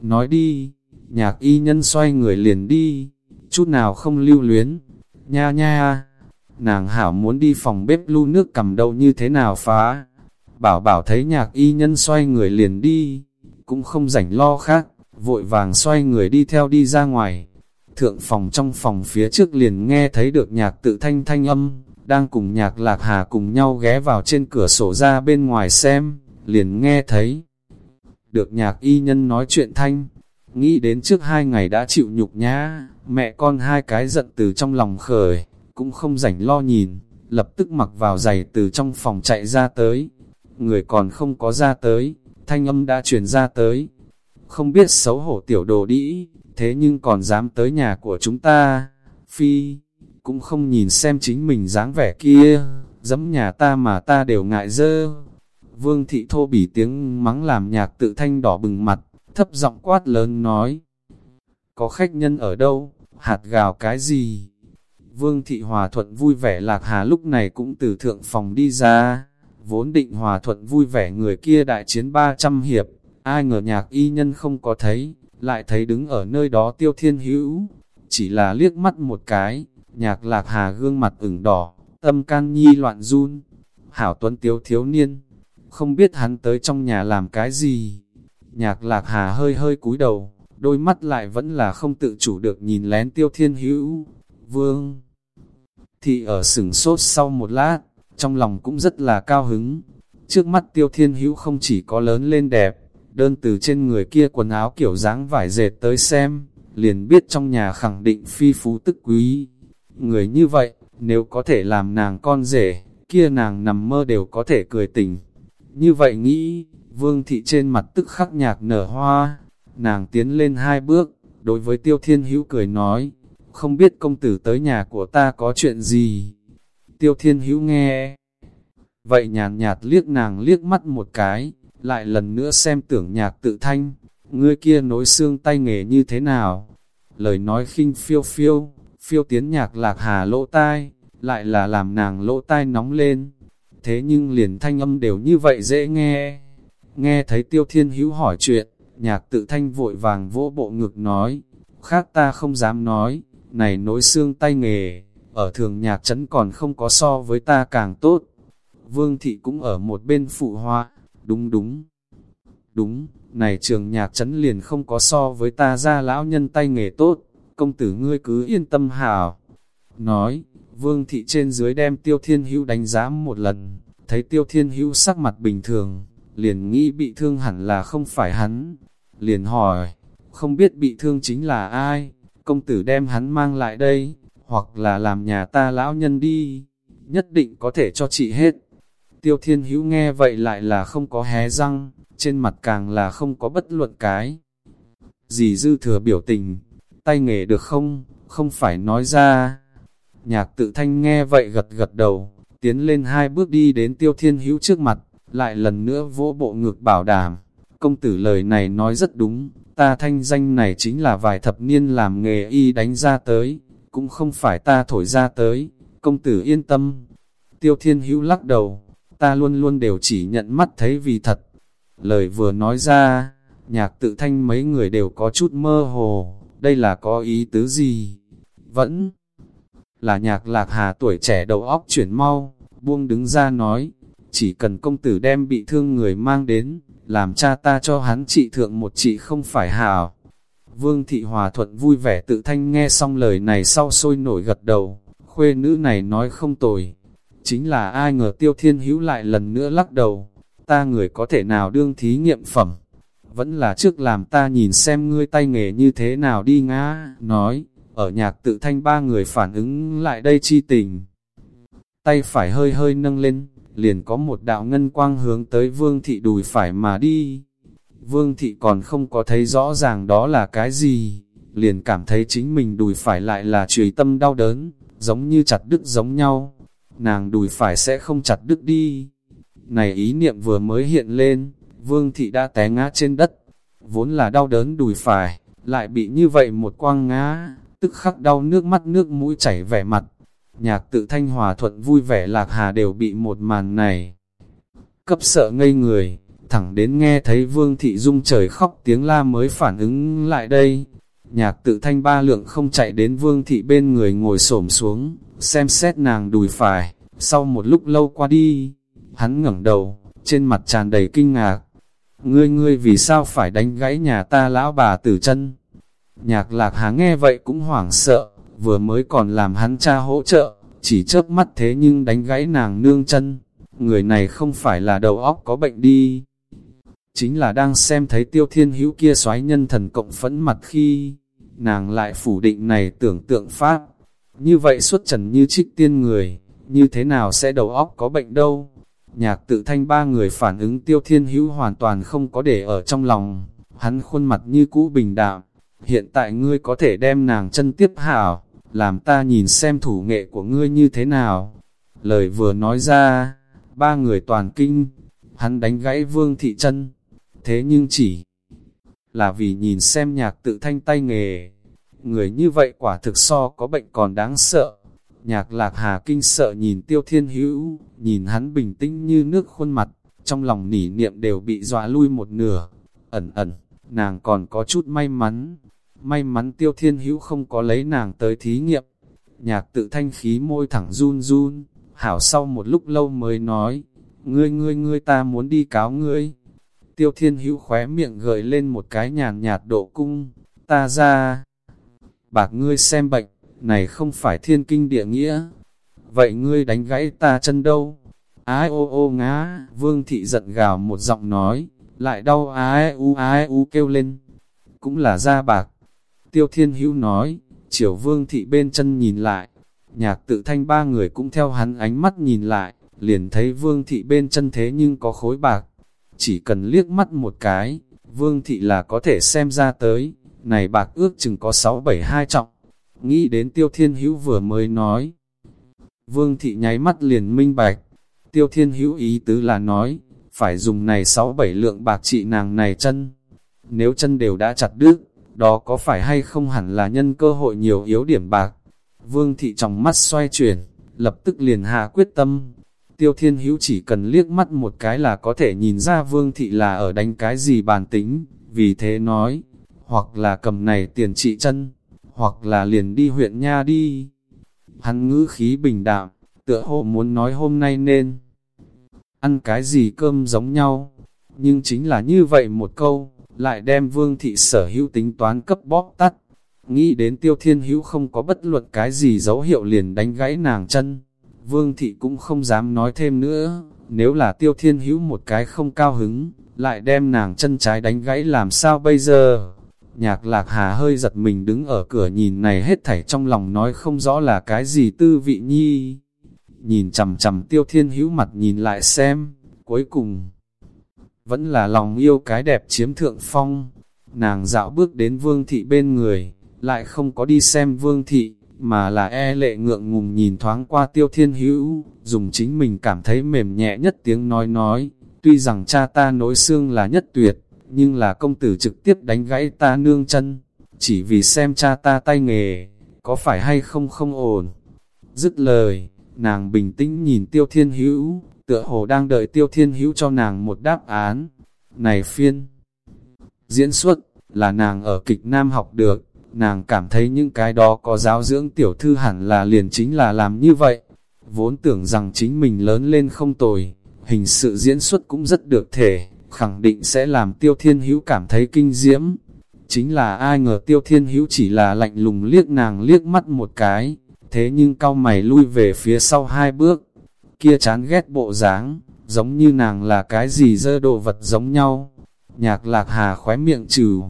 Speaker 1: Nói đi nhạc y nhân xoay người liền đi, chút nào không lưu luyến, nha nha, nàng hảo muốn đi phòng bếp lu nước cầm đâu như thế nào phá, bảo bảo thấy nhạc y nhân xoay người liền đi, cũng không rảnh lo khác, vội vàng xoay người đi theo đi ra ngoài, thượng phòng trong phòng phía trước liền nghe thấy được nhạc tự thanh thanh âm, đang cùng nhạc lạc hà cùng nhau ghé vào trên cửa sổ ra bên ngoài xem, liền nghe thấy được nhạc y nhân nói chuyện thanh, Nghĩ đến trước hai ngày đã chịu nhục nhã, mẹ con hai cái giận từ trong lòng khởi, cũng không rảnh lo nhìn, lập tức mặc vào giày từ trong phòng chạy ra tới. Người còn không có ra tới, thanh âm đã truyền ra tới. Không biết xấu hổ tiểu đồ đĩ, thế nhưng còn dám tới nhà của chúng ta. Phi, cũng không nhìn xem chính mình dáng vẻ kia, dẫm nhà ta mà ta đều ngại dơ. Vương thị thô bỉ tiếng mắng làm nhạc tự thanh đỏ bừng mặt, thấp giọng quát lớn nói. Có khách nhân ở đâu, hạt gào cái gì? Vương thị hòa thuận vui vẻ lạc hà lúc này cũng từ thượng phòng đi ra, vốn định hòa thuận vui vẻ người kia đại chiến 300 hiệp, ai ngờ nhạc y nhân không có thấy, lại thấy đứng ở nơi đó tiêu thiên hữu, chỉ là liếc mắt một cái, nhạc lạc hà gương mặt ửng đỏ, tâm can nhi loạn run, hảo tuấn tiếu thiếu niên, không biết hắn tới trong nhà làm cái gì, Nhạc lạc hà hơi hơi cúi đầu, đôi mắt lại vẫn là không tự chủ được nhìn lén tiêu thiên hữu. Vương Thị ở sửng sốt sau một lát, trong lòng cũng rất là cao hứng. Trước mắt tiêu thiên hữu không chỉ có lớn lên đẹp, đơn từ trên người kia quần áo kiểu dáng vải dệt tới xem, liền biết trong nhà khẳng định phi phú tức quý. Người như vậy, nếu có thể làm nàng con rể, kia nàng nằm mơ đều có thể cười tỉnh. Như vậy nghĩ, vương thị trên mặt tức khắc nhạc nở hoa, nàng tiến lên hai bước, đối với tiêu thiên hữu cười nói, không biết công tử tới nhà của ta có chuyện gì. Tiêu thiên hữu nghe, vậy nhàn nhạt liếc nàng liếc mắt một cái, lại lần nữa xem tưởng nhạc tự thanh, ngươi kia nối xương tay nghề như thế nào. Lời nói khinh phiêu phiêu, phiêu tiến nhạc lạc hà lỗ tai, lại là làm nàng lỗ tai nóng lên. Thế nhưng liền thanh âm đều như vậy dễ nghe. Nghe thấy tiêu thiên hữu hỏi chuyện, nhạc tự thanh vội vàng vỗ bộ ngực nói, khác ta không dám nói, này nối xương tay nghề, ở thường nhạc trấn còn không có so với ta càng tốt. Vương thị cũng ở một bên phụ hoa, đúng đúng. Đúng, này trường nhạc trấn liền không có so với ta ra lão nhân tay nghề tốt, công tử ngươi cứ yên tâm hảo. Nói, vương thị trên dưới đem tiêu thiên hữu đánh giá một lần, thấy tiêu thiên hữu sắc mặt bình thường, liền nghĩ bị thương hẳn là không phải hắn. Liền hỏi, không biết bị thương chính là ai, công tử đem hắn mang lại đây, hoặc là làm nhà ta lão nhân đi, nhất định có thể cho chị hết. Tiêu thiên hữu nghe vậy lại là không có hé răng, trên mặt càng là không có bất luận cái. Gì dư thừa biểu tình, tay nghề được không, không phải nói ra. Nhạc tự thanh nghe vậy gật gật đầu, tiến lên hai bước đi đến tiêu thiên hữu trước mặt, lại lần nữa vỗ bộ ngực bảo đảm. Công tử lời này nói rất đúng, ta thanh danh này chính là vài thập niên làm nghề y đánh ra tới, cũng không phải ta thổi ra tới, công tử yên tâm. Tiêu thiên hữu lắc đầu, ta luôn luôn đều chỉ nhận mắt thấy vì thật. Lời vừa nói ra, nhạc tự thanh mấy người đều có chút mơ hồ, đây là có ý tứ gì? Vẫn là nhạc lạc hà tuổi trẻ đầu óc chuyển mau, buông đứng ra nói, chỉ cần công tử đem bị thương người mang đến, làm cha ta cho hắn trị thượng một trị không phải hảo. Vương thị hòa thuận vui vẻ tự thanh nghe xong lời này sau sôi nổi gật đầu, khuê nữ này nói không tồi. Chính là ai ngờ tiêu thiên hữu lại lần nữa lắc đầu, ta người có thể nào đương thí nghiệm phẩm. Vẫn là trước làm ta nhìn xem ngươi tay nghề như thế nào đi ngã, nói, ở nhạc tự thanh ba người phản ứng lại đây chi tình. Tay phải hơi hơi nâng lên, liền có một đạo ngân quang hướng tới vương thị đùi phải mà đi. Vương thị còn không có thấy rõ ràng đó là cái gì, liền cảm thấy chính mình đùi phải lại là trùy tâm đau đớn, giống như chặt đứt giống nhau. Nàng đùi phải sẽ không chặt đứt đi. Này ý niệm vừa mới hiện lên, vương thị đã té ngã trên đất, vốn là đau đớn đùi phải, lại bị như vậy một quang ngã, tức khắc đau nước mắt nước mũi chảy vẻ mặt, nhạc tự thanh hòa thuận vui vẻ lạc hà đều bị một màn này. Cấp sợ ngây người, thẳng đến nghe thấy vương thị dung trời khóc tiếng la mới phản ứng lại đây. Nhạc tự thanh ba lượng không chạy đến vương thị bên người ngồi xổm xuống, xem xét nàng đùi phải, sau một lúc lâu qua đi, hắn ngẩng đầu, trên mặt tràn đầy kinh ngạc. Ngươi ngươi vì sao phải đánh gãy nhà ta lão bà tử chân? Nhạc lạc hà nghe vậy cũng hoảng sợ, vừa mới còn làm hắn cha hỗ trợ, chỉ chớp mắt thế nhưng đánh gãy nàng nương chân. Người này không phải là đầu óc có bệnh đi. Chính là đang xem thấy tiêu thiên hữu kia xoáy nhân thần cộng phẫn mặt khi, nàng lại phủ định này tưởng tượng pháp. Như vậy xuất trần như trích tiên người, như thế nào sẽ đầu óc có bệnh đâu. Nhạc tự thanh ba người phản ứng tiêu thiên hữu hoàn toàn không có để ở trong lòng, hắn khuôn mặt như cũ bình đạm. Hiện tại ngươi có thể đem nàng chân tiếp hảo, làm ta nhìn xem thủ nghệ của ngươi như thế nào. Lời vừa nói ra, ba người toàn kinh, hắn đánh gãy vương thị chân, thế nhưng chỉ là vì nhìn xem nhạc tự thanh tay nghề. Người như vậy quả thực so có bệnh còn đáng sợ. Nhạc lạc hà kinh sợ nhìn tiêu thiên hữu, nhìn hắn bình tĩnh như nước khuôn mặt, trong lòng nỉ niệm đều bị dọa lui một nửa. Ẩn ẩn, nàng còn có chút may mắn, May mắn tiêu thiên hữu không có lấy nàng tới thí nghiệm. Nhạc tự thanh khí môi thẳng run run, hảo sau một lúc lâu mới nói, ngươi ngươi ngươi ta muốn đi cáo ngươi. Tiêu thiên hữu khóe miệng gợi lên một cái nhàn nhạt độ cung, ta ra. Bạc ngươi xem bệnh, này không phải thiên kinh địa nghĩa. vậy ngươi đánh gãy ta chân đâu? Ái ô ô ngá, vương thị giận gào một giọng nói, lại đau ái u ái u kêu lên. Cũng là da bạc. Tiêu thiên hữu nói, triều vương thị bên chân nhìn lại, nhạc tự thanh ba người cũng theo hắn ánh mắt nhìn lại, liền thấy vương thị bên chân thế nhưng có khối bạc. Chỉ cần liếc mắt một cái, vương thị là có thể xem ra tới, này bạc ước chừng có 6-7-2 trọng. Nghĩ đến tiêu thiên hữu vừa mới nói. Vương thị nháy mắt liền minh bạch. Tiêu thiên hữu ý tứ là nói, phải dùng này 6-7 lượng bạc trị nàng này chân. Nếu chân đều đã chặt đứt, đó có phải hay không hẳn là nhân cơ hội nhiều yếu điểm bạc. Vương thị trong mắt xoay chuyển, lập tức liền hạ quyết tâm. Tiêu thiên hữu chỉ cần liếc mắt một cái là có thể nhìn ra vương thị là ở đánh cái gì bàn tính, vì thế nói, hoặc là cầm này tiền trị chân, hoặc là liền đi huyện nha đi. Hắn ngữ khí bình đạm, tựa hồ muốn nói hôm nay nên ăn cái gì cơm giống nhau, nhưng chính là như vậy một câu, lại đem vương thị sở hữu tính toán cấp bóp tắt. Nghĩ đến tiêu thiên hữu không có bất luận cái gì dấu hiệu liền đánh gãy nàng chân. Vương thị cũng không dám nói thêm nữa, nếu là tiêu thiên hữu một cái không cao hứng, lại đem nàng chân trái đánh gãy làm sao bây giờ? Nhạc lạc hà hơi giật mình đứng ở cửa nhìn này hết thảy trong lòng nói không rõ là cái gì tư vị nhi. Nhìn chầm chầm tiêu thiên hữu mặt nhìn lại xem, cuối cùng vẫn là lòng yêu cái đẹp chiếm thượng phong. Nàng dạo bước đến vương thị bên người, lại không có đi xem vương thị, mà là e lệ ngượng ngùng nhìn thoáng qua tiêu thiên hữu, dùng chính mình cảm thấy mềm nhẹ nhất tiếng nói nói, tuy rằng cha ta nối xương là nhất tuyệt, nhưng là công tử trực tiếp đánh gãy ta nương chân, chỉ vì xem cha ta tay nghề, có phải hay không không ổn. Dứt lời, nàng bình tĩnh nhìn tiêu thiên hữu, tựa hồ đang đợi tiêu thiên hữu cho nàng một đáp án. Này phiên! Diễn xuất, là nàng ở kịch nam học được, nàng cảm thấy những cái đó có giáo dưỡng tiểu thư hẳn là liền chính là làm như vậy. Vốn tưởng rằng chính mình lớn lên không tồi, hình sự diễn xuất cũng rất được thể, khẳng định sẽ làm tiêu thiên hữu cảm thấy kinh diễm. Chính là ai ngờ tiêu thiên hữu chỉ là lạnh lùng liếc nàng liếc mắt một cái, thế nhưng cao mày lui về phía sau hai bước, kia chán ghét bộ dáng, giống như nàng là cái gì dơ đồ vật giống nhau. Nhạc lạc hà khóe miệng trừ,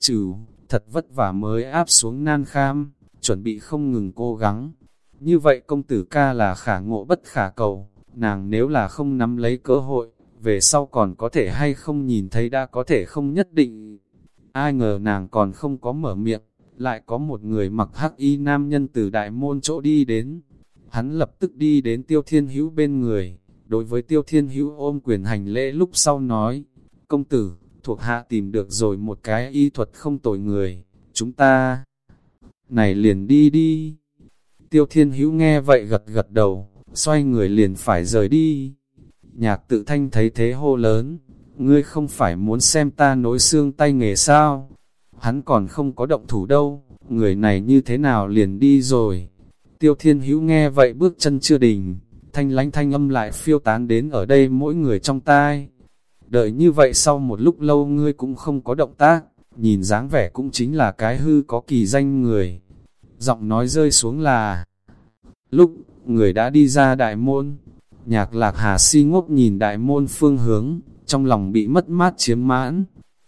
Speaker 1: trừ, thật vất vả mới áp xuống nan kham, chuẩn bị không ngừng cố gắng. Như vậy công tử ca là khả ngộ bất khả cầu, nàng nếu là không nắm lấy cơ hội, về sau còn có thể hay không nhìn thấy đã có thể không nhất định. Ai ngờ nàng còn không có mở miệng, lại có một người mặc hắc y nam nhân từ đại môn chỗ đi đến. Hắn lập tức đi đến tiêu thiên hữu bên người, đối với tiêu thiên hữu ôm quyền hành lễ lúc sau nói, công tử, thuộc hạ tìm được rồi một cái y thuật không tội người, chúng ta này liền đi đi. Tiêu thiên hữu nghe vậy gật gật đầu, xoay người liền phải rời đi. Nhạc tự thanh thấy thế hô lớn, ngươi không phải muốn xem ta nối xương tay nghề sao? Hắn còn không có động thủ đâu, người này như thế nào liền đi rồi. Tiêu thiên hữu nghe vậy bước chân chưa đình, thanh lánh thanh âm lại phiêu tán đến ở đây mỗi người trong tai. Đợi như vậy sau một lúc lâu ngươi cũng không có động tác, nhìn dáng vẻ cũng chính là cái hư có kỳ danh người. Giọng nói rơi xuống là, lúc, người đã đi ra đại môn, nhạc lạc hà si ngốc nhìn đại môn phương hướng, trong lòng bị mất mát chiếm mãn.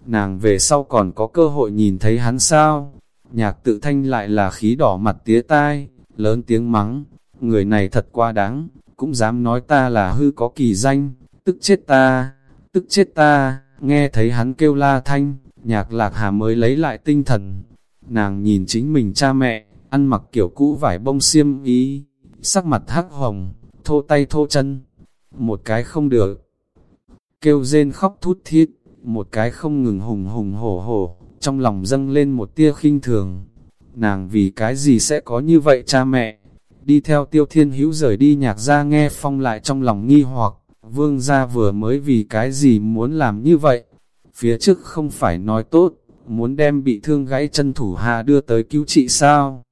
Speaker 1: Nàng về sau còn có cơ hội nhìn thấy hắn sao? Nhạc tự thanh lại là khí đỏ mặt tía tai, lớn tiếng mắng, người này thật quá đáng, cũng dám nói ta là hư có kỳ danh, tức chết ta tức chết ta, nghe thấy hắn kêu la thanh, nhạc lạc hà mới lấy lại tinh thần. Nàng nhìn chính mình cha mẹ, ăn mặc kiểu cũ vải bông xiêm ý, sắc mặt hắc hồng, thô tay thô chân, một cái không được. Kêu rên khóc thút thít, một cái không ngừng hùng hùng hổ hổ, trong lòng dâng lên một tia khinh thường. Nàng vì cái gì sẽ có như vậy cha mẹ? Đi theo tiêu thiên hữu rời đi nhạc ra nghe phong lại trong lòng nghi hoặc, Vương gia vừa mới vì cái gì muốn làm như vậy? Phía trước không phải nói tốt, muốn đem bị thương gãy chân thủ hạ đưa tới cứu trị sao?